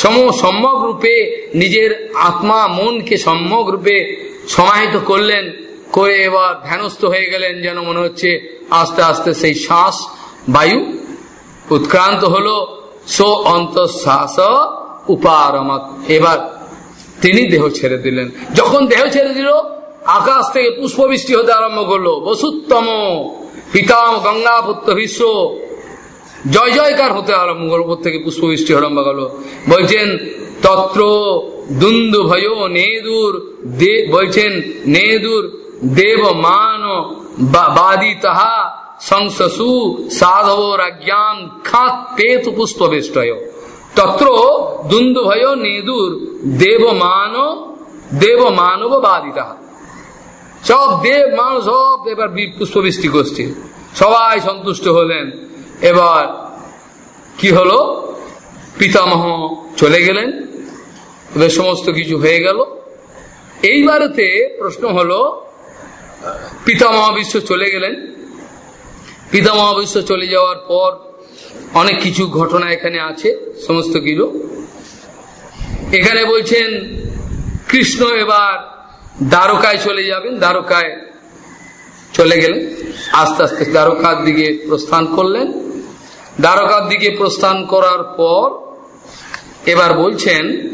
সম সম্যক রূপে নিজের আত্মা মনকে সম্যক রূপে সমাহিত করলেন, করে এবার ধ্যানস্থ হয়ে গেলেন, যেন মনে হচ্ছে আস্তে আস্তে সেই শ্বাস বায়ু উৎক্রান্ত হলো সো অন্তঃশ্বাস উপারমত এবার তিনি দেহ ছেড়ে দিলেন। যখন দেহ ছেড়ে দিল, আকাশ থেকে পুষ্পবৃষ্টি হতে আরম্ভ করল। বসুত্তম পিতাম গঙ্গা পুত্র বিশ্ব জয় জয়কার হতে আরম্ভ করল থেকে পুষ্পবৃষ্টি আরম্ভ করল বলছেন, তত্র দুন্দু ভয় নেদুর বলছেন, নেদুর দেব মান বাদি তাহা সংসসু সাধব রাজ্ঞান খাত পেত পুষ্পবেষ্টয়। তত্র দুন্দু ভয় নেদুর দেব মান দেব মানব বাদিতা সব দেব মান সব এবার পুষ্পবৃষ্টি করছে। সবাই সন্তুষ্ট হলেন। এবার কি হলো? পিতামহ চলে গেলেন। এবার সমস্ত কিছু হয়ে গেল। এইবারেতে প্রশ্ন হলো পিতামহ বিশ্ব চলে গেলেন। পিতামহ বিশ্ব চলে যাওয়ার পর অনেক কিছু ঘটনা এখানে আছে, সমস্ত কিছু। এখানে বলছেন, কৃষ্ণ এবার দ্বারকায় চলে যাবেন, দ্বারকায় চলে গেলেন। আস্তে আস্তে দ্বারকার দিকে প্রস্থান করলেন। দ্বারকার দিকে প্রস্থান করার পর এবার বলছেন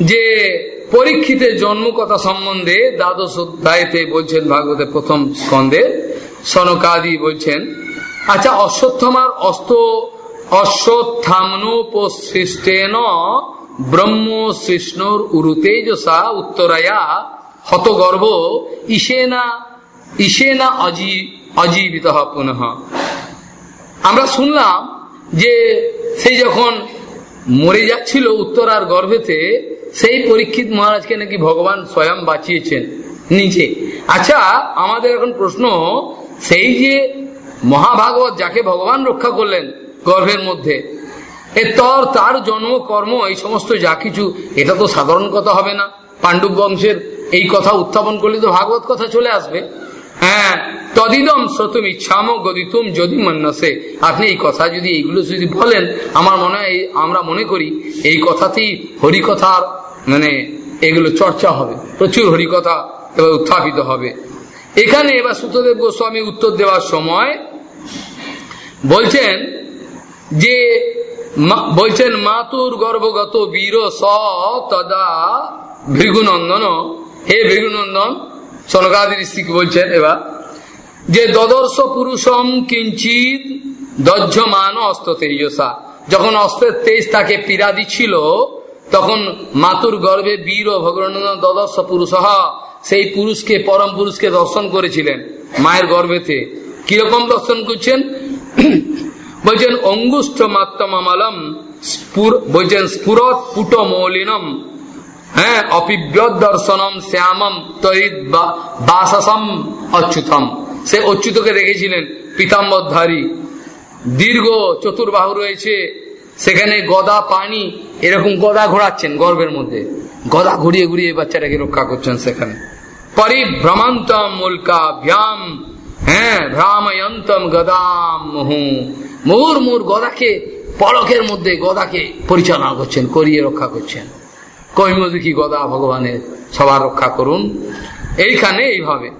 যে পরীক্ষিতের জন্ম কথা সম্বন্ধে দ্বাদশ অধ্যায়তে বলছেন ভাগবতের প্রথম স্কন্ধে, সনকাদি বলছেন আচ্ছা অশ্বত্থমার অস্ত অশ্বত্থামনোপসৃষ্টেন ব্রহ্ম সৃষ্ণুর উরুতেজসা উত্তরায়া হতগর্ভ ইসেনা ইসেনা অজী অজীবিত পুনঃ। আমরা শুনলাম যে সেই যখন মরে যাচ্ছিল উত্তরার গর্ভেতে, সেই পরীক্ষিত মহারাজকে নাকি ভগবান স্বয়ং বাঁচিয়েছেন নিচে আচ্ছা আমাদের এখন প্রশ্ন, সেই যে মহাভাগবত যাকে ভগবান রক্ষা করলেন গর্ভের মধ্যে, এ তর, তার জন্ম, কর্ম, এই সমস্ত যা কিছু, এটা তো সাধারণ কথা হবে না। পাণ্ডব বংশের এই কথা উত্থাপন করলে তো ভাগবত কথা চলে আসবে। হ্যাঁ তদিদম সতুম ইচ্ছাম গদিতুম যদি মন্যসে আপনি এই কথা যদি এইগুলো যদি বলেন, আমার মনে হয় আমরা মনে করি এই কথাতেই হরিকথার মানে এগুলো চর্চা হবে, প্রচুর হরিকথা এবার উত্থাপিত হবে। এখানে এবার সুতদেব গোস্বামী উত্তর দেওয়ার সময় বলছেন যে বলছেন, মাতুর গর্ভগত বীর স তদা ভৃগুনন্দন। হে ভৃগুনন্দন সনকাদি ঋষিকে বলছেন এবার, যে দদর্শ পুরুষম কিঞ্চিত দজ্জমান অস্ত তেজসা। যখন অস্ত্রের তেজ তাকে পীড়া দিচ্ছিল তখন মাতুর গর্ভে বীর ও ভগবানন্দন দদর্শ পুরুষ সেই পুরুষকে, পরম পুরুষকে দর্শন করেছিলেন মায়ের গর্ভেতে। কীরকম দর্শন করছেন? বলছেন, অঙ্গুষ্ঠ মাত্রমালম বলছেন স্ফুরত পুট মৌলিনম হ্যাঁ অপিব্যদ দর্শনম শ্যামম তরিত বাসসম অচ্যুতম। সে অচ্যুতকে দেখেছিলেন পিতাম্বরধারী। দীর্ঘ চতুর্বাহু রয়েছে, সেখানে গদা পানি, এরকম গদা ঘোরাচ্ছেন গর্ভের মধ্যে। গদা ঘুরিয়ে ঘুরিয়ে বাচ্চাটাকে রক্ষা করছেন সেখানে। পরিভ্রমান্তম মুলকা ভ্যাম হ্যাঁ ভ্রাময়ন্তম গদাম মুহু। মুর মুর গদাকে, পলকের মধ্যে গদাকে পরিচালনা করছেন, করিয়ে রক্ষা করছেন। কৈমুখী গদা, ভগবানের সবার রক্ষা করুন। এইখানে এইভাবে।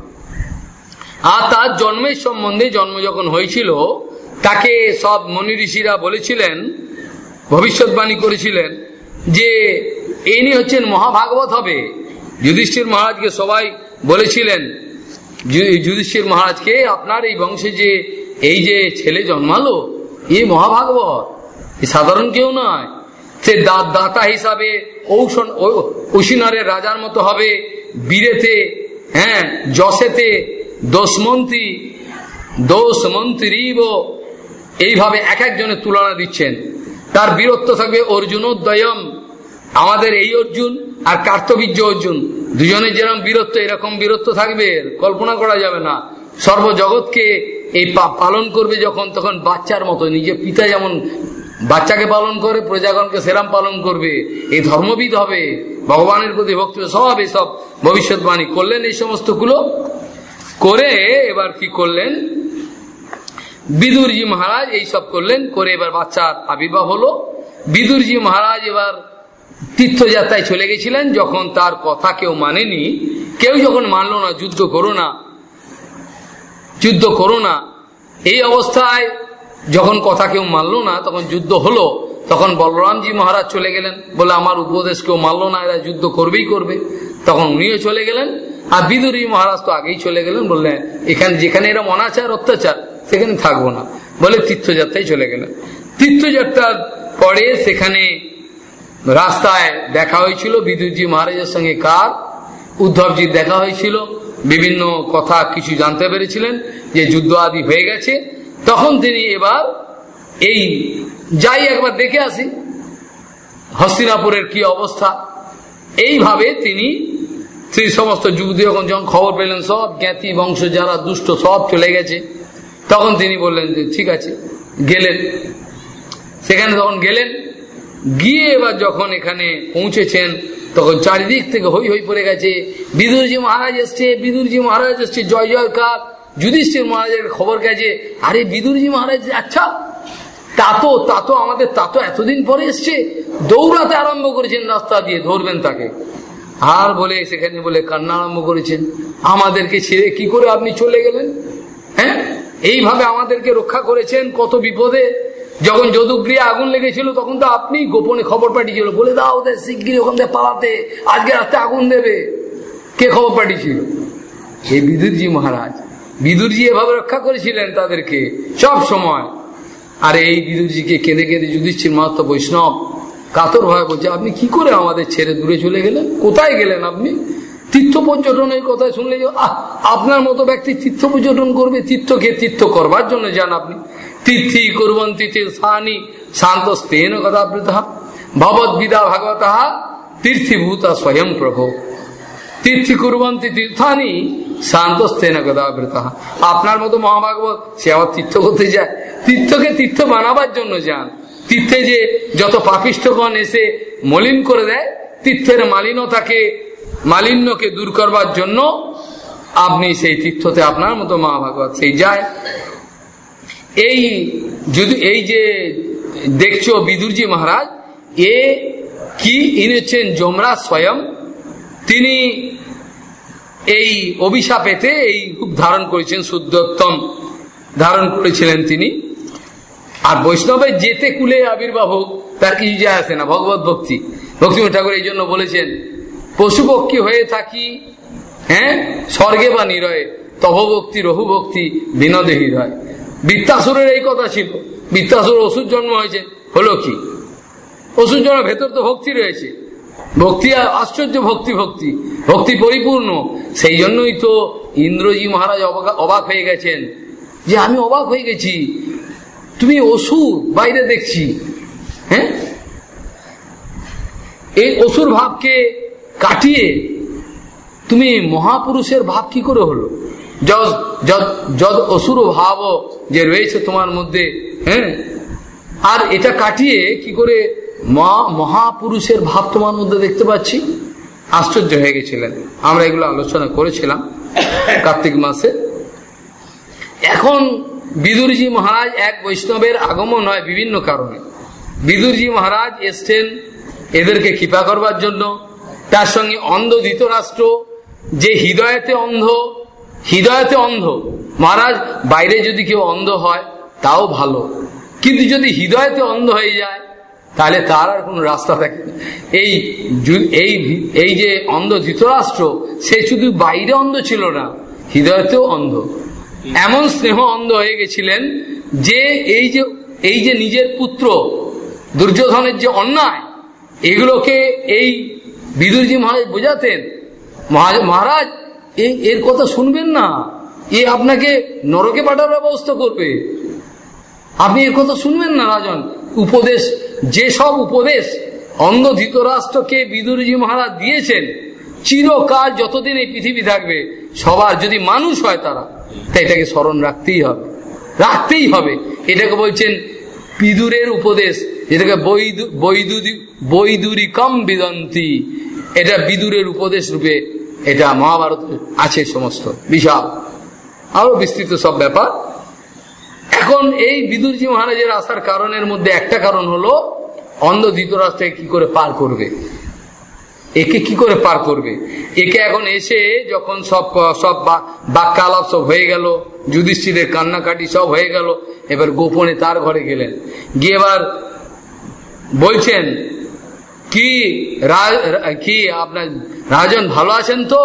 আর তার জন্মের সম্বন্ধে জন্ম যখন হয়েছিল, তাকে সব মনি ঋষিরা বলেছিলেন, ভবিষ্যৎবাণী করেছিলেন যে ইনি হচ্ছেন মহাভাগবত হবে। যুধিষ্ঠির মহারাজকে সবাই বলেছিলেন যুধিষ্ঠির মহারাজকে আপনার এই বংশে যে এই যে ছেলে জন্মালো এ মহাভাগবত। সাধারণ কেউ নয়। সে দাতা হিসাবে ঔষণ উশিনারের রাজার মতো হবে। বীরেতে হ্যাঁ যশেতে দোষমন্ত্রী দোষমন্ত্রী এইভাবে এক একজনের তুলনা দিচ্ছেন। তার বীরত্ব থাকবে অর্জুনোদ্বয়ম। আমাদের এই অর্জুন আর কার্তবীর্য অর্জুন, দুজনের যেরকম বীরত্ব, এরকম বীরত্ব থাকবে, কল্পনা করা যাবে না। সর্বজগৎকে এই পালন করবে যখন, তখন বাচ্চার মতো, নিজের পিতা যেমন বাচ্চাকে পালন করে, প্রজাগণকে সেরাম পালন করবে, এই ধর্মবিদ হবে, ভগবানের প্রতি ভক্তি সব এসব ভবিষ্যৎবাণী করলেন এই সমস্তগুলো করে এবার কি করলেন? বিদুরজি মহারাজ এই সব করলেন, করে এবার বাচ্চার আবির্ভাব হলো। বিদুরজি মহারাজ এবার তীর্থযাত্রায় চলে গেছিলেন, যখন তার কথা কেউ মানেনি। কেউ যখন মানল না, যুদ্ধ করো না, যুদ্ধ করো না, এই অবস্থায় যখন কথা কেউ মানলো না, তখন যুদ্ধ হলো। তখন বলরামজি মহারাজ চলে গেলেন বলে, আমার উপদেশ কেউ মানলো না, এরা যুদ্ধ করবেই করবে। তখন উনিও চলে গেলেন, আর বিদুরী মহারাজ তো আগেই চলে গেলেন বললেন এখানে যেখানে এরা অনাচার, অত্যাচার, সেখানে থাকব না। বলে তীর্থযাত্রায় চলে গেলেন। তীর্থযাত্রার পরে সেখানে রাস্তায় দেখা হয়েছিল বিদুরজি মহারাজের সঙ্গে কার? উদ্ধবজির দেখা হয়েছিল। বিভিন্ন কথা কিছু জানতে পেরেছিলেন যে যুদ্ধ আদি হয়ে গেছে। তখন তিনি এবার এই যাই একবার দেখে আসি, হস্তিনাপুরের কি অবস্থা। এইভাবে তিনি সেই সমস্ত যুবতী যখন যখন খবর পেলেন, সব জ্ঞাতি বংশ যারা দুষ্ট, সব চলে গেছে। তখন তিনি বললেন যে, ঠিক আছে, গেলেন। সেখানে তখন গেলেন, গিয়ে এবার যখন এখানে পৌঁছেছেন, তখন চারিদিক থেকে হই হই পড়ে গেছে। বিদুরজি মহারাজ এসছে, বিদুরজি মহারাজ এসছে, জয় জয়কার। যুধিষ্ঠির মহারাজের খবর গেছে আরে বিদুরজি মহারাজ আচ্ছা তাতো তাতো আমাদের, তাতো এতদিন পরে এসছে, দৌড়াতে আরম্ভ করেছেন রাস্তা দিয়ে, ধরবেন তাকে। আর বলে, সেখানে বলে, কান্না আরম্ভ করেছেন। আমাদেরকে ছেড়ে কি করে আপনি চলে গেলেন? হ্যাঁ? এইভাবে আমাদেরকে রক্ষা করেছেন, কত বিপদে। যখন যদুগৃহে আগুন লেগেছিল, তখন তো আপনি গোপনে খবর পাঠিয়েছিল, বলে দাও ওদের শিগগিরি ওখান থেকে পালাতে, আজকে রাস্তায় আগুন দেবে। কে খবর পাঠিয়েছিল? হে বিদুরজি মহারাজ। বিদুরজি এভাবে রক্ষা করেছিলেন তাদেরকে সব সময়। আর এই বিদুরজিকে কেঁদে কেঁদে যুধিষ্ঠির মাহাত্ম বৈষ্ণব। কাতর ভয় বলছে, আপনি কি করে আমাদের ছেড়ে দূরে চলে গেলেন? কোথায় গেলেন আপনি? তীর্থ পর্যটনের কথায় শুনলে আপনার মতো ব্যক্তি তীর্থ পর্যটন করবে, তীর্থকে তীর্থ করবার জন্য যান আপনি। তীর্থি কুরবন্তি তীর্থানি শান্ত স্তেন ভগবদ্বিদা ভাগবত তীর্থিভূতা স্বয়ং প্রভু। তীর্থি কুরবন্তি তীর্থানি শান্ত স্তেন গদাবৃত। আপনার মতো মহাভাগবত সে আবার তীর্থ করতে যায়। তীর্থকে তীর্থ বানাবার জন্য যান। তীর্থে যে যত পাপিষ্ঠগণ এসে মলিন করে দেয়, তীর্থের মালিনতাকে, মালিন্যকে দূর করবার জন্য আপনি সেই তীর্থতে আপনার মতো মহাভাগবত সেই যায়। এই যদি এই যে দেখছ বিদুরজি মহারাজ, এ কি ইনি হচ্ছেন যমরাজ স্বয়ং? তিনি এই অভিশাপেতে এই রূপ ধারণ করেছেন শুদ্ধোত্তম। ধারণ করেছিলেন তিনি। আর বৈষ্ণবের যেতে কুলে আবির্ভাব হোক, তার কিছু যায় আসে না? ভগবত ভক্তি। ভক্তি ঠাকুর এই জন্য বলেছেন, পশুপক্ষী হয়ে থাকি হ্যাঁ? স্বর্গে বা নিরয়ে তভভক্তি রহুভক্তি বিনোদে হৃদয় বৃত্তাসুরের এই কথা ছিল। বৃত্তাসুর ওষুধ জন্ম হয়েছে, হলো কি? ওষুধ জন্ম ভেতর তো ভক্তি রয়েছে। ভক্তি আশ্চর্য ভক্তি ভক্তি। ভক্তি পরিপূর্ণ। সেই জন্যই তো ইন্দ্রজি মহারাজ অবাক হয়ে গেছেন। যে আমি অবাক হয়ে গেছি। তুমি অসুর বাইরে দেখছি। হ্যাঁ? এই অসুর ভাবকে কাটিয়ে তুমি মহাপুরুষের ভাব কি করে হলো? যদ অসুর ভাব যে রয়েছে তোমার মধ্যে হ্যাঁ? আর এটা কাটিয়ে কি করে মহাপুরুষের ভাব তোমার মধ্যে দেখতে পাচ্ছি। আশ্চর্য হয়ে গেছিলেন। আমরা এগুলো আলোচনা করেছিলাম কার্তিক মাসে। এখন বিদুরজি মহারাজ এক বৈষ্ণবের আগমন হয় বিভিন্ন কারণে। বিদুরজি মহারাজ এসছেন এদেরকে কৃপা করবার জন্য। তার সঙ্গে অন্ধ ধৃতরাষ্ট্র, যে হৃদয়তে অন্ধ হৃদয়তে অন্ধ। মহারাজ, বাইরে যদি কেউ অন্ধ হয়, তাও ভালো। কিন্তু যদি হৃদয়তে অন্ধ হয়ে যায় তাহলে তার আর কোনো রাস্তা থাকে এই এই এই যে অন্ধ ধৃতরাষ্ট্র, সে শুধু বাইরে অন্ধ ছিল না, হৃদয়তেও অন্ধ। এমন স্নেহ অন্ধ হয়ে গেছিলেন যে এই যে এই যে নিজের পুত্র, দুর্যোধনের যে অন্যায়, এগুলোকে এই বিদুরজি মহারাজ বোঝাতেন। মহারাজ এই এর কথা শুনবেন না। এ আপনাকে নরকে পাঠার ব্যবস্থা করবে। আপনি এর কথা শুনবেন না, রাজন। উপদেশ যে সব উপদেশ অন্ধ ধৃতরাষ্ট্রকে বিদুরজি মহারাজ দিয়েছেন, চিরকাল যতদিন এই পৃথিবী থাকবে, সবার যদি মানুষ হয় তারা, তা এটাকে স্মরণ রাখতেই হবে। রাখতেই হবে। এটাকে বলছেন বিদুরের উপদেশ, যেটাকে বৈদুরি কম বিদন্তি। এটা বিদুরের উপদেশ রূপে এটা মহাভারত আছে সমস্ত। বিশাল। আরও বিস্তৃত সব ব্যাপার। এখন এই বিদুরজি মহারাজের আসার কারণের মধ্যে একটা কারণ হলো, অন্ধ ধৃতরাষ্ট্রকে কি করে পার করবে? একে কি করে পার করবে? একে এখন এসে যখন সব সব বাক্যালাপ সব হয়ে গেল, যুধিষ্ঠিরের কান্নাকাটি সব হয়ে গেল, এবার গোপনে তার ঘরে গেলেন। গিয়ে এবার বলছেন, কি কি আপনার রাজন ভালো আছেন তো?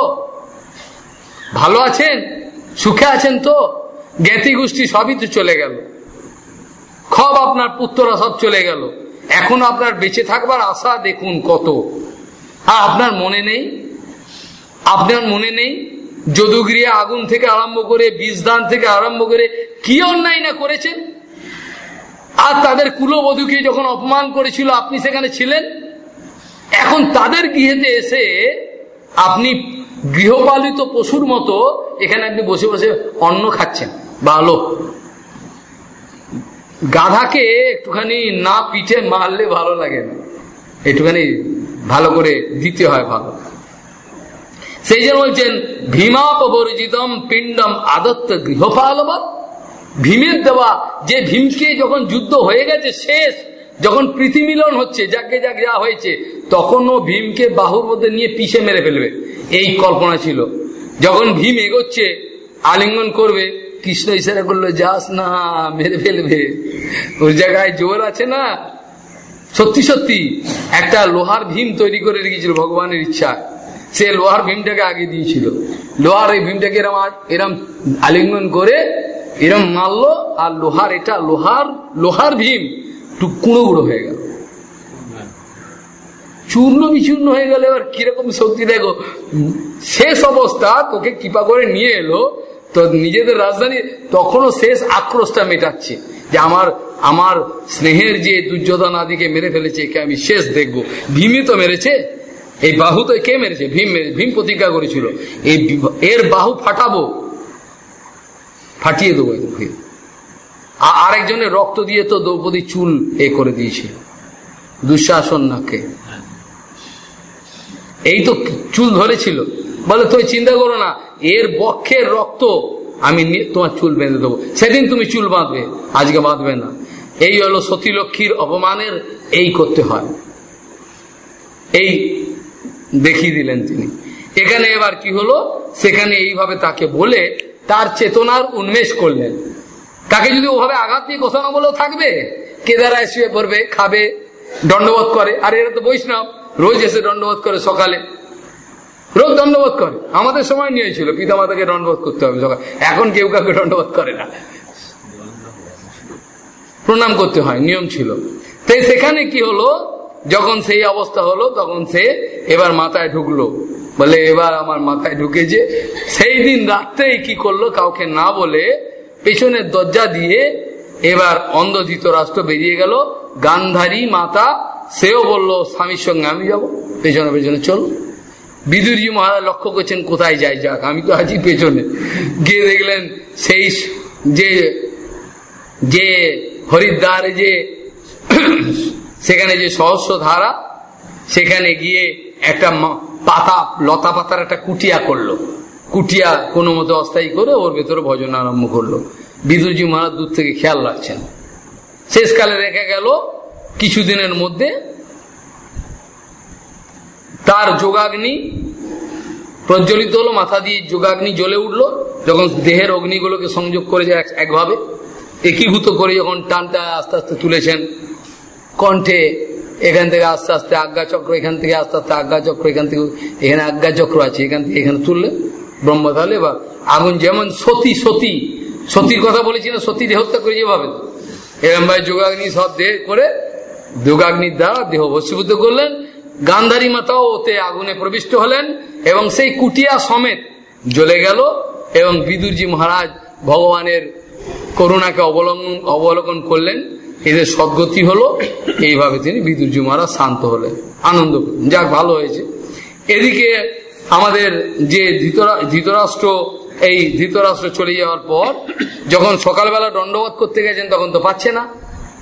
ভালো আছেন? সুখে আছেন তো? জ্ঞাতি গোষ্ঠী সবই তো চলে গেল। খব আপনার পুত্ররা সব চলে গেল। এখন আপনার বেঁচে থাকবার আশা দেখুন কত। আর আপনার মনে নেই? আপনার মনে নেই? যদুগৃহে আগুন থেকে আরম্ভ করে বীজদান থেকে আরম্ভ করে কি অন্যায় না করেছেন? আর তাদের কুলবধূকে যখন অপমান করেছিল, আপনি সেখানে ছিলেন? এখন তাদের গৃহেতে এসে আপনি গৃহপালিত পশুর মতো এখানে আপনি বসে বসে অন্ন খাচ্ছেন। ভালো গাধাকে একটুখানি না পিঠে মারলে ভালো লাগে না। একটুখানি ভালো করে দিতে হয় ভালো। সেই জন্য বলছেন ভীমাপরিজিতম পিণ্ডম আদত্ত গৃহপালবত ভীমের দেওয়া যে ভীমকে যখন যুদ্ধ হয়ে গেছে শেষ, যখন প্রীতিমিলন হচ্ছে, যাকে যাক যা হয়েছে, তখনও ভীমকে বাহুর মধ্যে নিয়ে পিষে মেরে ফেলবে। এই কল্পনা ছিল। যখন ভীম এগোচ্ছে, আলিঙ্গন করবে কৃষ্ণ ইশারা করল, যাস না, মেরে ফেলবে। ওর জায়গায় জোর আছে না? সত্যি সত্যি। একটা লোহার ভীম তৈরি করে রেখেছিল ভগবানের ইচ্ছা। সে লোহার ভীমটাকে আগে দিয়েছিল। লোহার এই ভীমটাকে এরম এরম আলিঙ্গন করে এরম মারলো আর লোহার এটা লোহার লোহার ভীম টুকুড়ো গুঁড়ো হয়ে গেল। চূর্ণ বিচূর্ণ হয়ে গেলে। এবার কীরকম শক্তি, দেখো, শেষ অবস্থা তোকে কৃপা করে নিয়ে এলো তো নিজেদের রাজধানী তখনও শেষ আক্রোশটা মেটাচ্ছে যে আমার আমার স্নেহের যে দুর্যোধন আদিকে মেরে ফেলেছে, একে আমি শেষ দেখব। ভীমই তো মেরেছে। এই বাহু তো কে মেরেছে? ভীম ভীম প্রতিজ্ঞা করেছিল। এই এর বাহু ফাটাবো। ফাটিয়ে দেবো ভীম। আরেকজনের রক্ত দিয়ে তো দ্রৌপদী চুল এ করে দিয়েছিল। দুঃশাসন নাকে। এই তো চুল ধরেছিল। বলে তুই চিন্তা করো না, এর বক্ষের রক্ত আমি তোমার চুল বেঁধে দেবো। সেদিন তুমি চুল বাঁধবে, আজকে বাঁধবে না। এই হলো সতীলক্ষ্মীর অপমানের, এই করতে হয়। এই দেখিয়ে দিলেন তিনি। এখানে এবার কি হলো? সেখানে এইভাবে তাকে বলে তার চেতনার উন্মেষ করলেন। তাকে যদি ওভাবে আঘাত দিয়ে কথা না বলেও থাকবে, কেদারায় শুয়ে পড়বে, খাবে, দণ্ডবোধ করে। আর এরা তো বৈষ্ণব, রোজ এসে দণ্ডবোধ করে সকালে। রোজ দণ্ডবোধ করে। আমাদের সময় নিয়েছিল পিতা মাতাকে দণ্ডবোধ করতে হবে সকাল। এখন কেউ কাউকে দণ্ডবোধ করে না। প্রণাম করতে হয়, নিয়ম ছিল। তাই সেখানে কি হলো? যখন সেই অবস্থা হলো, তখন সে এবার মাথায় ঢুকলো। বলে, এবার আমার মাথায় ঢুকেছে। সেই দিন রাত্রেই কি করল? কাউকে না বলে পেছনের দরজা দিয়ে এবার অন্ধ রাষ্ট্র বেরিয়ে গেল। গান্ধারী মাতা, সেও বলল, স্বামীর সঙ্গে আমি যাব। পেছনে পেছনে চল। বিদুরজি মহারাজ লক্ষ্য করছেন কোথায় যাই যাক, আমি তো আছি পেছনে। গিয়ে দেখলেন সেই যে যে হরিদ্বার যে, সেখানে যে সহস্র ধারা, সেখানে গিয়ে একটা পাতা, লতা পাতার একটা কুটিয়া করল। কুটিয়া কোনো মতো অস্থায়ী করে ওর ভেতরে ভজন আরম্ভ করল। বিদুরজি মহারাজ দূর থেকে খেয়াল রাখছেন। শেষকালে রেখে গেল, কিছুদিনের মধ্যে তার যোগাগ্নি প্রজ্বলিত হলো, মাথা দিয়ে যোগাগ্নি জ্বলে উঠল, যখন দেহের অগ্নিগুলোকে সংযোগ করে যায় একভাবে, একীভূত করে যখন টানটা আস্তে আস্তে তুলেছেন, কণ্ঠে এখান থেকে আস্তে আস্তে আজ্ঞা চক্র, এখান থেকে আস্তে আস্তে আজ্ঞা চক্র, এখান থেকে এখানে আজ্ঞা চক্র আছে, এখান থেকে এখানে তুললে ব্রহ্ম তাহলে এবার আগুন যেমন সতী সতী, সতীর কথা বলেছি না সতী দেহত্যা করে যেভাবে এরম ভাই যোগাগ্নি সব দেহ করে, যোগাগ্নির দ্বারা দেহ ভস্মীভূত করলেন গান্ধারী মাতাও ওতে আগুনে প্রবিষ্ট হলেন এবং সেই কুটিয়া সমেত জ্বলে গেল এবং বিদুরজি মহারাজ ভগবানের করুণাকে অবলম্বন, অবলোকন করলেন। এদের সদ্গতি হলো, এইভাবে তিনি বিদুরজি মহারাজ শান্ত হলেন, আনন্দ যাক, ভালো হয়েছে। এদিকে আমাদের যে ধৃতরাষ্ট্র, এই ধৃতরাষ্ট্র চলে যাওয়ার পর, যখন সকালবেলা দণ্ডবোধ করতে গেছেন, তখন তো পাচ্ছে না।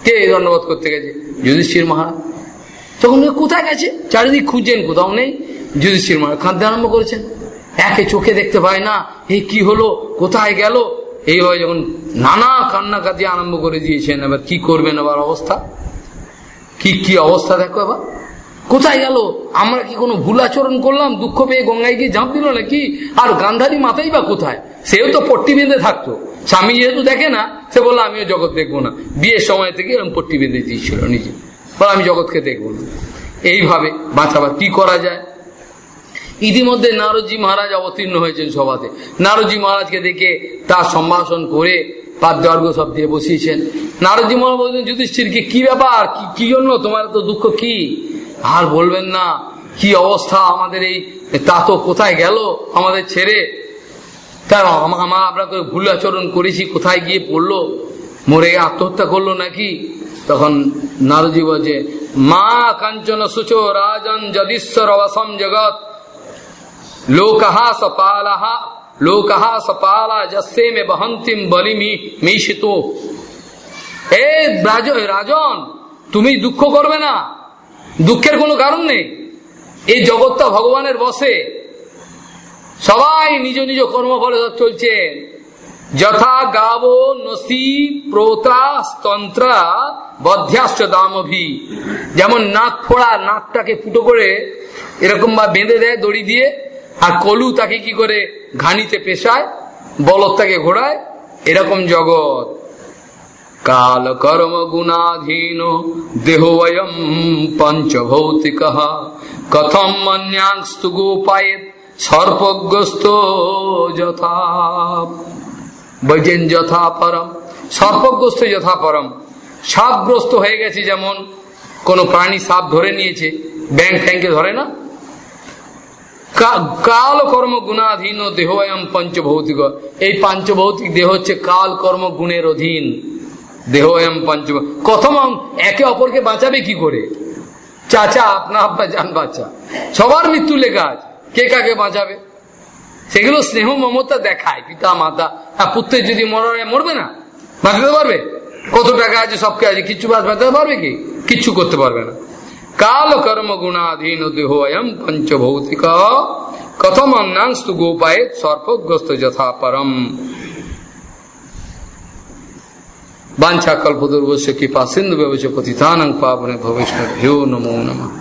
কে এই দণ্ডবোধ করতে গেছে? যুধিষ্ঠির মহারাজ। তখন কোথায় গেছে? চারিদিক খুঁজছেন কোথাও নেই। যুধিষ্ঠির মহারাজ কাঁদতে আরম্ভ করেছেন। একে চোখে দেখতে পায় না। এই কি হলো? কোথায় গেল? এইভাবে যখন নানা কান্নাকাটি আরম্ভ করে দিয়েছেন। এবার কি করবেন এবার অবস্থা? কি কি অবস্থা দেখো এবার। কোথায় গেল? আমরা কি কোনো ভুল আচরণ করলাম? দুঃখ পেয়ে গঙ্গায় গিয়ে ঝাঁপ দিল নাকি? আর গান্ধারী মাথাই বা কোথায়? সেও তো পট্টি বেঁধে থাকতো। স্বামী যেহেতু দেখে না, সে বলল, আমিও জগৎ দেখব না। বিয়ের সময় থেকে এরকম পট্টি বেঁধে দিয়েছিল নিজে। বলে আমি জগৎকে দেখব। না এইভাবে বাঁচাবার কি করা যায়? ইতিমধ্যে নারদজি মহারাজ অবতীর্ণ হয়েছেন সভাতে। নারদজি মহারাজকে দেখে তার সম্ভাষণ করে পাদ্যার্ঘ সব দিয়ে বসিয়েছেন। নারদজি মহারাজ বলছেন যুধিষ্ঠিরকে কি ব্যাপার? কি জন্য? তোমার তো দুঃখ কি? আর বলবেন না, কি অবস্থা আমাদের এই, তা তো কোথায় গেল আমাদের ছেড়ে? আমার আমরা ভুল আচরণ করেছি, কোথায় গিয়ে পড়ল? মরে আত্মহত্যা করল নাকি? তখন নারজি বলছে মা কাঞ্চন সুচো রাজন যদীশ্বর অবসম জগৎ, লোকহা সপালাহা, লোকহা সপালা যস্যে মে বহন্তিম বলিমি মিশিত এ রাজন, তুমি দুঃখ করবে না, দুঃখের কোনো কারণ নেই। এই জগৎটা ভগবানের বসে। সবাই নিজ নিজ কর্মফলে চলছে। যথা গাব নসি প্রোতা তন্ত্রা বধ্যাশ্চ দামভি। যেমন নাক ফোড়া, নাকটাকে ফুটো করে এরকম বা বেঁধে দেয় দড়ি দিয়ে, আর কলু তাকে কি করে ঘানিতে পেশায়, বলদ তাকে ঘোড়ায়, এরকম জগৎ। কাল কর্ম গুণাধীন দেহোয়ম পঞ্চভৌতিক। কথম মন্যাংস্তু গোপায়েত সর্পগ্রস্ত যথা। বৈজেন যথা পরম। সর্পগ্রস্ত যথা পরম। সাপগ্রস্ত হয়ে গেছে যেমন কোন প্রাণী সাপ ধরে নিয়েছে ব্যাংক ট্যাঙ্কে ধরে না? কাল কর্ম গুণাধীন দেহয়ম পঞ্চভৌতিক। এই পাঞ্চভৌতিক দেহ হচ্ছে কাল কর্ম গুণের অধীন। দেহয়ম পঞ্চ কথম, একে অপরকে বাঁচাবে কি করে? চাচা, আপনা আপনা যান বাচ্চা। সবার মৃত্যু লেখা আছে। কে কাকে বাঁচাবে? সেগুলো স্নেহ মমতা দেখায়, পিতা, মাতা। হ্যাঁ পুত্রের যদি মরার মরবে না, বাঁচাতে পারবে? কত টাকা আছে সবকে আছে? কিচ্ছু বাঁচাতে পারবে কি? কিচ্ছু করতে পারবে না। কাল কর্ম গুণাধীন দেহ এম পঞ্চভৌতিক কথম অন্যাংশ গোপায়ে সর্পগ্রস্ত যথা পরম। বাঞ্ছা কল্প দুর্বশ কৃপা সিন্ধু ব্যবচ পতিতানং পাবনে ভবিষ্যৎ ভ্যো নমো নমঃ।